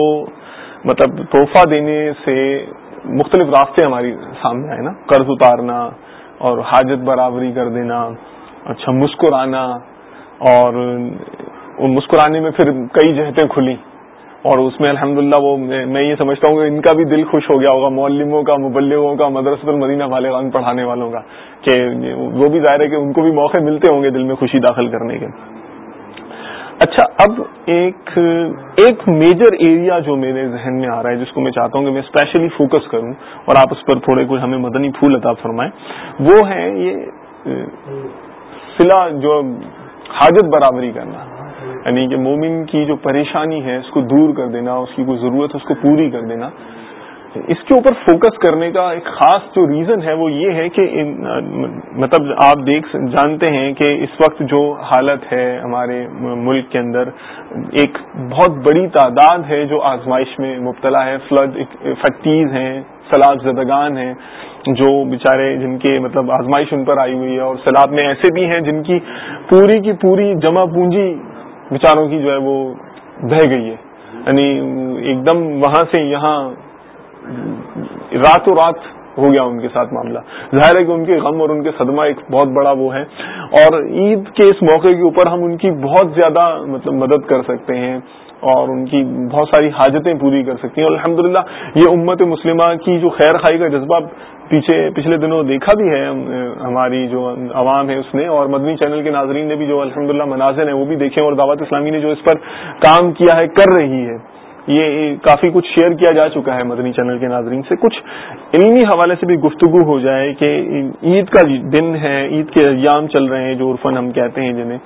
مطلب تحفہ دینے سے مختلف راستے ہماری سامنے آئے نا۔ قرض اتارنا اور حاجت برابری کر دینا۔ اچھا مسکرانا اور مسکرانے میں پھر کئی جہتیں کھلی اور اس میں الحمدللہ وہ میں یہ سمجھتا ہوں کہ ان کا بھی دل خوش ہو گیا ہوگا، معلموں کا مبلغوں کا، مدرسۃ المدینہ والے پڑھانے والوں کا کہ وہ بھی ظاہر ہے کہ ان کو بھی موقع ملتے ہوں گے دل میں خوشی داخل کرنے کے۔ اچھا اب ایک ایک میجر ایریا جو میرے ذہن میں آ رہا ہے، جس کو میں چاہتا ہوں کہ میں اسپیشلی فوکس کروں اور آپ اس پر تھوڑے کوئی ہمیں مدنی پھول عطا فرمائیں، وہ ہے یہ سلا جو حاجت برابری کرنا یعنی کہ مومن کی جو پریشانی ہے، اس کو دور کر دینا، اس کی کوئی ضرورت ہے، اس کو پوری کر دینا، اس کے اوپر فوکس کرنے کا ایک خاص جو ریزن ہے وہ یہ ہے کہ مطلب آپ دیکھ جانتے ہیں کہ اس وقت جو حالت ہے ہمارے ملک کے اندر، ایک بہت بڑی تعداد ہے جو آزمائش میں مبتلا ہے فلڈ فیکٹریز ہیں، سیلاب زدگان ہیں جو بیچارے جن کے مطلب آزمائش ان پر آئی ہوئی ہے اور سیلاب میں ایسے بھی ہیں جن کی پوری کی پوری جمع پونجی بیچاروں کی جو ہے وہ بہ گئی ہے۔ یعنی ایک دم وہاں سے یہاں راتوں رات ہو گیا ان کے ساتھ معاملہ۔ ظاہر ہے کہ ان کے غم اور ان کے صدمہ ایک بہت بڑا وہ ہے۔ اور عید کے اس موقع کے اوپر ہم ان کی بہت زیادہ مطلب مدد کر سکتے ہیں۔ اور ان کی بہت ساری حاجتیں پوری کر سکتی ہیں۔ اور الحمدللہ یہ امت مسلمہ کی جو خیر خائی کا جذبہ پیچھے پچھلے دنوں دیکھا بھی ہے ہماری جو عوام ہے اس نے، اور مدنی چینل کے ناظرین نے بھی جو الحمدللہ مناظر ہیں وہ بھی دیکھے اور دعوت اسلامی نے جو اس پر کام کیا ہے، کر رہی ہے۔ یہ کافی کچھ شیئر کیا جا چکا ہے مدنی چینل کے ناظرین سے۔ کچھ علمی حوالے سے بھی گفتگو ہو جائے کہ عید کا دن ہے، عید کے ایام چل رہے ہیں، جو عرفن ہم کہتے ہیں جنہیں۔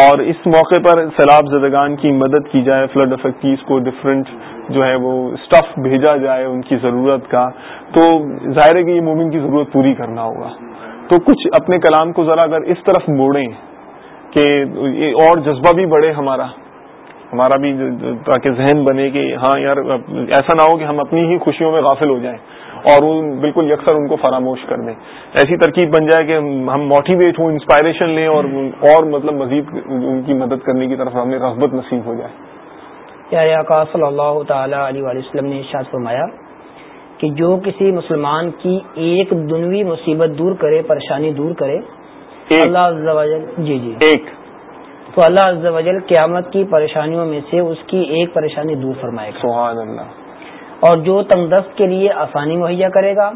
اور اس موقع پر سیلاب زدگان کی مدد کی جائے فلڈ افیکٹیز کو ڈفرینٹ جو ہے وہ اسٹف بھیجا جائے ان کی ضرورت کا۔ تو ظاہر ہے کہ یہ مومن کی ضرورت پوری کرنا ہوگا۔ تو کچھ اپنے کلام کو ذرا اگر اس طرف موڑیں کہ اور جذبہ بھی بڑھے ہمارا۔ ہمارا بھی تاکہ ذہن بنے کہ ہاں یار ایسا نہ ہو کہ ہم اپنی ہی خوشیوں میں غافل ہو جائیں اور وہ بالکل یکسر ان کو فراموش کر دیں۔ ایسی ترکیب بن جائے کہ ہم موٹیویٹ ہوں انسپائریشن لیں اور اور مطلب مزید ان کی مدد کرنے کی طرف ہمیں رغبت نصیب ہو جائے۔ پیارے آقا صلی اللہ تعالی علیہ وسلم نے ارشاد فرمایا کہ جو کسی مسلمان کی ایک دنوی مصیبت دور کرے پریشانی دور کرے اللہ جی جی۔ ایک۔ تو اللہ عز و جل قیامت کی پریشانیوں میں سے اس کی ایک پریشانی دور فرمائے گا۔ سبحان اللہ۔ اور جو تنگ دست کے لیے آسانی مہیا کرے گا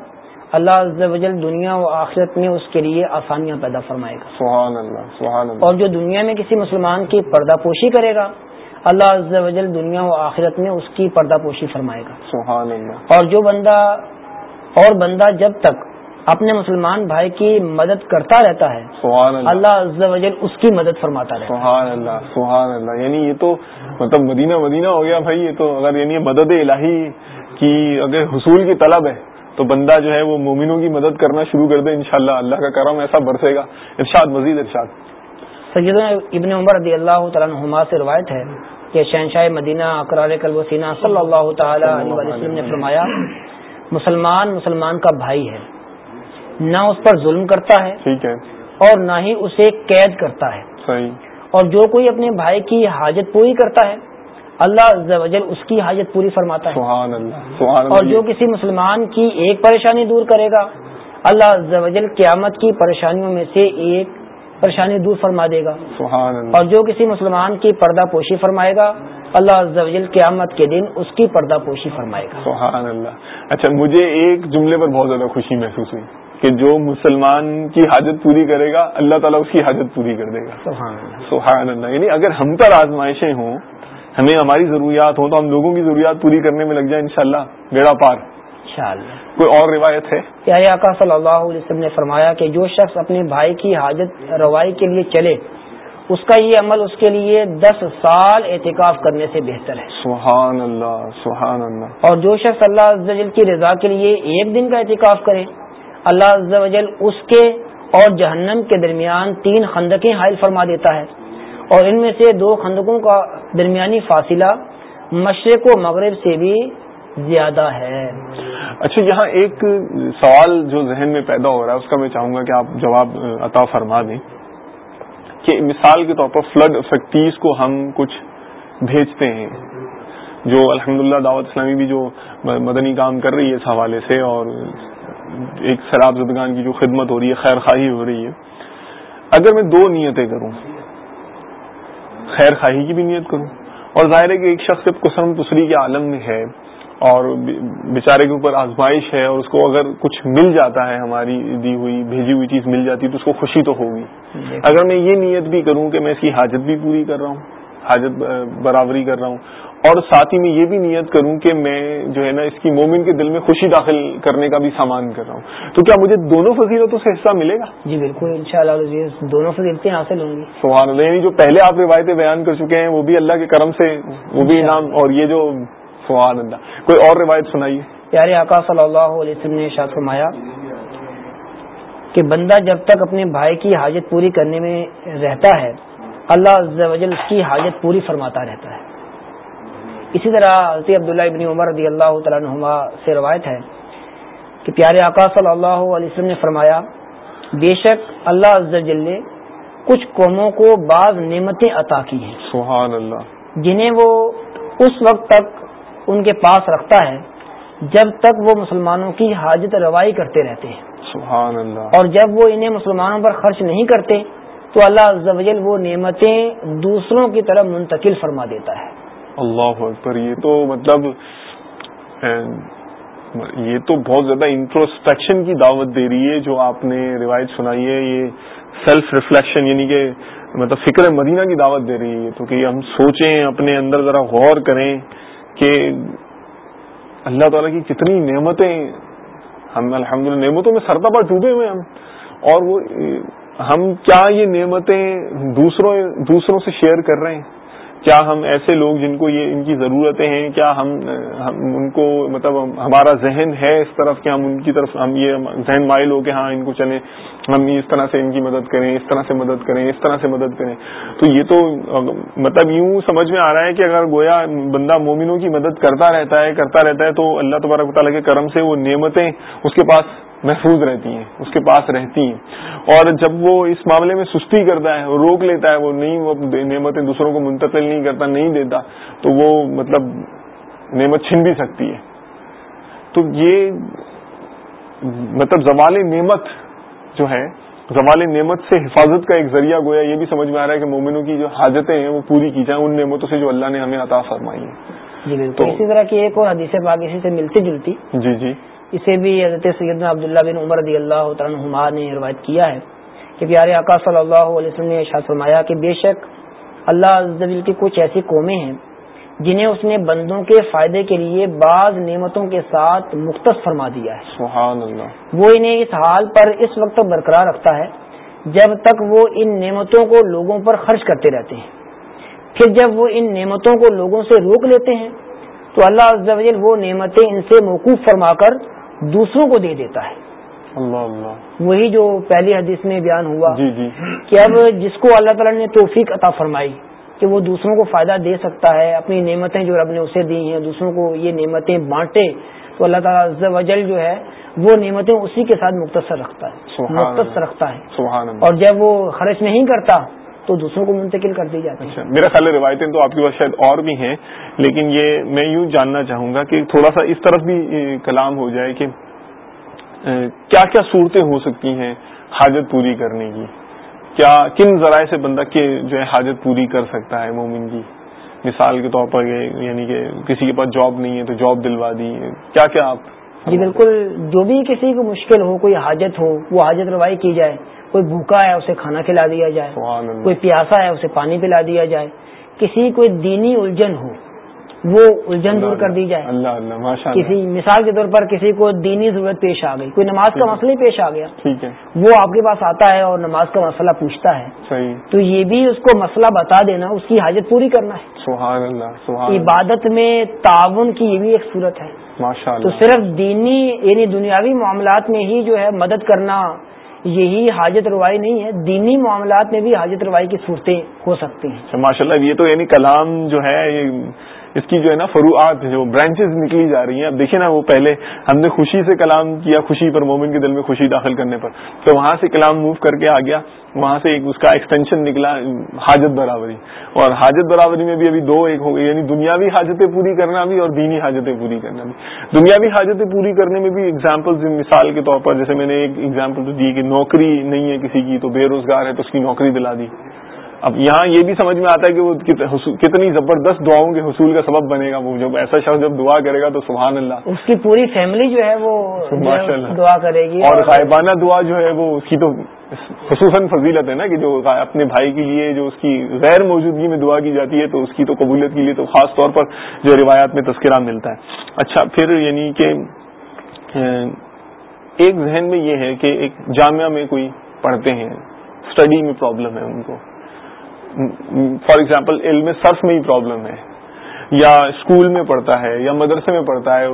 اللہ عز و جل دنیا و آخرت میں اس کے لیے آسانیاں پیدا فرمائے گا۔ سبحان اللہ سبحان اللہ۔ اور جو دنیا میں کسی مسلمان کی پردہ پوشی کرے گا اللہ عز و جل دنیا و آخرت میں اس کی پردہ پوشی فرمائے گا۔ سبحان اللہ۔ اور جو بندہ اور بندہ جب تک اپنے مسلمان بھائی کی مدد کرتا رہتا ہے۔ سبحان اللہ۔ اللہ عز و جل اس کی مدد فرماتا رہتا سبحان اللہ سبحان اللہ۔ یعنی یہ تو مطلب مدینہ مدینہ ہو گیا بھائی یہ تو اگر یعنی مدد الہی کی اگر حصول کی طلب ہے تو بندہ جو ہے وہ مومنوں کی مدد کرنا شروع کر دے انشاءاللہ۔ اللہ کا کرم ایسا برسے گا۔ ارشاد مزید ارشاد۔ سید ابن عمر رضی اللہ تعالیٰ نما سے روایت ہے کہ شہنشاہ مدینہ اقرار کلب سینہ صلی اللہ تعالی علیہ وسلم نے فرمایا مسلمان مسلمان کا بھائی ہے۔ نہ اس پر ظلم کرتا ہے ٹھیک ہے۔ اور نہ ہی اسے قید کرتا ہے۔ صحیح۔ اور جو کوئی اپنے بھائی کی حاجت پوری کرتا ہے اللہ عز و جل اس کی حاجت پوری فرماتا ہے۔ سبحان اللہ سبحان اور جو کسی مسلمان کی ایک پریشانی دور کرے گا اللہ عز و جل قیامت کی پریشانیوں میں سے ایک پریشانی دور فرما دے گا۔ سبحان اللہ۔ اور جو کسی مسلمان کی پردہ پوشی فرمائے گا اللہ عز و جل قیامت کے دن اس کی پردہ پوشی فرمائے گا۔ سبحان اللہ۔ اچھا مجھے ایک جملے پر بہت زیادہ خوشی محسوس ہوئی۔ کہ جو مسلمان کی حاجت پوری کرے گا اللہ تعالیٰ اس کی حاجت پوری کر دے گا۔ سبحان اللہ۔ سبحان اللہ۔ یعنی اگر ہم پر آزمائشیں ہوں ہمیں ہماری ضروریات ہوں تو ہم لوگوں کی ضروریات پوری کرنے میں لگ جائیں انشاءاللہ بیڑا پار۔ انشاءاللہ۔ کوئی اور روایت ہے؟ پیارے آقا صلی اللہ علیہ وسلم نے فرمایا کہ جو شخص اپنے بھائی کی حاجت روائی کے لیے چلے اس کا یہ عمل اس کے لیے دس سال احتکاف کرنے سے بہتر ہے۔ سبحان اللہ سبحان اللہ۔ اور جو شخص اللہ عز و جل کی رضا کے لیے ایک دن کا احتکاف کرے اللہ عز و جل اس کے اور جہنم کے درمیان تین خندقیں حائل فرما دیتا ہے۔ اور ان میں سے دو خندقوں کا درمیانی فاصلہ مشرق و مغرب سے بھی زیادہ ہے۔ اچھا یہاں ایک سوال جو ذہن میں پیدا ہو رہا ہے، اس کا میں چاہوں گا کہ آپ جواب عطا فرما دیں کہ مثال کے طور پر فلڈ فیکٹریز کو ہم کچھ بھیجتے ہیں۔ جو الحمدللہ دعوت اسلامی بھی جو مدنی کام کر رہی ہے اس حوالے سے اور ایک شراب زدگان کی جو خدمت ہو رہی ہے خیر خواہی ہو رہی ہے۔ اگر میں دو نیتیں کروں خیر خواہی کی بھی نیت کروں اور ظاہر ہے کہ ایک شخص قسم تسری کے عالم میں ہے اور بیچارے کے اوپر آزمائش ہے اور اس کو اگر کچھ مل جاتا ہے ہماری دی ہوئی بھیجی ہوئی چیز مل جاتی ہے تو اس کو خوشی تو ہوگی۔ اگر میں یہ نیت بھی کروں کہ میں اس کی حاجت بھی پوری کر رہا ہوں حاجت برابری کر رہا ہوں اور ساتھ ہی میں یہ بھی نیت کروں کہ میں جو ہے نا اس کی مومن کے دل میں خوشی داخل کرنے کا بھی سامان کر رہا ہوں۔ تو کیا مجھے دونوں فضیلتوں سے حصہ ملے گا؟ جی بالکل ان شاء اللہ دونوں فضیلتیں حاصل ہوں گی۔ سبحان اللہ یعنی جو پہلے آپ روایتیں بیان کر چکے ہیں وہ بھی اللہ کے کرم سے وہ بھی انعام اور یہ جو سبحان اللہ۔ کوئی اور روایت سنائیے؟ پیارے آقا صلی اللہ علیہ وسلم نے شاہ فرمایا کہ بندہ جب تک اپنے بھائی کی حاجت پوری کرنے میں رہتا ہے اللہ عز و جل اس کی حاجت پوری فرماتا رہتا ہے۔ اسی طرح حضرت عبداللہ ابن عمر رضی اللہ تعالیٰ نما سے روایت ہے کہ پیارے آقا صلی اللہ علیہ وسلم نے فرمایا بے شک اللہ جل نے کچھ قوموں کو بعض نعمتیں عطا کی ہیں۔ سبحان اللہ۔ جنہیں وہ اس وقت تک ان کے پاس رکھتا ہے جب تک وہ مسلمانوں کی حاجت روائی کرتے رہتے ہیں۔ سبحان اللہ۔ اور جب وہ انہیں مسلمانوں پر خرچ نہیں کرتے تو اللہ عز و جل وہ نعمتیں دوسروں کی طرف منتقل فرما دیتا ہے۔ اللہ اکبر، یہ تو مطلب یہ تو بہت زیادہ انٹروسپیکشن کی دعوت دے رہی ہے، جو آپ نے روایت سنائی ہے، یہ سیلف ریفلیکشن یعنی کہ مطلب فکر مدینہ کی دعوت دے رہی ہے تو، کہ ہم سوچیں، اپنے اندر ذرا غور کریں کہ اللہ تعالیٰ کی کتنی نعمتیں، ہم الحمد نعمتوں میں سرتابا ڈوبے ہوئے ہم، اور وہ، ہم کیا یہ نعمتیں دوسروں دوسروں سے شیئر کر رہے ہیں؟ کیا ہم ایسے لوگ جن کو یہ ان کی ضرورتیں ہیں؟ کیا ہم ان کو مطلب ہمارا ذہن ہے اس طرف کہ ہم ان کی طرف، ہم یہ ذہن مائل ہو کہ ہاں ان کو چلیں، ہم اس طرح سے ان کی مدد کریں، اس طرح سے مدد کریں، اس طرح سے مدد کریں۔ تو یہ تو مطلب یوں سمجھ میں آ رہا ہے کہ اگر گویا بندہ مومنوں کی مدد کرتا رہتا ہے، کرتا رہتا ہے تو اللہ تبارک تعالیٰ کے کرم سے وہ نعمتیں اس کے پاس محفوظ رہتی ہیں اس کے پاس رہتی ہیں۔ اور جب وہ اس معاملے میں سستی کرتا ہے روک لیتا ہے وہ نہیں وہ نعمتیں دوسروں کو منتقل نہیں کرتا نہیں دیتا تو وہ مطلب نعمت چھن بھی سکتی ہے۔ تو یہ مطلب زوال نعمت جو ہے زوال نعمت سے حفاظت کا ایک ذریعہ گویا یہ بھی سمجھ میں آ رہا ہے کہ مومنوں کی جو حاجتیں ہیں وہ پوری کی جائیں ان نعمتوں سے جو اللہ نے ہمیں عطا فرمائی ہیں۔ جی تو اسی طرح کی ایک اور حدیث باغ اسی سے ملتی جلتی۔ جی جی۔ اسے بھی حضرت سیدنا عبداللہ بن عمر رضی اللہ تعالیٰ نے روایت کیا ہے کہ پیارے آقا صلی اللہ علیہ وسلم نے ارشاد فرمایا کہ بے شک اللہ کی کچھ ایسی قومیں ہیں جنہیں اس نے بندوں کے فائدے کے لیے بعض نعمتوں کے ساتھ مختص فرما دیا ہے۔ سبحان اللہ۔ وہ انہیں اس حال پر اس وقت برقرار رکھتا ہے جب تک وہ ان نعمتوں کو لوگوں پر خرچ کرتے رہتے ہیں۔ پھر جب وہ ان نعمتوں کو لوگوں سے روک لیتے ہیں تو اللہ عز و جل وہ نعمتیں ان سے موقوف فرما کر دوسروں کو دے دیتا ہے۔ اللہ اللہ۔ وہی جو پہلی حدیث میں بیان ہوا جی جی۔ کہ اب جس کو اللہ تعالیٰ نے توفیق عطا فرمائی کہ وہ دوسروں کو فائدہ دے سکتا ہے اپنی نعمتیں جو رب نے اسے دی ہیں دوسروں کو یہ نعمتیں بانٹے تو اللہ تعالیٰ وجل جو ہے وہ نعمتیں اسی کے ساتھ مختصر رکھتا ہے مختصر رکھتا ہے۔ اور جب وہ خرچ نہیں کرتا تو دوسروں کو منتقل کر دی جاتی اچھا میرا خیال روایتیں تو آپ کے پاس شاید اور بھی ہیں لیکن یہ میں یوں جاننا چاہوں گا کہ تھوڑا سا اس طرف بھی کلام ہو جائے کہ کیا کیا صورتیں ہو سکتی ہیں حاجت پوری کرنے کی؟ کیا کن ذرائع سے بندہ کے جو ہے حاجت پوری کر سکتا ہے مومن کی؟ مثال کے طور پر یعنی کہ کسی کے پاس جاب نہیں ہے تو جاب دلوا دی کیا کیا آپ؟ جی بالکل جو بھی کسی کو مشکل ہو کوئی حاجت ہو وہ حاجت روائی کی جائے کوئی بھوکا ہے اسے کھانا کھلا دیا جائے کوئی پیاسا ہے اسے پانی پلا دیا جائے۔ کسی کوئی دینی الجھن ہو وہ الجھن دور کر دی جائے۔ اللہ اللہ کسی مثال کے طور پر کسی کو دینی ضرورت پیش آ گئی کوئی نماز کا مسئلہ پیش آ گیا۔ وہ آپ کے پاس آتا ہے اور نماز کا مسئلہ پوچھتا ہے۔ تو یہ بھی اس کو مسئلہ بتا دینا اس کی حاجت پوری کرنا ہے۔ سبحان اللہ سبحان عبادت میں تعاون کی یہ بھی ایک صورت ہے۔ تو صرف دینی یعنی دنیاوی معاملات میں ہی جو ہے مدد کرنا یہی حاجت روائی نہیں ہے، دینی معاملات میں بھی حاجت روائی کی صورتیں ہو سکتی ہیں۔ ماشاء اللہ یہ تو یعنی کلام جو ہے اس کی جو ہے نا فروعات جو برانچز نکلی جا رہی ہیں، اب دیکھیں نا وہ پہلے ہم نے خوشی سے کلام کیا، خوشی پر مومن کے دل میں خوشی داخل کرنے پر۔ تو وہاں سے کلام موو کر کے آ گیا، وہاں سے ایک اس کا ایکسٹینشن نکلا، حاجت برابری۔ اور حاجت برابری میں بھی ابھی دو ایک ہو گئی یعنی دنیاوی حاجتیں پوری کرنا بھی اور دینی حاجتیں پوری کرنا بھی۔ دنیاوی حاجتیں پوری کرنے میں بھی ایگزامپل مثال کے طور پر، جیسے میں نے ایک ایگزامپل تو دی کہ نوکری نہیں ہے کسی کی، تو بے روزگار ہے تو اس کی نوکری دلا دی۔ اب یہاں یہ بھی سمجھ میں آتا ہے کہ وہ کتنی زبردست دعاؤں کے حصول کا سبب بنے گا وہ جب ایسا شخص جب دعا کرے گا تو سبحان اللہ۔ اس کی پوری فیملی جو ہے وہ دعا کرے گی اور غائبانہ دعا جو ہے وہ اس کی تو خصوصاً فضیلت ہے نا کہ جو اپنے بھائی کے لیے جو اس کی غیر موجودگی میں دعا کی جاتی ہے تو اس کی تو قبولیت کے لیے تو خاص طور پر جو روایات میں تذکرہ ملتا ہے۔ اچھا پھر یعنی کہ ایک ذہن میں یہ ہے کہ ایک جامعہ میں کوئی پڑھتے ہیں اسٹڈی میں پرابلم ہے ان کو۔ فار ایگزامپل، علم صرف میں ہی پرابلم ہے، یا اسکول میں پڑھتا ہے، یا مدرسے میں پڑھتا ہے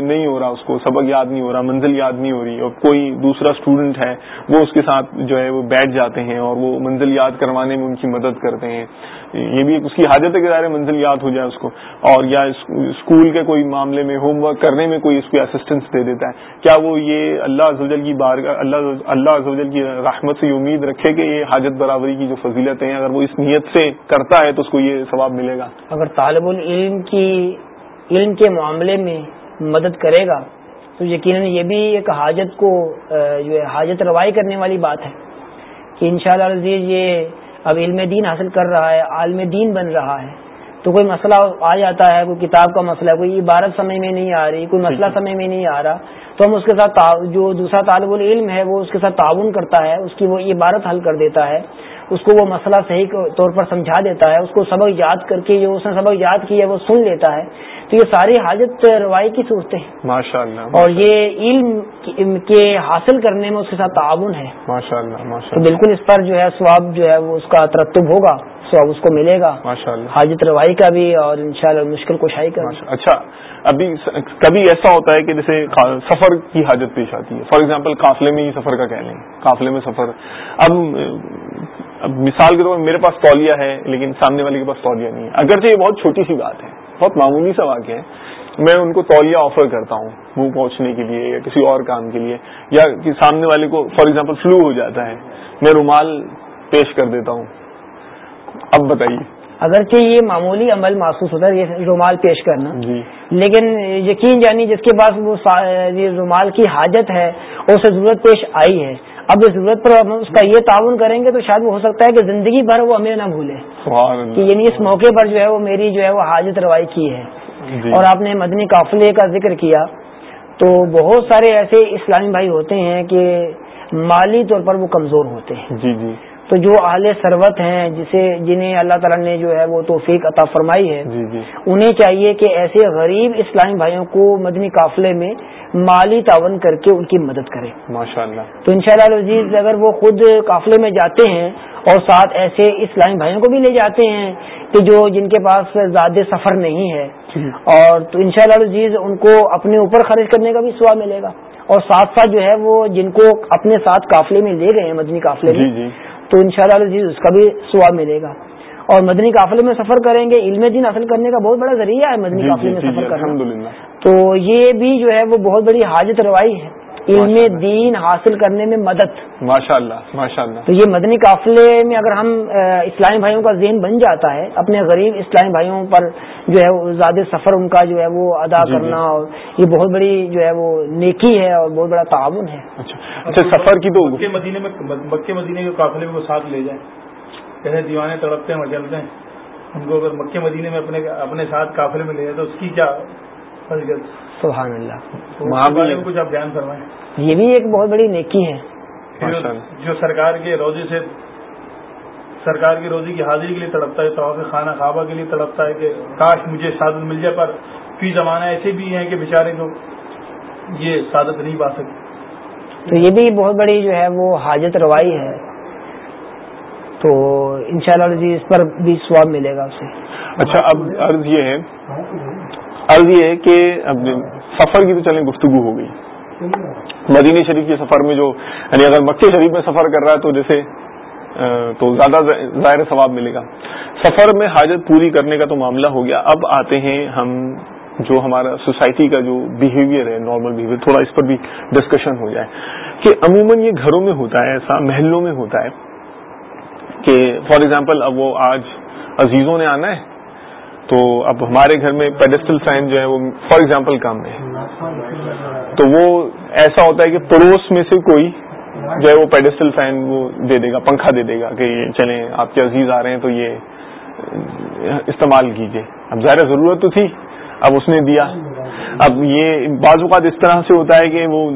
نہیں ہو رہا اس کو، سبق یاد نہیں ہو رہا، منزل یاد نہیں ہو رہی، اور کوئی دوسرا اسٹوڈنٹ ہے، وہ اس کے ساتھ جو ہے وہ بیٹھ جاتے ہیں، اور وہ منزل یاد کروانے میں ان کی مدد کرتے ہیں۔ یہ بھی اس کی حاجت ہے کہ ظاہر منزل یاد ہو جائے اس کو اور یا اسکول کے کوئی معاملے میں ہوم ورک کرنے میں کوئی اس کو اسسٹنس دے دیتا ہے۔ کیا وہ یہ اللہ کی بار اللہ اللہ کی رحمت سے امید رکھے کہ یہ حاجت برابری کی جو فضیلت ہیں، اگر وہ اس نیت سے کرتا ہے تو اس کو یہ ثواب ملے گا۔ اگر طالب العلم کی علم کے معاملے میں مدد کرے گا، تو یقیناً یہ بھی ایک حاجت کو جو ہے، حاجت روائی کرنے والی بات ہے کہ انشاءاللہ شاء اللہ یہ اب علم دین حاصل کر رہا ہے، عالم دین بن رہا ہے۔ تو کوئی مسئلہ آ جاتا ہے، کوئی کتاب کا مسئلہ ہے، کوئی عبارت سمجھ میں نہیں آ رہی، کوئی مسئلہ سمجھ میں نہیں آ رہا، تو ہم اس کے ساتھ جو دوسرا طالب العلم ہے، وہ اس کے ساتھ تعاون کرتا ہے، اس کی وہ عبارت حل کر دیتا ہے۔ اس کو وہ مسئلہ صحیح طور پر سمجھا دیتا ہے اس کو سبق یاد کر کے جو اس نے سبق یاد کیا ہے وہ سن لیتا ہے۔ تو یہ ساری حاجت روائی کی صورتیں ہیں۔ ماشاء اللہ اور یہ علم کے حاصل کرنے میں اس کے ساتھ تعاون ہے۔ ماشاء اللہ تو بالکل اس پر جو ہے سواب جو ہے وہ اس کا ترتب ہوگا سواب اس کو ملے گا۔ حاجت روائی کا بھی اور انشاءاللہ مشکل کشائی کا اچھا ابھی کبھی ایسا ہوتا ہے کہ جیسے سفر کی حاجت پیش آتی ہے۔ فار ایگزامپل قافلے میں ہی سفر کا کہہ لیں۔ قافلے میں سفر۔ اب اب مثال کے طور پر میرے پاس تولیہ ہے لیکن سامنے والے کے پاس تولیہ نہیں ہے۔ اگرچہ یہ بہت چھوٹی سی بات ہے بہت معمولی سا واقع ہے۔ میں ان کو تولیہ آفر کرتا ہوں منہ پہنچنے کے لیے یا کسی اور کام کے لیے یا سامنے والے کو فار ایگزامپل فلو ہو جاتا ہے میں رومال پیش کر دیتا ہوں۔ اب بتائیے۔ اگرچہ یہ معمولی عمل محسوس ہوتا ہے یہ رومال پیش کرنا۔ جی۔ لیکن یقین جانی جس کے پاس وہ رومال کی حاجت ہے اور اسے ضرورت پیش آئی ہے۔ اب اس ضرورت پر اس کا یہ تعاون کریں گے تو شاید وہ ہو سکتا ہے کہ زندگی بھر وہ ہمیں نہ بھولے۔ کہ یعنی اس موقع پر جو ہے وہ میری جو ہے وہ حاجت روائی کی ہے۔ جی۔ اور آپ نے مدنی قافلے کا ذکر کیا۔ تو بہت سارے ایسے اسلامی بھائی ہوتے ہیں کہ مالی طور پر وہ کمزور ہوتے ہیں۔ جی جی۔ تو جو اہل سروت ہیں جسے جنہیں اللہ تعالیٰ نے جو ہے وہ توفیق عطا فرمائی ہے جی جی انہیں چاہیے کہ ایسے غریب اسلامی بھائیوں کو مدنی قافلے میں مالی تعاون کر کے ان کی مدد کرے ماشاء اللہ تو ان شاء اللہ اگر وہ خود قافلے میں جاتے ہیں اور ساتھ ایسے اسلامی بھائیوں کو بھی لے جاتے ہیں کہ جو جن کے پاس زیادہ سفر نہیں ہے جی۔ اور تو ان شاء اللہ ان کو اپنے اوپر خرچ کرنے کا بھی سوا ملے گا اور ساتھ ساتھ جو ہے وہ جن کو اپنے ساتھ قافلے میں لے گئے ہیں مدنی قافلے میں۔ تو ان شاء اللہ اس کا بھی سواب ملے گا۔ اور مدنی قافلے میں سفر کریں گے علم دین حاصل کرنے کا بہت بڑا ذریعہ ہے مدنی جی، قافلے میں سفر کرنا۔ تو یہ بھی جو ہے وہ بہت بڑی حاجت روائی ہے۔ علم دین حاصل کرنے میں مدد. ماشاء اللہ ماشاء اللہ. تو یہ مدنی قافلے میں اگر ہم اسلامی بھائیوں کا ذہن بن جاتا ہے اپنے غریب اسلامی بھائیوں پر جو ہے زیادہ سفر ان کا جو ہے وہ ادا جی، جی۔ کرنا اور یہ بہت بڑی جو ہے وہ نیکی ہے اور بہت بڑا تعاون ہے۔ اچھا اچھا سفر کی تو مکے مدینے میں مکے مدینے کے قافلے میں وہ ساتھ لے جائیں۔ کہتے دیوانے تڑپتے ہیں مچلتے ہیں ان کو اگر مکے مدینے میں اپنے اپنے ساتھ قافلے میں لے جائے تو اس کی کیا سبحان اللہ۔ کچھ آپ بیان کروائیں یہ بھی ایک بہت بڑی نیکی ہے۔ جو سرکار کے روزے سے سرکار کی روزی کی حاضری کے لیے تڑپتا ہے تو خانہ خوابہ کے لیے تڑپتا ہے کہ کاش مجھے سعادت مل جائے پر فی زمانہ ایسے بھی ہیں کہ بیچارے جو یہ سعادت نہیں پا سکتے۔ تو یہ بھی بہت بڑی جو ہے وہ حاجت روائی ہے۔ تو انشاءاللہ شاء جی اس پر بھی سواب ملے گا اسے۔ اچھا اب عرض یہ ہے عرض یہ ہے کہ سفر کی تو چلیں گفتگو ہو گئی۔ مدینہ شریف کے سفر میں جو یعنی اگر مکے شریف میں سفر کر رہا ہے تو جیسے تو زیادہ ظاہر ثواب ملے گا۔ سفر میں حاجت پوری کرنے کا تو معاملہ ہو گیا۔ اب آتے ہیں ہم جو ہمارا سوسائٹی کا جو بیہیویئر ہے نارمل بیہیویئر تھوڑا اس پر بھی ڈسکشن ہو جائے۔ کہ عموماً یہ گھروں میں ہوتا ہے، ایسا محلوں میں ہوتا ہے کہ فار ایگزامپل اب وہ آج عزیزوں نے آنا ہے تو اب ہمارے گھر میں پیڈسٹل سائن جو ہے وہ فار ایگزامپل کام ہے۔ تو وہ ایسا ہوتا ہے کہ پڑوس میں سے کوئی جو ہے وہ پیڈسٹل فین وہ دے دے گا، پنکھا دے دے گا کہ یہ چلیں، آپ کے عزیز آ رہے ہیں تو یہ استعمال کیجیے اب ظاہر ضرورت تو تھی، اب اس نے دیا۔ اب یہ بعض اوقات اس طرح سے ہوتا ہے کہ وہ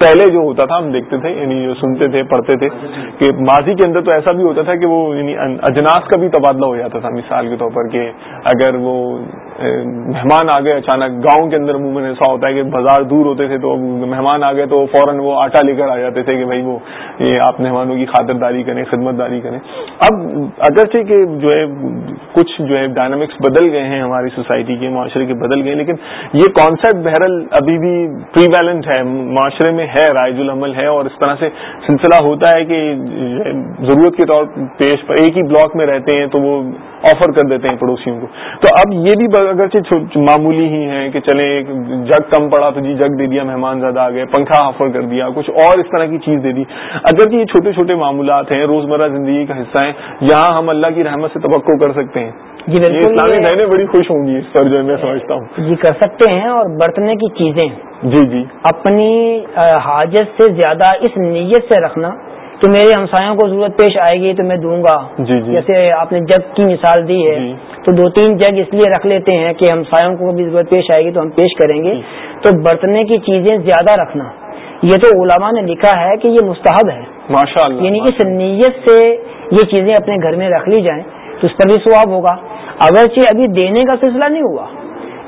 پہلے جو ہوتا تھا، ہم دیکھتے تھے یعنی جو سنتے تھے، پڑھتے تھے، کہ ماضی کے اندر تو ایسا بھی ہوتا تھا کہ وہ یعنی اجناس کا بھی تبادلہ ہو جاتا تھا، مثال کے طور پر کہ اگر وہ مہمان آ گئے، اچانک گاؤں کے اندر عموماً ایسا ہوتا ہے کہ بازار دور ہوتے تھے تو مہمان آ گئے تو فوراً وہ آٹا لے کر آ جاتے تھے کہ بھائی وہ، یہ آپ مہمانوں کی خاطرداری کریں خدمت داری کریں۔ اب اگرچہ کہ جو ہے کچھ جو ہے ڈائنامکس بدل گئے ہیں ہماری سوسائٹی کے، معاشرے کے بدل گئے، لیکن یہ کانسیپٹ بہرحال ابھی بھی پریویلنٹ ہے، معاشرے میں ہے، رائج العمل ہے، اور اس طرح سے سلسلہ ہوتا ہے کہ ضرورت کے طور پیش پر ایک ہی بلاک میں رہتے ہیں تو وہ آفر کر دیتے ہیں پڑوسیوں کو۔ تو اب یہ بھی اگرچہ معمولی ہی ہے کہ چلے جگ کم پڑا تو جی جگ دے دیا مہمان زیادہ آ گئے پنکھا آفر کر دیا کچھ اور اس طرح کی چیز دے دی۔ اگرچہ یہ چھوٹے چھوٹے معاملات ہیں روزمرہ زندگی کا حصہ ہیں یہاں ہم اللہ کی رحمت سے توقع کر سکتے ہیں۔ جی بالکل بڑی خوش ہوں گی اس پر جو میں سمجھتا ہوں۔ جی کر سکتے ہیں اور برتنے کی چیزیں۔ جی جی۔ اپنی حاجت سے زیادہ اس نیت سے رکھنا کہ میرے ہمسایوں کو ضرورت پیش آئے گی تو میں دوں گا۔ جی جی۔ جیسے آپ نے جگ کی مثال دی ہے جی۔ تو دو تین جگ اس لیے رکھ لیتے ہیں کہ ہمسایوں کو بھی ضرورت پیش آئے گی تو ہم پیش کریں گے۔ تو برتنے کی چیزیں زیادہ رکھنا۔ یہ تو علماء نے لکھا ہے کہ یہ مستحب ہے۔ ماشاء اللہ یعنی اس نیت سے یہ چیزیں اپنے گھر میں رکھ لی جائیں تو اس پر بھی ثواب ہوگا۔ اگرچہ ابھی دینے کا سلسلہ نہیں ہوا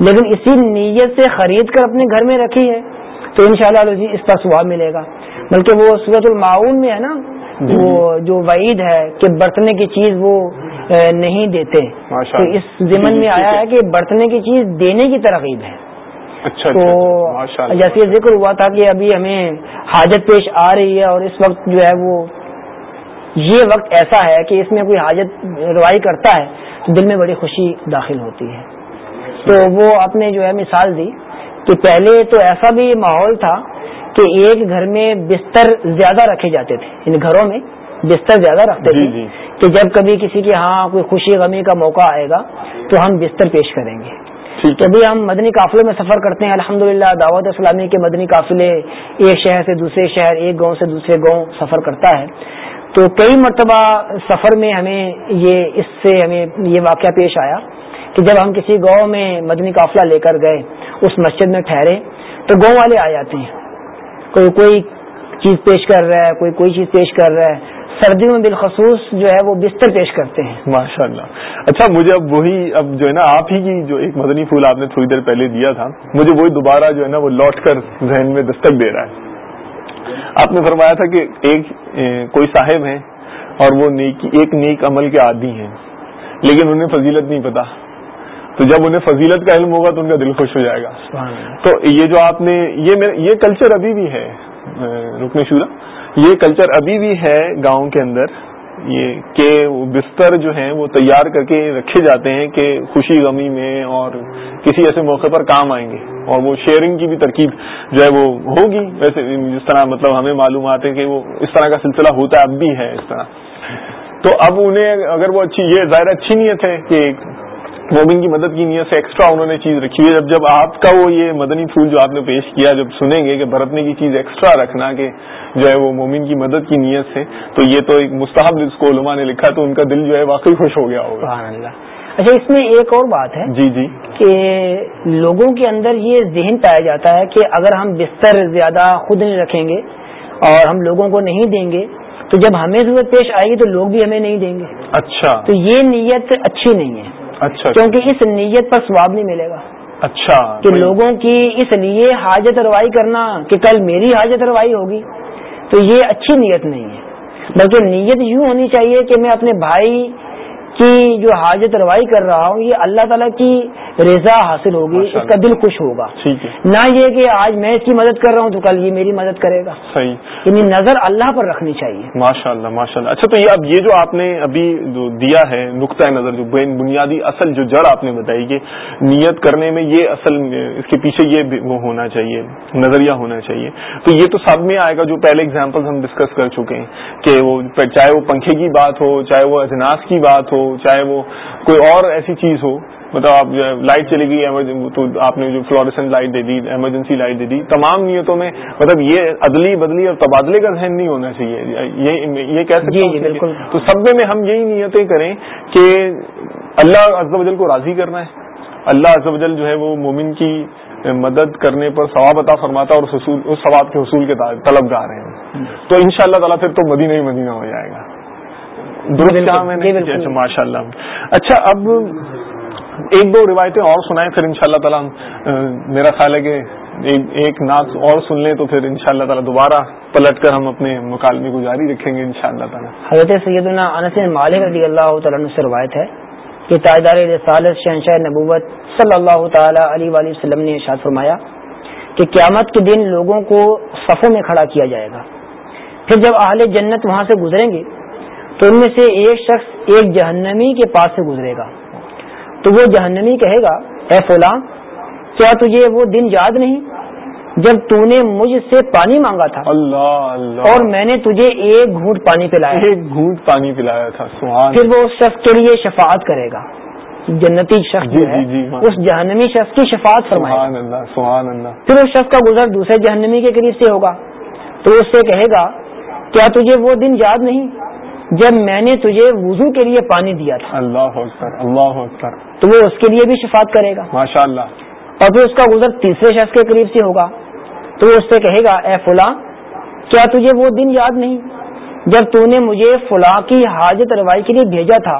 لیکن اسی نیت سے خرید کر اپنے گھر میں رکھی ہے۔ تو انشاءاللہ شاء اس کا ثواب ملے گا۔ بلکہ وہ صورت المعاون میں ہے نا جی۔ وہ جو وعید ہے کہ برتنے کی چیز وہ نہیں دیتے۔ تو اس ضمن میں آیا ہے کہ برتنے کی چیز دینے کی ترغیب ہے۔ اچھا تو اچھا، جیسے ذکر ہوا تھا کہ ابھی ہمیں حاجت پیش آ رہی ہے اور اس وقت جو ہے وہ یہ وقت ایسا ہے کہ اس میں کوئی حاجت روائی کرتا ہے تو دل میں بڑی خوشی داخل ہوتی ہے۔ تو وہ آپ نے جو ہے مثال دی۔ کہ پہلے تو ایسا بھی ماحول تھا کہ ایک گھر میں بستر زیادہ رکھے جاتے تھے ان گھروں میں بستر زیادہ رکھتے تھے جی، جی۔ کہ جب کبھی کسی کے ہاں کوئی خوشی غمی کا موقع آئے گا تو ہم بستر پیش کریں گے۔ کبھی ہم مدنی قافلے میں سفر کرتے ہیں الحمدللہ دعوت اسلامی کے مدنی قافلے ایک شہر سے دوسرے شہر ایک گاؤں سے دوسرے گاؤں سفر کرتا ہے۔ تو کئی مرتبہ سفر میں ہمیں یہ اس سے ہمیں یہ واقعہ پیش آیا کہ جب ہم کسی گاؤں میں مدنی قافلہ لے کر گئے اس مسجد میں ٹھہرے تو گاؤں والے آ جاتے ہیں۔ کوئی کوئی چیز پیش کر رہا ہے، کوئی کوئی چیز پیش کر رہا ہے۔ سردیوں میں بالخصوص جو ہے وہ بستر پیش کرتے ہیں۔ ماشاء اللہ اچھا مجھے اب وہی اب جو ہے نا، آپ ہی کی جو ایک مدنی پھول آپ نے تھوڑی دیر پہلے دیا تھا، مجھے وہی دوبارہ جو ہے نا، وہ لوٹ کر ذہن میں دستک دے رہا ہے۔ آپ نے فرمایا تھا کہ ایک کوئی صاحب ہیں اور وہ ایک نیک عمل کے عادی ہیں، لیکن انہیں فضیلت نہیں پتا۔ تو جب انہیں فضیلت کا علم ہوگا تو ان کا دل خوش ہو جائے گا۔ تو یہ جو آپ نے یہ کلچر ابھی بھی ہے۔ رکن شورا۔ یہ کلچر ابھی بھی ہے گاؤں کے اندر۔ یہ کہ بستر جو ہیں وہ تیار کر کے رکھے جاتے ہیں کہ خوشی غمی میں اور کسی ایسے موقع پر کام آئیں گے۔ اور وہ شیئرنگ کی بھی ترکیب جو ہے وہ ہوگی۔ ویسے جس طرح مطلب ہمیں معلومات ہے کہ وہ اس طرح کا سلسلہ ہوتا اب بھی ہے اس طرح۔ تو اب انہیں اگر وہ اچھی یہ ظاہر اچھی نیت ہے کہ مومن کی مدد کی نیت سے ایکسٹرا انہوں نے چیز رکھی ہے۔ جب جب آپ کا وہ یہ مدنی پھول جو آپ نے پیش کیا جب سنیں گے کہ برتنے کی چیز ایکسٹرا رکھنا کہ جو ہے وہ مومن کی مدد کی نیت سے تو یہ تو ایک مستحب جس کو علماء نے لکھا تو ان کا دل جو ہے واقعی خوش ہو گیا ہوگا۔ اچھا اس میں ایک اور بات ہے جی جی۔ کہ لوگوں کے اندر یہ ذہن پایا جاتا ہے کہ اگر ہم بستر زیادہ خود نہیں رکھیں گے اور ہم لوگوں کو نہیں دیں گے تو جب ہمیں ضرورت پیش آئے گی تو لوگ بھی ہمیں نہیں دیں گے۔ اچھا۔ تو یہ نیت اچھی نہیں ہے۔ اچھا. کیونکہ اس نیت پر سواب نہیں ملے گا. اچھا. کہ لوگوں کی اس لیے حاجت روائی کرنا کہ کل میری حاجت روائی ہوگی تو یہ اچھی نیت نہیں ہے. بلکہ نیت یوں ہونی چاہیے کہ میں اپنے بھائی کی جو حاجت روائی کر رہا ہوں یہ اللہ تعالیٰ کی رضا حاصل ہوگی اس کا دل خوش ہوگا۔ نہ یہ کہ آج میں اس کی مدد کر رہا ہوں تو کل یہ میری مدد کرے گا۔ صحیح۔ یعنی نظر اللہ پر رکھنی چاہیے۔ ماشاء اللہ ماشاء اللہ اچھا تو یہ اب یہ جو آپ نے ابھی جو دیا ہے نقطۂ نظر جو بنیادی اصل جو جڑ آپ نے بتائی کہ نیت کرنے میں یہ اصل اس کے پیچھے یہ وہ ہونا چاہیے نظریہ ہونا چاہیے۔ تو یہ تو سب میں آئے گا جو پہلے اگزامپل ہم ڈسکس کر چکے ہیں کہ وہ چاہے وہ پنکھے کی بات ہو چاہے وہ اجناس کی بات ہو چاہے وہ کوئی اور ایسی چیز ہو مطلب آپ جو ہے لائٹ چلی گئی تو آپ نے جو فلوریسنٹ لائٹ دے دی ایمرجنسی لائٹ دے دی تمام نیتوں میں مطلب یہ عدلی بدلی اور تبادلے کا ذہن نہیں ہونا چاہیے۔ یہ کہہ سکتے جی، جی، بالکل۔ تو سب میں ہم یہی نیتیں کریں کہ اللہ عز و جل کو راضی کرنا ہے۔ اللہ عز و جل جو ہے وہ مومن کی مدد کرنے پر ثواب عطا فرماتا اور اس ثواب کے حصول کے طلب گار ہیں۔ تو ان شاء اللہ تعالیٰ پھر تو مدینہ ہی مدینہ ہو جائے گا درست کہا میں نے جی، اچھا ماشاء اللہ اچھا اب ایک دو روایتیں اور سنائیں پھر ان شاء اللہ تعالیٰ میرا خیال ہے کہ ایک نعت اور سن لیں تو پھر ان شاء اللہ تعالیٰ دوبارہ پلٹ کر ہم اپنے مکالمے کو جاری رکھیں گے ان شاء اللہ تعالیٰ۔ حضرت سیدنا انس مالک رضی اللہ تعالیٰ سے روایت ہے کہ تاجدار رسالت شہنشاہ نبوت صلی اللہ تعالی علیہ وآلہ وسلم نے ارشاد فرمایا کہ قیامت کے دن لوگوں کو صفوں میں کھڑا کیا جائے گا۔ پھر جب اہل جنت وہاں سے گزریں گے تو ان میں سے ایک شخص ایک جہنمی کے پاس سے گزرے گا۔ تو وہ جہنمی کہے گا اے فلاں کیا تجھے وہ دن یاد نہیں جب تو نے مجھ سے پانی مانگا تھا؟ اللہ اللہ۔ اور میں نے تجھے ایک گھونٹ پانی پلایا۔ ایک گھونٹ پانی پلایا تھا سبحان۔ پھر وہ اس شخص کے لیے شفاعت کرے گا۔ جنتی شخص جی ہے جی جی ہاں۔ اس جہنمی شخص کی شفاعت فرمائے۔ سبحان اللہ سبحان اللہ۔ پھر اس شخص کا گزر دوسرے جہنمی کے قریب سے ہوگا۔ تو اس سے کہے گا کیا تجھے وہ دن یاد نہیں جب میں نے تجھے وضو کے لیے پانی دیا تھا۔ اللہ اکبر اللہ اکبر۔ تو وہ اس کے لیے بھی شفاعت کرے گا۔ ماشاء اللہ اور پھر اس کا گزر تیسرے شخص کے قریب سے ہوگا۔ تو اس سے کہے گا اے فلاں کیا تجھے وہ دن یاد نہیں؟ جب تو نے مجھے فلاں کی حاجت روائی کے لیے بھیجا تھا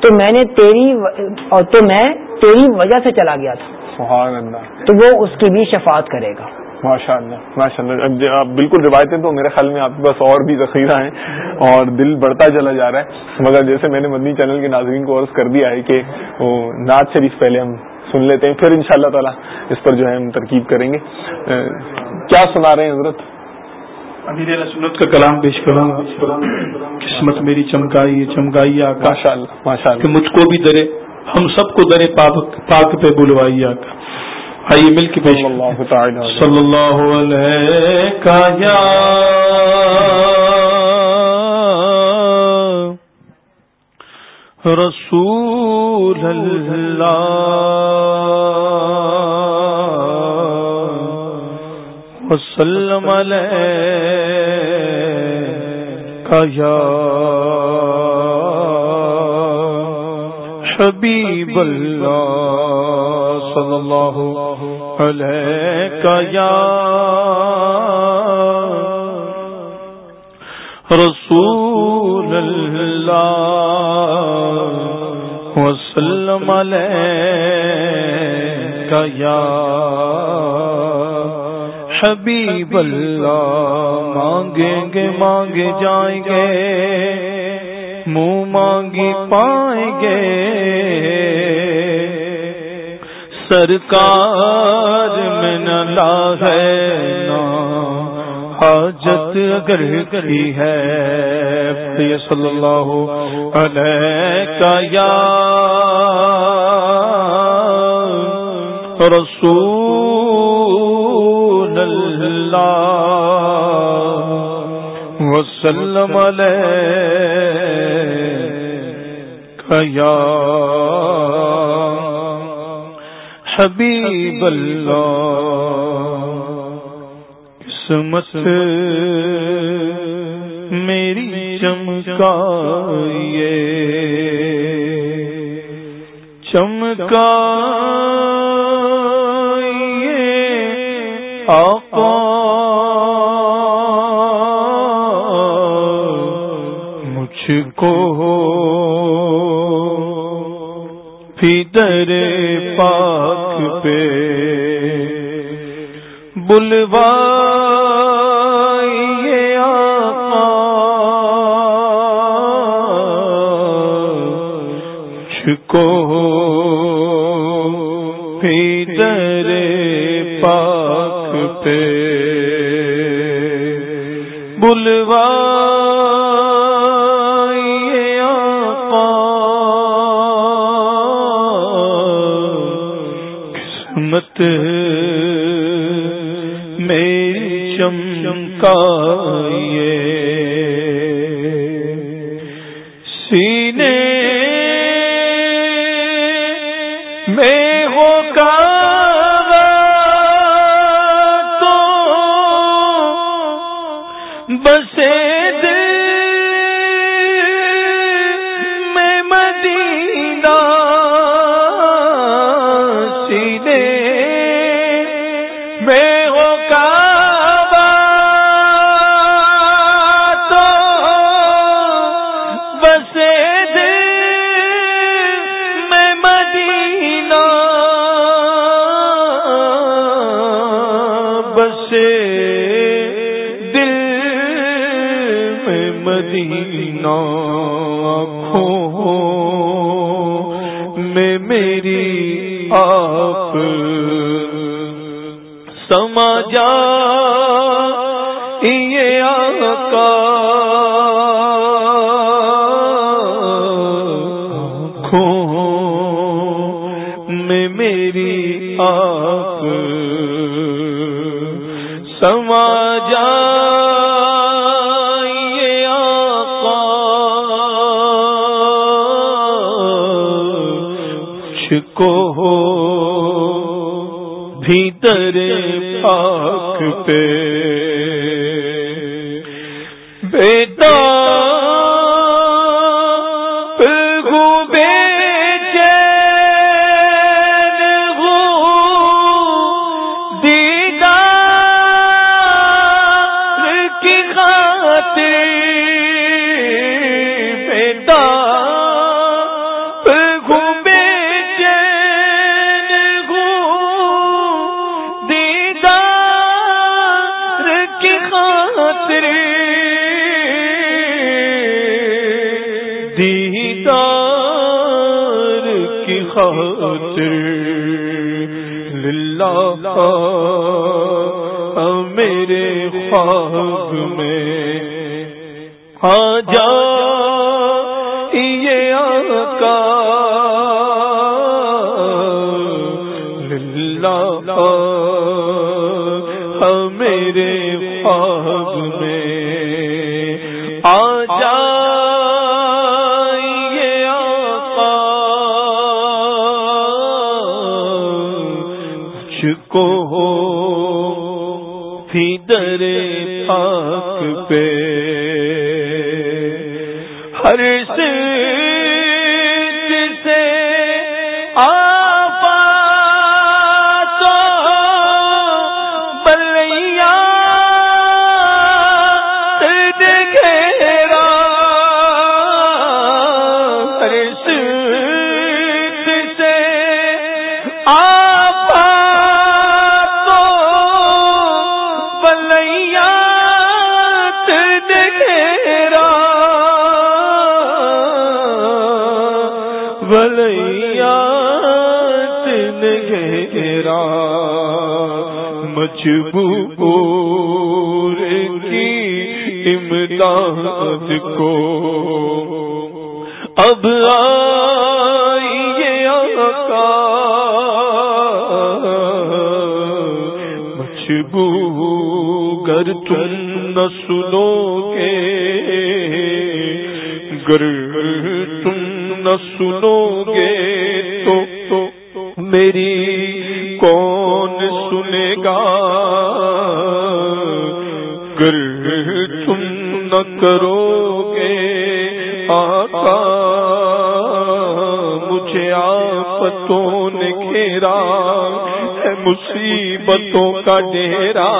تو میں نے تیری و... تو میں تیری وجہ سے چلا گیا تھا۔ سبحان اللہ۔ تو وہ اس کی بھی شفاعت کرے گا۔ ماشاء اللہ ماشاء اللہ اب بالکل روایتیں تو میرے خیال میں آپ کے پاس اور بھی ذخیرہ ہیں اور دل بڑھتا چلا جا رہا ہے۔ مگر جیسے میں نے مدنی چینل کے ناظرین کو عرض کر دیا ہے کہ وہ ناز شریف پہلے ہم سن لیتے ہیں پھر ان اللہ تعالیٰ اس پر جو ہے ہم ترکیب کریں گے۔ کیا سنا رہے ہیں حضرت؟ امیر سنت کا کلام پیش کروں قسمت میری چمکائی چمکائی آقا۔ ماشاء اللہ ماشاء اللہ کہ مجھ کو بھی درے ہم سب کو درے پاک پاک پہ بلوائی آقا۔ آئیے مل کے پیش اللہ تعالی صلی اللہ علیہ کا یا رسول اللہ وسلم علیہ یا حبیب اللہ صلی اللہ علیہ یا رسول اللہ وسلم علیہ یا حبیب اللہ مانگیں گے، مانگے جائیں گے۔ منہ مانگی پائیں گے۔ سرکار میں نہ لا ہے نا حاجت اگر کری ہے۔ صلی اللہ علیہ کا یا رسول اللہ۔ وسلم یا حبیب اللہ قسمت میری چمکائیے چمکائیے آقا کو فیدر پاک پہ بلوا کو پیدر پاک پہ بلوا کا آنکھوں میں میری آپ سما جا یہ آقا بھیتر پاک پہ۔ امداد کو۔ اب آئیے آقا گر تم نہ سنو گے۔ گر تم نہ سنو گے تو میری کون سنے گا۔ گر تم نہ کرو مصیبتوں کا ڈیرا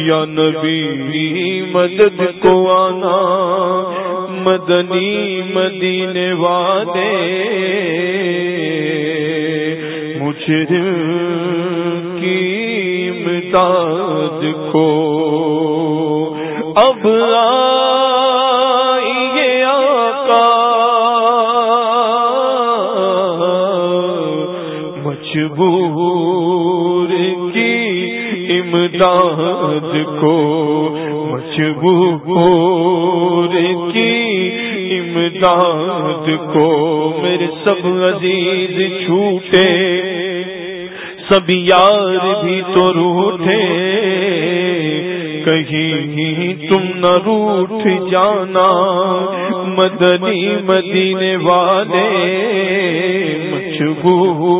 یا نبی مدد کو آنا مدنی مدینے والے مجھے سب عزیز چھوٹے، سب یار بھی تو روٹے۔ کہیں تم نہ روٹ جانا مدنی مدینے والے۔ مجبور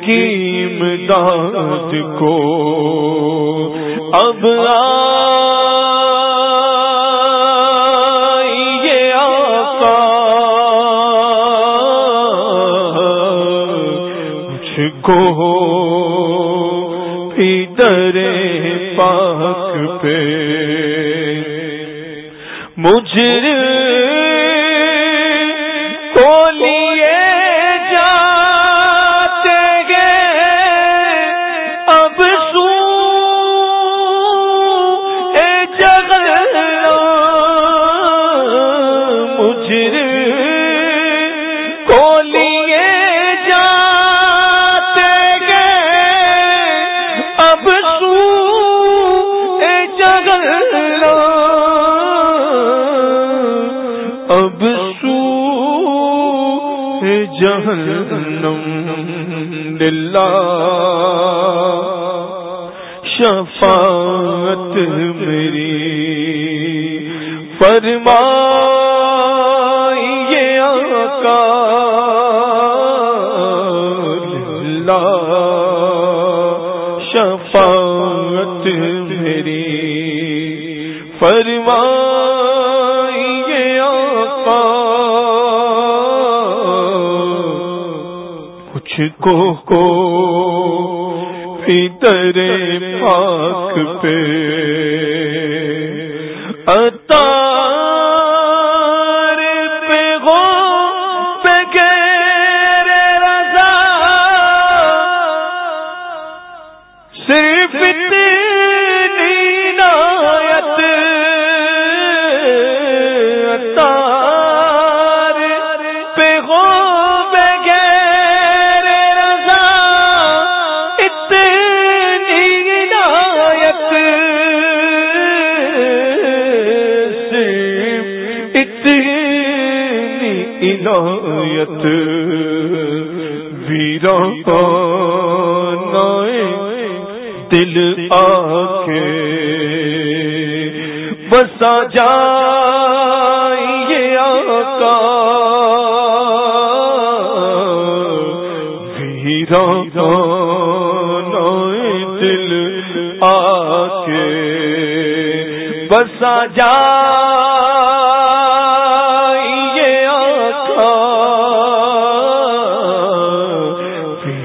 کی امداد کو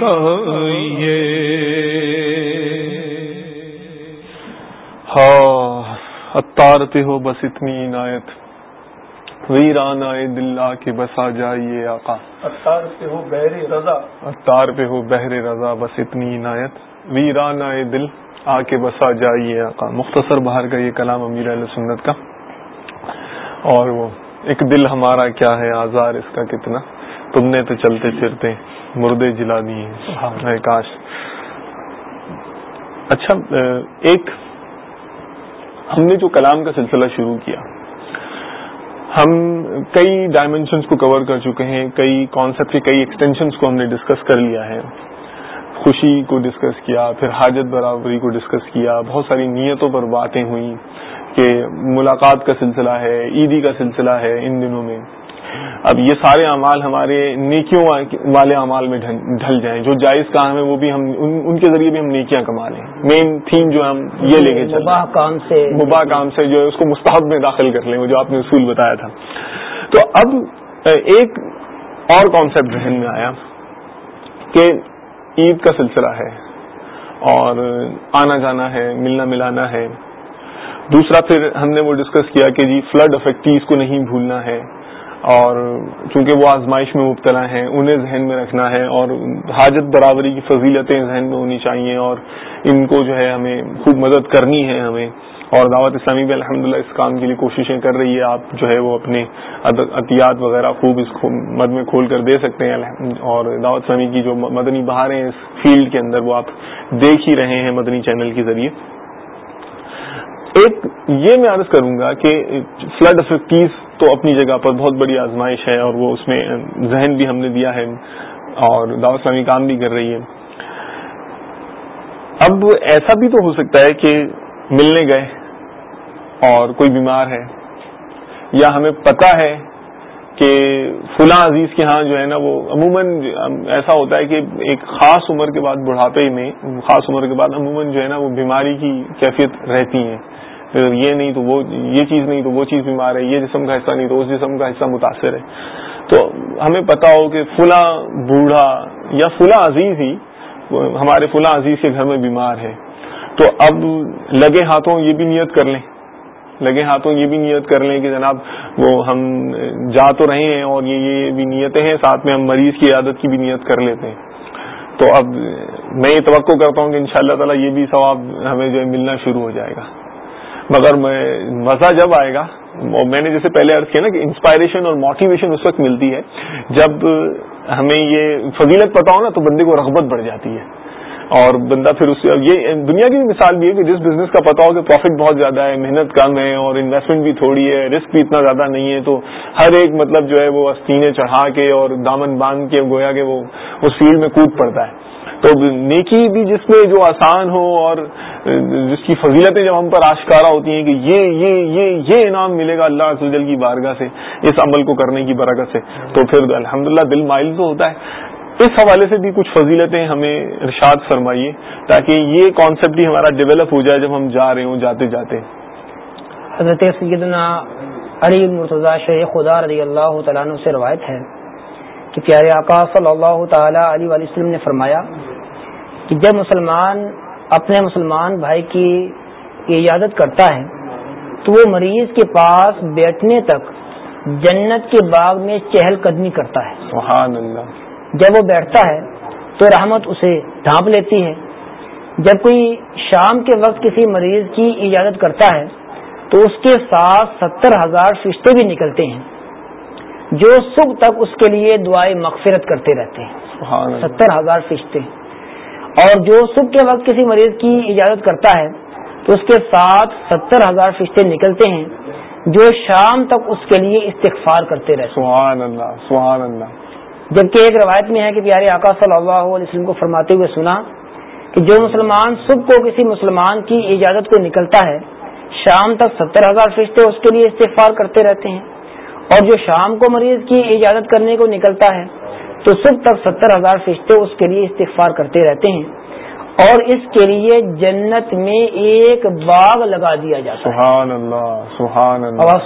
چمکائیے ہاں اتار پہ ہو بس اتنی عنایت۔ ویران آئے دل آ کے بس آ جائیے آقا۔ اتار پہ ہو بہر رضا۔ اتار پہ ہو بہر رضا بس اتنی عنایت۔ ویران آئے دل آ کے بس آ جائیے آقا۔ مختصر باہر کا یہ کلام امیر علیہ سنت کا۔ اور وہ ایک دل ہمارا کیا ہے آزار اس کا کتنا؟ تم نے تو چلتے پھرتے۔ مردے جلا دیے کاش۔ اچھا ایک ہم نے جو کلام کا سلسلہ شروع کیا ہم کئی ڈائمینشنس کو کور کر چکے ہیں کئی کانسیپٹ کے کئی ایکسٹینشنس کو ہم نے ڈسکس کر لیا ہے۔ خوشی کو ڈسکس کیا پھر حاجت برابری کو ڈسکس کیا بہت ساری نیتوں پر باتیں ہوئیں کہ ملاقات کا سلسلہ ہے عیدی کا سلسلہ ہے ان دنوں میں۔ اب یہ سارے اعمال ہمارے نیکیوں والے اعمال میں ڈھل جائیں۔ جو جائز کام ہے وہ بھی ہم ان کے ذریعے بھی ہم نیکیاں کما لیں۔ مین تھیم جو ہم یہ لے کے چلیں۔ کام سے مباح کام سے جو ہے اس کو مستحب میں داخل کر لیں وہ جو آپ نے اصول بتایا تھا۔ تو اب ایک اور کانسیپٹ ذہن میں آیا کہ عید کا سلسلہ ہے اور آنا جانا ہے ملنا ملانا ہے۔ دوسرا پھر ہم نے وہ ڈسکس کیا کہ جی فلڈ افیکٹیز کو نہیں بھولنا ہے۔ اور چونکہ وہ آزمائش میں مبتلا ہیں، انہیں ذہن میں رکھنا ہے اور حاجت برابری کی فضیلتیں ذہن میں ہونی چاہیے اور ان کو جو ہے ہمیں خوب مدد کرنی ہے ہمیں۔ اور دعوت اسلامی بھی الحمد اس کام کے لیے کوششیں کر رہی ہے، آپ جو ہے وہ اپنے عطیات وغیرہ خوب اس کو مد میں کھول کر دے سکتے ہیں۔ اور دعوت اسلامی کی جو مدنی بہاریں اس فیلڈ کے اندر وہ آپ دیکھ ہی رہے ہیں مدنی چینل کے ذریعے۔ ایک یہ میں عرض کروں گا کہ فلڈ افیکٹیز تو اپنی جگہ پر بہت بڑی آزمائش ہے اور وہ اس میں ذہن بھی ہم نے دیا ہے اور دعوت اسلامی کام بھی کر رہی ہے۔ اب ایسا بھی تو ہو سکتا ہے کہ ملنے گئے اور کوئی بیمار ہے یا ہمیں پتا ہے کہ فلاں عزیز کے ہاں جو ہے نا وہ عموماً ایسا ہوتا ہے کہ ایک خاص عمر کے بعد بڑھاپے میں خاص عمر کے بعد عموماً جو ہے نا وہ بیماری کی کیفیت رہتی ہے۔ یہ نہیں تو وہ یہ چیز نہیں تو وہ چیز بیمار ہے یہ جسم کا حصہ نہیں تو اس جسم کا حصہ متاثر ہے۔ تو ہمیں پتا ہو کہ فلاں بوڑھا یا فلاں عزیز ہی ہمارے فلاں عزیز کے گھر میں بیمار ہے۔ تو اب لگے ہاتھوں یہ بھی نیت کر لیں۔ لگے ہاتھوں یہ بھی نیت کر لیں کہ جناب وہ ہم جا تو رہے ہیں اور یہ یہ بھی نیتیں ہیں، ساتھ میں ہم مریض کی عادت کی بھی نیت کر لیتے ہیں۔ تو اب میں یہ توقع کرتا ہوں کہ ان شاء اللہ تعالیٰ یہ بھی ثواب ہمیں جو ہے ملنا شروع ہو جائے گا۔ مگر میں مزہ جب آئے گا میں نے جیسے پہلے عرض کیا نا کہ انسپائریشن اور موٹیویشن اس وقت ملتی ہے، جب ہمیں یہ فضیلت پتا ہو نا تو بندے کو رغبت بڑھ جاتی ہے۔ اور بندہ پھر اس یہ دنیا کی بھی مثال بھی ہے کہ جس بزنس کا پتا ہو کہ پروفٹ بہت زیادہ ہے، محنت کم ہے اور انویسٹمنٹ بھی تھوڑی ہے رسک بھی اتنا زیادہ نہیں ہے، تو ہر ایک مطلب جو ہے وہ استینے چڑھا کے اور دامن باندھ کے گویا کہ وہ اس فیلڈ میں کود پڑتا ہے۔ تو نیکی بھی جس میں جو آسان ہو اور جس کی فضیلتیں جب ہم پر آشکارا ہوتی ہیں کہ یہ یہ یہ یہ انعام ملے گا اللہ عزوجل کی بارگاہ سے، اس عمل کو کرنے کی برکت سے، تو پھر الحمدللہ دل مائل تو ہوتا ہے۔ اس حوالے سے بھی کچھ فضیلتیں ہمیں ارشاد فرمائیے تاکہ یہ کانسیپٹ ہی ہمارا ڈیولپ ہو جائے جب ہم جا رہے ہوں جاتے جاتے۔ حضرت سیدنا علی مرتضی شیخ خدا رضی اللہ تعالیٰ سے روایت ہے کہ پیارے آقا صلی اللہ تعالی علیہ وسلم نے فرمایا کہ جب مسلمان اپنے مسلمان بھائی کی اجازت کرتا ہے تو وہ مریض کے پاس بیٹھنے تک جنت کے باغ میں چہل قدمی کرتا ہے۔ سبحان اللہ۔ جب وہ بیٹھتا ہے تو رحمت اسے ڈھانپ لیتی ہے۔ جب کوئی شام کے وقت کسی مریض کی اجازت کرتا ہے تو اس کے ساتھ ستر ہزار فشتے بھی نکلتے ہیں جو صبح تک اس کے لیے دعائیں مغفرت کرتے رہتے ہیں۔ ستر ہزار فشتے اور جو صبح کے وقت کسی مریض کی اجازت کرتا ہے تو اس کے ساتھ ستر ہزار فشتے نکلتے ہیں جو شام تک اس کے لیے استغفار کرتے رہتے سبحان اللہ سبحان اللہ۔ جبکہ ایک روایت میں ہے کہ پیارے آقا صلی اللہ علیہ وسلم کو فرماتے ہوئے سنا کہ جو مسلمان صبح کو کسی مسلمان کی اجازت کو نکلتا ہے شام تک ستر ہزار فشتے اس کے لیے استغفار کرتے رہتے ہیں اور جو شام کو مریض کی اجازت کرنے کو نکلتا ہے تو صبح تک ستر ہزار فشتے اس کے لیے استغفار کرتے رہتے ہیں اور اس کے لیے جنت میں ایک باغ لگا دیا جاتا ہے۔ سبحان اللہ سبحان اللہ۔ اور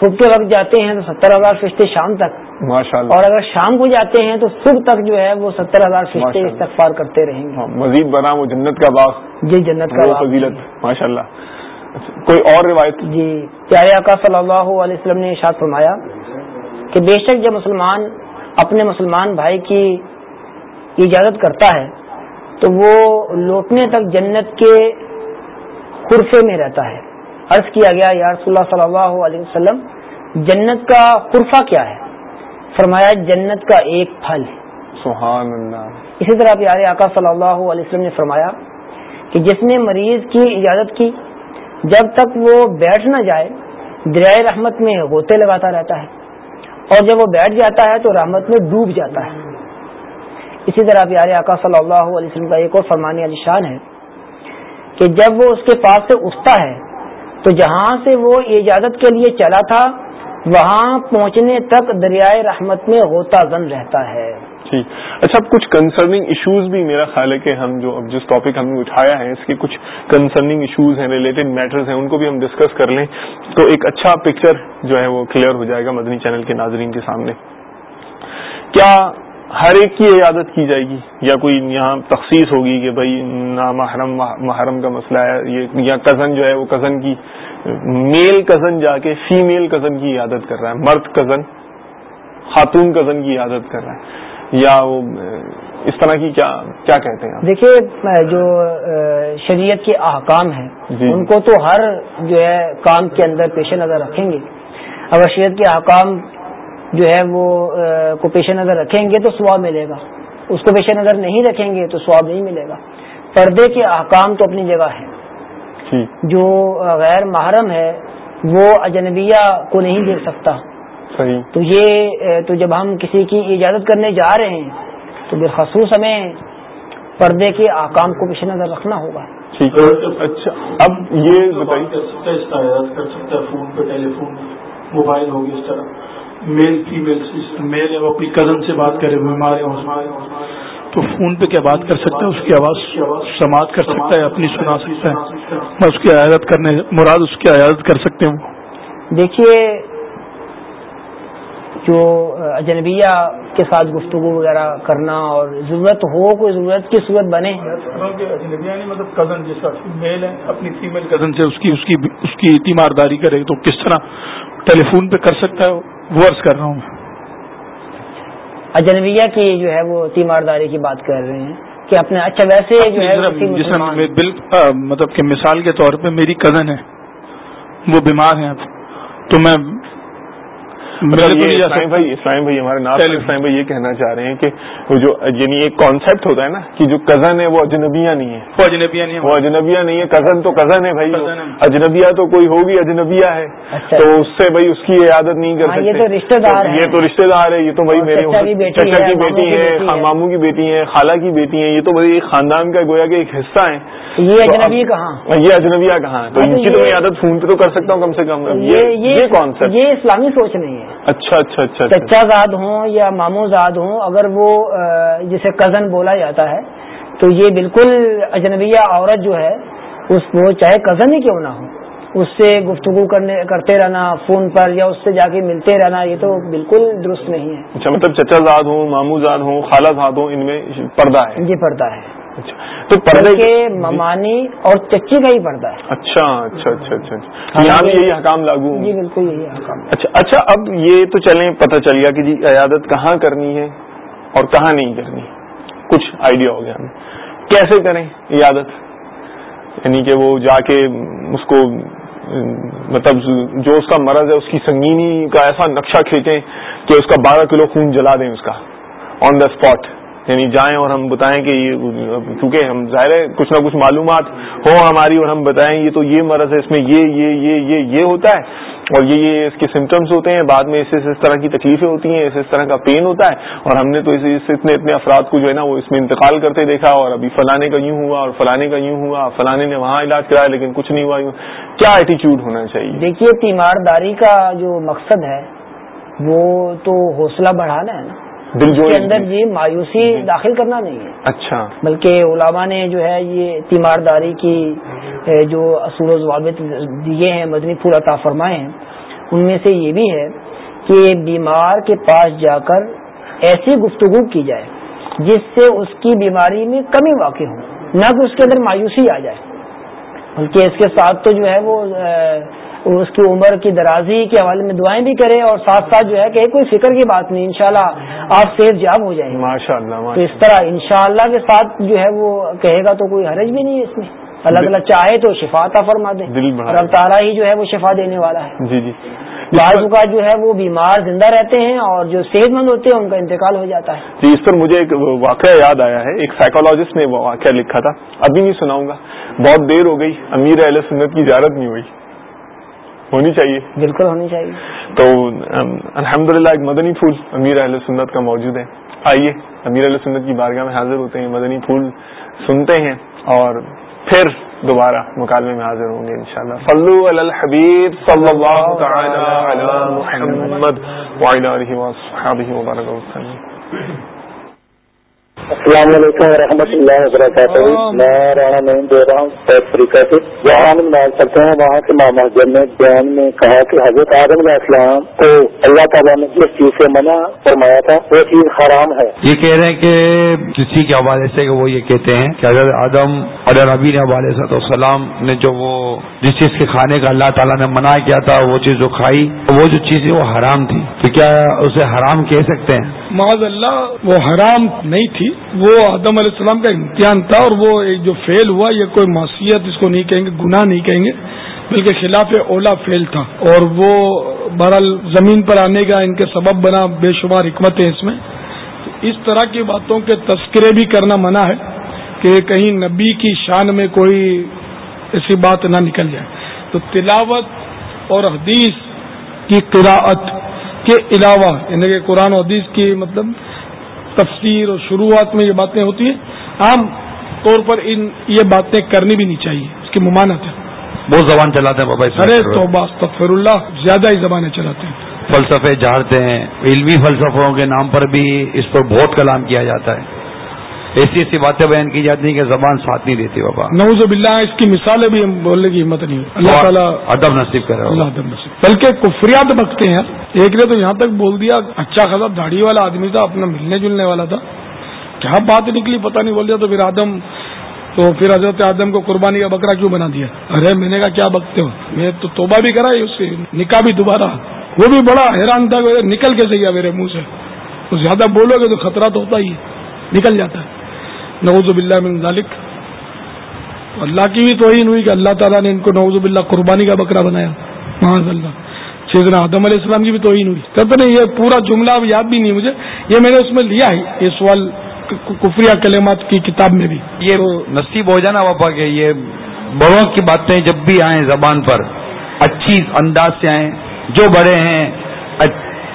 صبح کے وقت جاتے ہیں تو ستر ہزار فشتے شام تک۔ ماشاء اللہ اور اگر شام کو جاتے ہیں تو صبح تک جو ہے وہ ستر ہزار فشتے استغفار کرتے رہیں گے۔ ہاں، مزید بنا وہ جنت کا باغ۔ جی جنت کا فضیلت ماشاء اللہ کوئی اور روایت؟ جی پیارے آقا صلی اللہ علیہ وسلم نے ارشاد فرمایا کہ بے شک جب مسلمان اپنے مسلمان بھائی کی اجازت کرتا ہے تو وہ لوٹنے تک جنت کے خرفے میں رہتا ہے۔ عرض کیا گیا یا رسول اللہ صلی اللہ علیہ وسلم جنت کا خرفہ کیا ہے؟ فرمایا جنت کا ایک پھل سبحان اللہ۔ اسی طرح پیارے آقا صلی اللہ علیہ وسلم نے فرمایا کہ جس نے مریض کی اجازت کی جب تک وہ بیٹھ نہ جائے دریائے رحمت میں غوطے لگاتا رہتا ہے۔ اور جب وہ بیٹھ جاتا ہے تو رحمت میں ڈوب جاتا ہے۔ اسی طرح پیارے آقا صلی اللہ علیہ وسلم کا ایک اور فرمانے علی شان ہے کہ جب وہ اس کے پاس سے اٹھتا ہے تو جہاں سے وہ اجازت کے لیے چلا تھا، وہاں پہنچنے تک دریائے رحمت میں غوطہ زن رہتا ہے۔ ٹھیک اچھا اب کچھ کنسرننگ ایشوز بھی میرا خیال ہے کہ ہم جو اب جس ٹاپک ہم نے اٹھایا ہے، اس کے کچھ کنسرننگ ایشوز ہیں ریلیٹڈ میٹرز ہیں، ان کو بھی ہم ڈسکس کر لیں۔ تو ایک اچھا پکچر جو ہے وہ کلیئر ہو جائے گا مدنی چینل کے ناظرین کے سامنے۔ کیا ہر ایک کی عیادت کی جائے گی؟ یا کوئی یہاں تخصیص ہوگی کہ بھائی محرم محرم کا مسئلہ ہے یہ یا کزن جو ہے وہ کزن کی میل کزن جا کے فیمیل کزن کی عیادت کر رہا ہے، مرد کزن خاتون کزن کی عادت کر رہا ہے۔ یا وہ اس طرح کی کیا کیا کہتے ہیں دیکھیے جو شریعت کے احکام ہیں جی۔ ان کو تو ہر جو ہے کام کے اندر پیش نظر رکھیں گے۔ اگر شریعت کے احکام جو ہے وہ کو پیش نظر رکھیں گے تو سواب ملے گا۔ اس کو پیش نظر نہیں رکھیں گے تو سواب نہیں ملے گا۔ پردے کے احکام تو اپنی جگہ ہیں۔ جی۔ جو غیر محرم ہے وہ اجنبیہ کو نہیں دیکھ سکتا۔ صحیح۔ تو یہ تو جب ہم کسی کی اجازت کرنے جا رہے ہیں تو بالخصوص ہمیں پردے کے آکام کو پیش نظر رکھنا ہوگا۔ ٹھیک ہے۔ اچھا اب یہ بتائیے کر سکتا ہے فون پہ ٹیلی فون موبائل ہوگی اس طرح۔ میل فیمل میل ہے وہ اپنی کزن سے بات کرے ہمارے تو فون پہ کیا بات کر سکتا ہے؟ اس کی آواز سماعت کر سکتا ہے اپنی سنا سکتا ہے۔ میں اس کی عیادت کرنے مراد اس کی عیادت کر سکتے ہوں دیکھیے جو اجنبیہ کے ساتھ گفتگو وغیرہ کرنا اور ضرورت ہو کوئی ضرورت کی صورت بنے۔ مطلب کزن جیسا میل ہے اپنی فیمل کزن سے اس کی اس کی اس کی تیمارداری کرے تو کس طرح ٹیلی فون پہ کر سکتا ہے؟ وہ عرض کر رہا ہوں اجنبیہ کی جو ہے وہ تیمارداری کی بات کر رہے ہیں کہ اپنے اچھا ویسے جو ہے جس مطلب کہ مثال کے طور پہ میری کزن ہے وہ بیمار ہیں تو میں اسلام بھائی اسلام بھائی ہمارے نام اسلام بھائی یہ کہنا چاہ رہے ہیں کہ وہ جو یعنی ایک کانسیپٹ ہوتا ہے نا کہ جو کزن ہے وہ اجنبیہ نہیں ہے وہ اجنبیہ نہیں ہے وہ اجنبیہ نہیں ہے کزن تو کزن ہے بھائی۔ اجنبیہ تو کوئی ہوگی اجنبیہ ہے۔ اچھا۔ تو اس سے بھائی اس کی عادت نہیں کر ہاں، سکتے۔ رشتے دار یہ تو رشتے دار ہے یہ تو بھائی میرے چچا کی بیٹی ہے ماموں کی بیٹی ہے۔ خالہ کی بیٹی ہے یہ تو بھائی خاندان کا گویا کہ ایک حصہ ہے یہ اجنبی کہاں؟ یہ اجنبیہ کہاں تو ان کی تو میں عادت فون پہ تو کر سکتا ہوں کم سے کم۔ یہ کون سا یہ اسلامی سوچ نہیں ہے۔ اچھا اچھا اچھا چچا زاد ہوں یا ماموں زاد ہوں اگر وہ جسے کزن بولا جاتا ہے تو یہ بالکل اجنبیہ عورت جو ہے اس وہ چاہے کزن ہی کیوں نہ ہو اس سے گفتگو کرنے کرتے رہنا فون پر یا اس سے جا کے ملتے رہنا یہ تو بالکل درست نہیں ہے۔ اچھا مطلب چچا زاد ہوں ماموں زاد ہوں خالہ زاد ہوں ان میں پردہ ہے۔ جی پردہ ہے۔ اچھا تو پردے کے ممانی اور چچی کا ہی پردہ ہے۔ اچھا اچھا اچھا اچھا, اچھا۔ یہاں بھی یہی حکام لاگو جی بالکل یہی حکام۔ اچھا اچھا اب یہ تو چلیں پتہ چل گیا کہ جی عیادت کہاں کرنی ہے اور کہاں نہیں کرنی۔ کچھ آئیڈیا ہو گیا۔ ہمیں کیسے کریں عیادت؟ یعنی کہ وہ جا کے اس کو مطلب جو اس کا مرض ہے اس کی سنگینی کا ایسا نقشہ کھینچیں کہ اس کا بارہ کلو خون جلا دیں اس کا۔ آن دا اسپاٹ یعنی جائیں اور ہم بتائیں کہ یہ کیونکہ ہم ظاہر ہے کچھ نہ کچھ معلومات ہوں ہماری اور ہم بتائیں، یہ تو یہ مرض ہے، اس میں یہ یہ یہ یہ یہ ہوتا ہے۔ اور یہ یہ اس کے سمٹمس ہوتے ہیں، بعد میں اس اس طرح کی تکلیفیں ہوتی ہیں، اس اس طرح کا پین ہوتا ہے۔ اور ہم نے تو اس اتنے اتنے افراد کو جو ہے نا وہ اس میں انتقال کرتے دیکھا اور ابھی فلانے کا یوں ہوا اور فلانے کا یوں ہوا، فلانے نے وہاں علاج کرایا لیکن کچھ نہیں ہوا۔ یوں کیا ایٹیچیوڈ ہونا چاہیے؟ دیکھیے، تیمارداری کا جو مقصد ہے، وہ تو حوصلہ بڑھانا ہے نا۔ دل کے اندر جی مایوسی۔ داخل کرنا نہیں ہے۔ اچھا۔ بلکہ علماء نے جو ہے یہ تیمارداری کی جو اصول و ضوابط دیے ہیں مدنی پھول عطا فرمائے ہیں ان میں سے یہ بھی ہے کہ بیمار کے پاس جا کر ایسی گفتگو کی جائے جس سے اس کی بیماری میں کمی واقع ہو نہ کہ اس کے اندر مایوسی آ جائے۔ بلکہ اس کے ساتھ تو جو ہے وہ اس کی عمر کی درازی کے حوالے میں دعائیں بھی کرے اور ساتھ ساتھ جو ہے کہ کوئی فکر کی بات نہیں انشاءاللہ آپ صحت جاب ہو جائیں ماشاء اللہ تو اس طرح انشاءاللہ کے ساتھ جو ہے وہ کہے گا تو کوئی حرج بھی نہیں ہے اس میں۔ اللہ تعالیٰ چاہے تو شفا عطا فرما دے۔ رب تعالیٰ ہی جو ہے وہ شفا دینے والا ہے۔ جی جی۔ بعض کا جو ہے وہ بیمار زندہ رہتے ہیں اور جو صحت مند ہوتے ہیں ان کا انتقال ہو جاتا ہے۔ جی اس پر مجھے ایک واقعہ یاد آیا ہے۔ ایک سائیکولوجسٹ نے وہ واقعہ لکھا تھا۔ ابھی نہیں سناؤں گا۔ بہت دیر ہو گئی امیر اہل سنت کی اجازت نہیں ہوئی۔ ہونی چاہیے۔ بالکل ہونی چاہیے۔ تو الحمد للہ ایک مدنی پھول امیر اہل سنت کا موجود ہے۔ آئیے امیر اہل سنت کی بارگاہ میں حاضر ہوتے ہیں مدنی پھول سنتے ہیں اور پھر دوبارہ مکالمے میں حاضر ہوں گے انشاءاللہ۔ صلو علی الحبیب صلی اللہ تعالی علی محمد وعلی آلہ وبارک وسلم السلام علیکم و رحمۃ اللہ وبرکاتہ۔ میں رانا نعیم دے رہا ہوں ساؤتھ افریقہ سے۔ وہاں ہم مان سکتے ہیں وہاں کے ماما جب نے بیان میں کہا کہ حضرت آدم علیہ السلام کو اللہ تعالیٰ نے جس چیز سے منع فرمایا تھا وہ چیز حرام ہے۔ یہ کہہ رہے ہیں کہ کسی کے حوالے سے وہ یہ کہتے ہیں کہ حضرت آدم اور نبی نے حوالے السلام نے جو وہ جس چیز کے کھانے کا اللہ تعالیٰ نے منع کیا تھا وہ چیز جو کھائی وہ جو چیز وہ حرام تھی۔ تو کیا اسے حرام کہہ سکتے ہیں؟ معذ اللہ وہ حرام نہیں تھی۔ وہ آدم علیہ السلام کا امتحان تھا اور وہ جو فیل ہوا، یہ کوئی معصیت اس کو نہیں کہیں گے، گناہ نہیں کہیں گے، بلکہ خلاف اولا فیل تھا۔ اور وہ بہرحال زمین پر آنے کا ان کے سبب بنا بے شمار حکمت ہے اس میں۔ اس طرح کی باتوں کے تذکرے بھی کرنا منع ہے کہ کہیں نبی کی شان میں کوئی ایسی بات نہ نکل جائے۔ تو تلاوت اور حدیث کی قراءت کے علاوہ یعنی کہ قرآن و حدیث کی مطلب تفسیر اور شروعات میں یہ باتیں ہوتی ہیں۔ عام طور پر ان یہ باتیں کرنی بھی نہیں چاہیے۔ اس کی ممانت ہے۔ بہت زبان چلاتے ہیں بابا ارے تو تفر اللہ زیادہ ہی زبانیں چلاتے ہیں۔ فلسفے جھاڑتے ہیں علمی فلسفوں کے نام پر بھی اس پر بہت کلام کیا جاتا ہے۔ ایسی ایسی باتیں بیان کی جاتی ہیں کہ زبان ساتھ نہیں دیتی بابا۔ نوز باللہ اس کی مثالیں بھی بولنے کی ہمت نہیں اللہ تعالیٰ ادب نصیب کرے اللہ ادب نصیب۔ بلکہ کفریات بکتے ہیں۔ ایک نے تو یہاں تک بول دیا اچھا خاصا داڑھی والا آدمی تھا اپنا ملنے جلنے والا تھا۔ کیا بات نکلی پتہ نہیں بول دیا تو پھر آدم تو پھر حضرت آدم کو قربانی کا بکرا کیوں بنا دیا؟ ارے میں نے کہا کیا بکتے ہو؟ میں تو توبہ بھی کرا اس سے نکاح بھی دوبارہ۔ وہ بھی بڑا حیران تھا نکل کیسے گیا میرے منہ سے۔ زیادہ بولو گے تو خطرہ تو ہوتا ہی نکل جاتا ہے۔ نوز باللہ من ذالک اللہ کی بھی توہین ہوئی کہ اللہ تعالیٰ نے ان کو نوز باللہ قربانی کا بکرا بنایا۔ محاذ اللہ سیدنا آدم علیہ السلام کی بھی توہین ہوئی۔ کہتے نہیں، یہ پورا جملہ اب یاد بھی نہیں مجھے۔ یہ میں نے اس میں لیا ہے، یہ سوال کفریہ کلمات کی کتاب میں بھی۔ یہ نصیب ہو جانا پاپا کہ یہ بڑوں کی باتیں جب بھی آئیں زبان پر، اچھی انداز سے آئیں۔ جو بڑے ہیں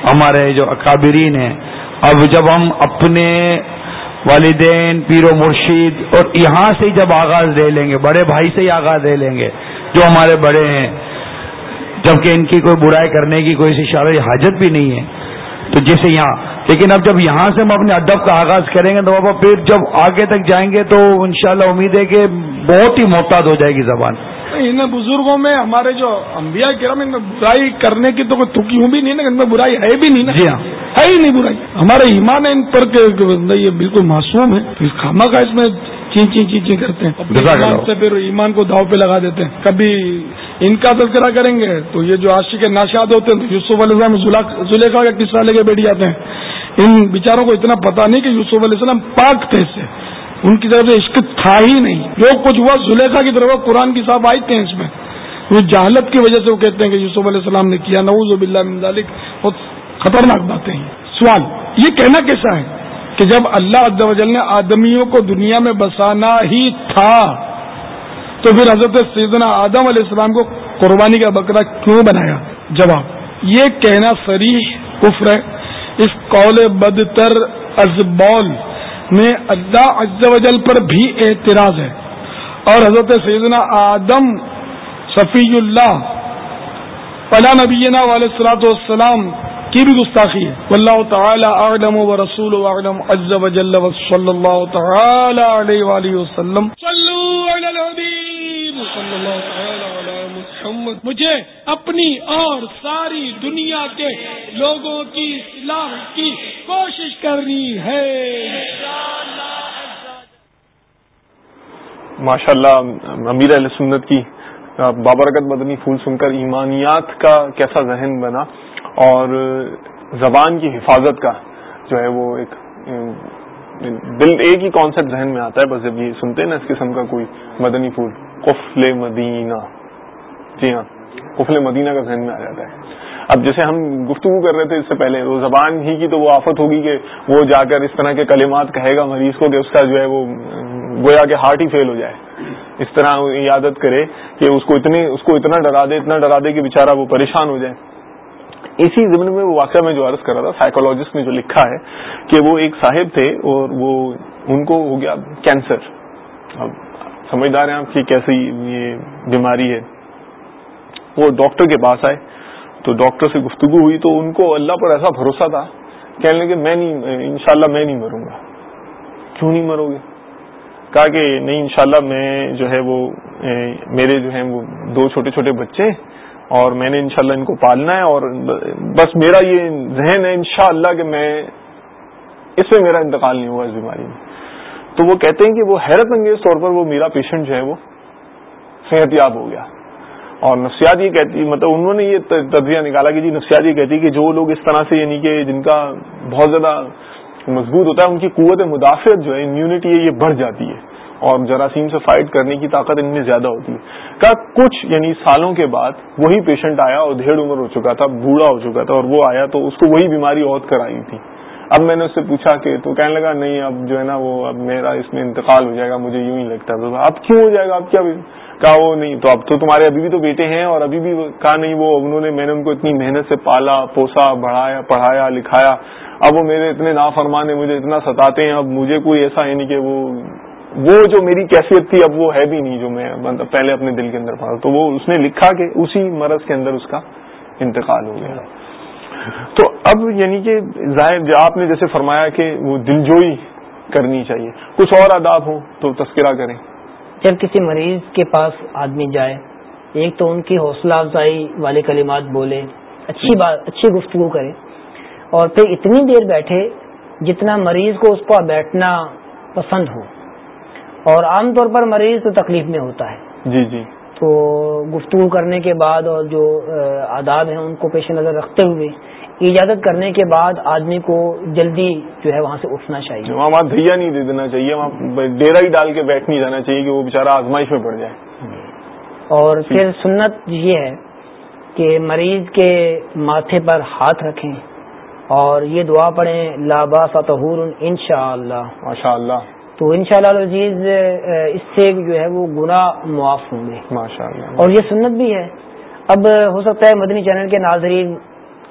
ہمارے جو اکابرین ہیں، اب جب ہم اپنے والدین، پیر و مرشید اور یہاں سے جب آغاز دے لیں گے، بڑے بھائی سے ہی آغاز دے لیں گے، جو ہمارے بڑے ہیں، جبکہ ان کی کوئی برائی کرنے کی کوئی اشارہ حاجت بھی نہیں ہے۔ تو جیسے یہاں، لیکن اب جب یہاں سے ہم اپنے ادب کا آغاز کریں گے، تو بابا پھر جب آگے تک جائیں گے، تو انشاءاللہ امید ہے کہ بہت ہی محتاط ہو جائے گی زبان۔ ان بزرگوں میں ہمارے جو انبیاء کرام ان میں برائی کرنے کی تو کوئی تھوکی ہوں بھی نہیں نا ان میں برائی ہے بھی نہیں نا۔ جی ہاں۔ ہے ہی نہیں برائی۔ ہمارے ایمان ہے ان پر یہ بالکل معصوم ہے۔ خامہ کا اس میں چین چین چین چین کرتے ہیں۔ سے پھر ایمان کو داؤ پہ لگا دیتے ہیں۔ کبھی ان کا تذکرہ کریں گے تو یہ جو عاشق ناشاد ہوتے ہیں تو یوسف علیہ السلام زلیخا کا قصہ لے کے بیٹھ جاتے ہیں۔ ان بیچاروں کو اتنا پتا نہیں کہ یوسف علیہ السلام پاک تھے سے۔ ان کی طرف سے عشق تھا ہی نہیں۔ جو کچھ ہوا، زلیخا کی طرف قرآن کی صاحب آئی تھے اس میں۔ وہ جہالت کی وجہ سے وہ کہتے ہیں کہ یوسف علیہ السلام نے کیا۔ نوز باللہ من ذالک بہت خطرناک باتیں ہیں۔ سوال، یہ کہنا کیسا ہے کہ جب اللہ وجل نے آدمیوں کو دنیا میں بسانا ہی تھا، تو پھر حضرت سیدنا آدم علیہ السلام کو قربانی کا بکرا کیوں بنایا؟ جواب، یہ کہنا سریح کفر ہے۔ اس قول بدتر ازبول میں اللہ وجل پر بھی اعتراض ہے۔ اور حضرت سیدنا آدم صفی اللہ پلا نبینا علیہ السلاۃ والسلام کی بھی گستاخی ہے۔ واللہ تعالی اعلم و رسول اعلم عز و جل و صلی اللہ تعالی علیہ وآلہ وسلم۔ صلو علی الحبیب صلی اللہ تعالی علی محمد، مجھے اپنی اور ساری دنیا کے لوگوں کی اصلاح کی کوشش کرنی ہے۔ ماشاء اللہ امیر علیہ سنت کی بابرکت مدنی پھول سن کر ایمانیات کا کیسا ذہن بنا اور زبان کی حفاظت کا جو ہے وہ ایک، دل ایک ہی کانسیپٹ ذہن میں آتا ہے، بس جب یہ سنتے ہیں نا اس قسم کا کوئی مدنی پھول، قفل مدینہ۔ جی ہاں قفل مدینہ کا ذہن میں آ جاتا ہے۔ اب جیسے ہم گفتگو کر رہے تھے اس سے پہلے، وہ زبان ہی کی تو وہ آفت ہوگی کہ وہ جا کر اس طرح کے کلمات کہے گا مریض کو کہ اس کا جو ہے وہ، گویا کہ ہارٹ ہی فیل ہو جائے۔ اس طرح عادت کرے کہ اس کو اتنی، اس کو اتنا ڈرا دے، اتنا ڈرا دے کہ بےچارا وہ پریشان ہو جائے۔ اسی زمین میں وہ واقعہ میں جو عرض کر رہا تھا سائیکولوجسٹ نے جو لکھا ہے کہ وہ ایک صاحب تھے اور وہ، ان کو ہو گیا کینسر اب سمجھدار ہیں آپ کی کیسی یہ بیماری ہے۔ وہ ڈاکٹر کے پاس آئے تو ڈاکٹر سے گفتگو ہوئی تو ان کو اللہ پر ایسا بھروسہ تھا، کہنے لگے میں نہیں، انشاءاللہ میں نہیں مروں گا۔ کیوں نہیں مرو گے؟ کہا کہ نہیں، انشاءاللہ میں جو ہے وہ میرے جو ہیں وہ دو چھوٹے چھوٹے بچے اور میں نے انشاءاللہ ان کو پالنا ہے اور بس میرا یہ ذہن ہے انشاءاللہ کہ میں، اس میں میرا انتقال نہیں ہوا اس بیماری میں۔ تو وہ کہتے ہیں کہ وہ حیرت انگیز طور پر وہ میرا پیشنٹ جو ہے وہ صحت یاب ہو گیا۔ اور نفسیات یہ کہتی مطلب انہوں نے یہ تجزیہ نکالا کہ جی نفسیات یہ کہتی کہ جو لوگ اس طرح سے یعنی کہ جن کا بہت زیادہ مضبوط ہوتا ہے، ان کی قوت مدافعت جو ہے امیونٹی ہے یہ بڑھ جاتی ہے اور جراثیم سے فائٹ کرنے کی طاقت ان میں زیادہ ہوتی ہے۔ کہا کچھ یعنی سالوں کے بعد وہی پیشنٹ آیا اور ڈھیڑ عمر ہو چکا تھا، بوڑھا ہو چکا تھا اور وہ آیا تو اس کو وہی بیماری عہد کر آئی تھی۔ اب میں نے اس سے پوچھا کہ تو کہنے لگا، نہیں، اب جو ہے نا وہ، اب میرا اس میں انتقال ہو جائے گا، مجھے یوں ہی لگتا ہے. اب کیوں ہو جائے گا؟ اب کیا کہا وہ، نہیں، تو اب تو تمہارے ابھی بھی تو بیٹے ہیں اور ابھی بھی کہا نہیں، وہ انہوں نے میں نے ان کو اتنی محنت سے پالا، پوسا، بڑھایا پڑھایا، لکھایا۔ اب وہ میرے اتنے نافرمان ہیں، مجھے اتنا ستاتے ہیں، اب مجھے کوئی ایسا ہے نہیں کہ وہ وہ جو میری کیفیت تھی، اب وہ ہے بھی نہیں جو میں مطلب پہلے اپنے دل کے اندر پڑھا تو وہ اس نے لکھا کہ اسی مرض کے اندر اس کا انتقال ہو گیا۔ تو اب یعنی کہ ظاہر آپ نے جیسے فرمایا کہ وہ دلجوئی کرنی چاہیے۔ کچھ اور آداب ہوں تو تذکرہ کریں۔ جب کسی مریض کے پاس آدمی جائے ایک تو ان کی حوصلہ افزائی والے کلمات بولے اچھی بات اچھی گفتگو کرے اور پھر اتنی دیر بیٹھے جتنا مریض کو اس پر بیٹھنا پسند ہو۔ اور عام طور پر مریض تو تکلیف میں ہوتا ہے۔ جی جی۔ تو گفتگو کرنے کے بعد اور جو آداب ہیں ان کو پیش نظر رکھتے ہوئے اجازت کرنے کے بعد آدمی کو جلدی جو ہے وہاں سے اٹھنا چاہیے۔ وہاں دھیا نہیں دے دینا چاہیے وہاں ڈیرا ہی ڈال کے بیٹھ نہیں جانا چاہیے کہ وہ بےچارا آزمائش میں پڑ جائے۔ اور پھر سنت یہ ہے کہ مریض کے ماتھے پر ہاتھ رکھیں اور یہ دعا پڑھیں لابا فتحور ان شاء اللہ ماشاء اللہ تو ان شاء اللہ عزیز اس سے جو ہے وہ گناہ معاف ہوں گے۔ ماشاء اللہ اور یہ سنت بھی ہے۔ اب ہو سکتا ہے مدنی چینل کے ناظرین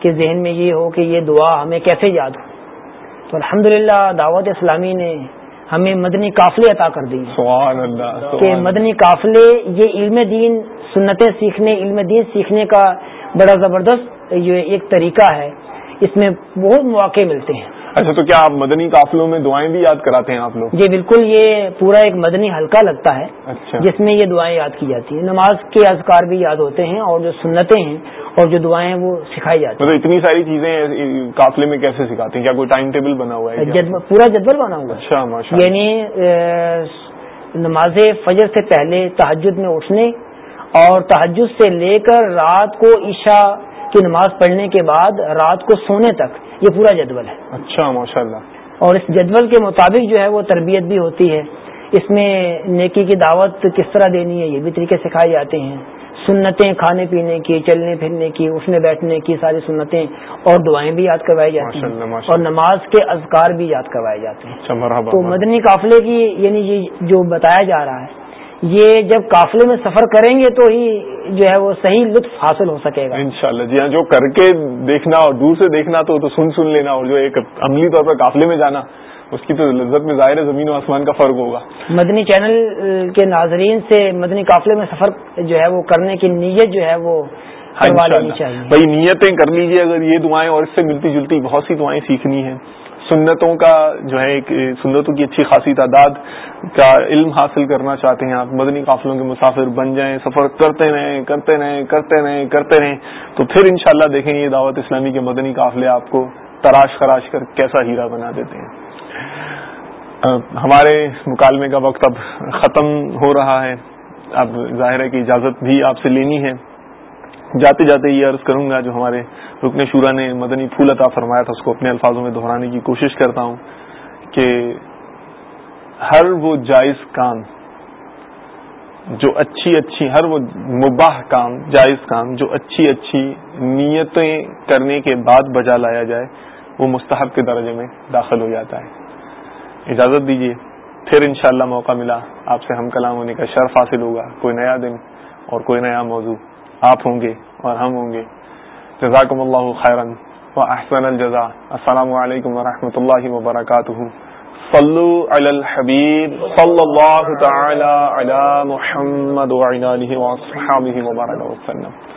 کے ذہن میں یہ ہو کہ یہ دعا ہمیں کیسے یاد ہو۔ تو الحمدللہ دعوت اسلامی نے ہمیں مدنی قافلے عطا کر دی سبحان اللہ کہ مدنی قافلے یہ علم دین سنتیں سیکھنے علم دین سیکھنے کا بڑا زبردست یہ ایک طریقہ ہے۔ اس میں بہت مواقع ملتے ہیں۔ اچھا تو کیا آپ مدنی قافلوں میں دعائیں بھی یاد کراتے ہیں آپ لوگ؟ جی بالکل یہ پورا ایک مدنی حلقہ لگتا ہے اچھا۔ جس میں یہ دعائیں یاد کی جاتی ہیں۔ نماز کے اذکار بھی یاد ہوتے ہیں اور جو سنتیں ہیں اور جو دعائیں وہ سکھائی جاتی ہیں۔ مطلب اتنی ساری چیزیں قافلے میں کیسے سکھاتے ہیں؟ کیا کوئی ٹائم ٹیبل بنا ہوا ہے؟ پورا جدول بنا ہوا ہے۔ اچھا یعنی نماز فجر سے پہلے تحجد میں اٹھنے اور تحجد سے لے کر رات کو عشاء کی نماز پڑھنے کے بعد رات کو سونے تک یہ پورا جدول ہے۔ اچھا ماشاء اللہ اور اس جدول کے مطابق جو ہے وہ تربیت بھی ہوتی ہے۔ اس میں نیکی کی دعوت کس طرح دینی ہے یہ بھی طریقے سکھائے جاتے ہیں۔ سنتیں کھانے پینے کی چلنے پھرنے کی اٹھنے بیٹھنے کی ساری سنتیں اور دعائیں بھی یاد کروائی جاتی ہیں۔ اور نماز کے اذکار بھی یاد کروائے جاتے ہیں۔ اچھا، تو مدنی قافلے کی یعنی یہ جو بتایا جا رہا ہے یہ جب قافلے میں سفر کریں گے تو ہی جو ہے وہ صحیح لطف حاصل ہو سکے گا۔ انشاءاللہ جی ہاں جو کر کے دیکھنا اور دور سے دیکھنا تو تو سن سن لینا اور جو ایک عملی طور پر قافلے میں جانا اس کی تو لذت میں ظاہر ہے زمین و آسمان کا فرق ہوگا۔ مدنی چینل کے ناظرین سے مدنی قافلے میں سفر جو ہے وہ کرنے کی نیت جو ہے وہ چاہیے۔ بھائی نیتیں کر لیجیے اگر یہ دعائیں اور اس سے ملتی جلتی بہت سی دعائیں سیکھنی ہیں۔ سنتوں کا جو ہے سنتوں کی اچھی خاصی تعداد کا علم حاصل کرنا چاہتے ہیں آپ۔ مدنی قافلوں کے مسافر بن جائیں، سفر کرتے رہیں کرتے رہیں کرتے رہیں کرتے رہیں۔ تو پھر انشاءاللہ دیکھیں یہ دعوت اسلامی کے مدنی قافلے آپ کو تراش خراش کر کیسا ہیرا بنا دیتے ہیں۔ ہمارے مکالمے کا وقت اب ختم ہو رہا ہے۔ اب ظاہر ہے کہ اجازت بھی آپ سے لینی ہے۔ جاتے جاتے یہ عرض کروں گا جو ہمارے رکن شورا نے مدنی پھول عطا فرمایا تھا، اس کو اپنے الفاظوں میں دہرانے کی کوشش کرتا ہوں کہ ہر وہ جائز کام جو اچھی اچھی، ہر وہ مباح کام، جائز کام جو اچھی اچھی نیتیں کرنے کے بعد بجا لایا جائے، وہ مستحب کے درجے میں داخل ہو جاتا ہے۔ اجازت دیجیے پھر انشاءاللہ موقع ملا، آپ سے ہم کلام ہونے کا شرف حاصل ہوگا، کوئی نیا دن اور کوئی نیا موضوع۔ آپ ہوں گے اور ہم ہوں گے۔ جزاکم اللہ خیرن و احسن الجزا السلام علیکم ورحمۃ اللہ وبرکاتہ۔ صلو علی الحبیب صلی اللہ تعالی علی محمد وعلی آلہ وصحابہ وبرکاتہ وسلم۔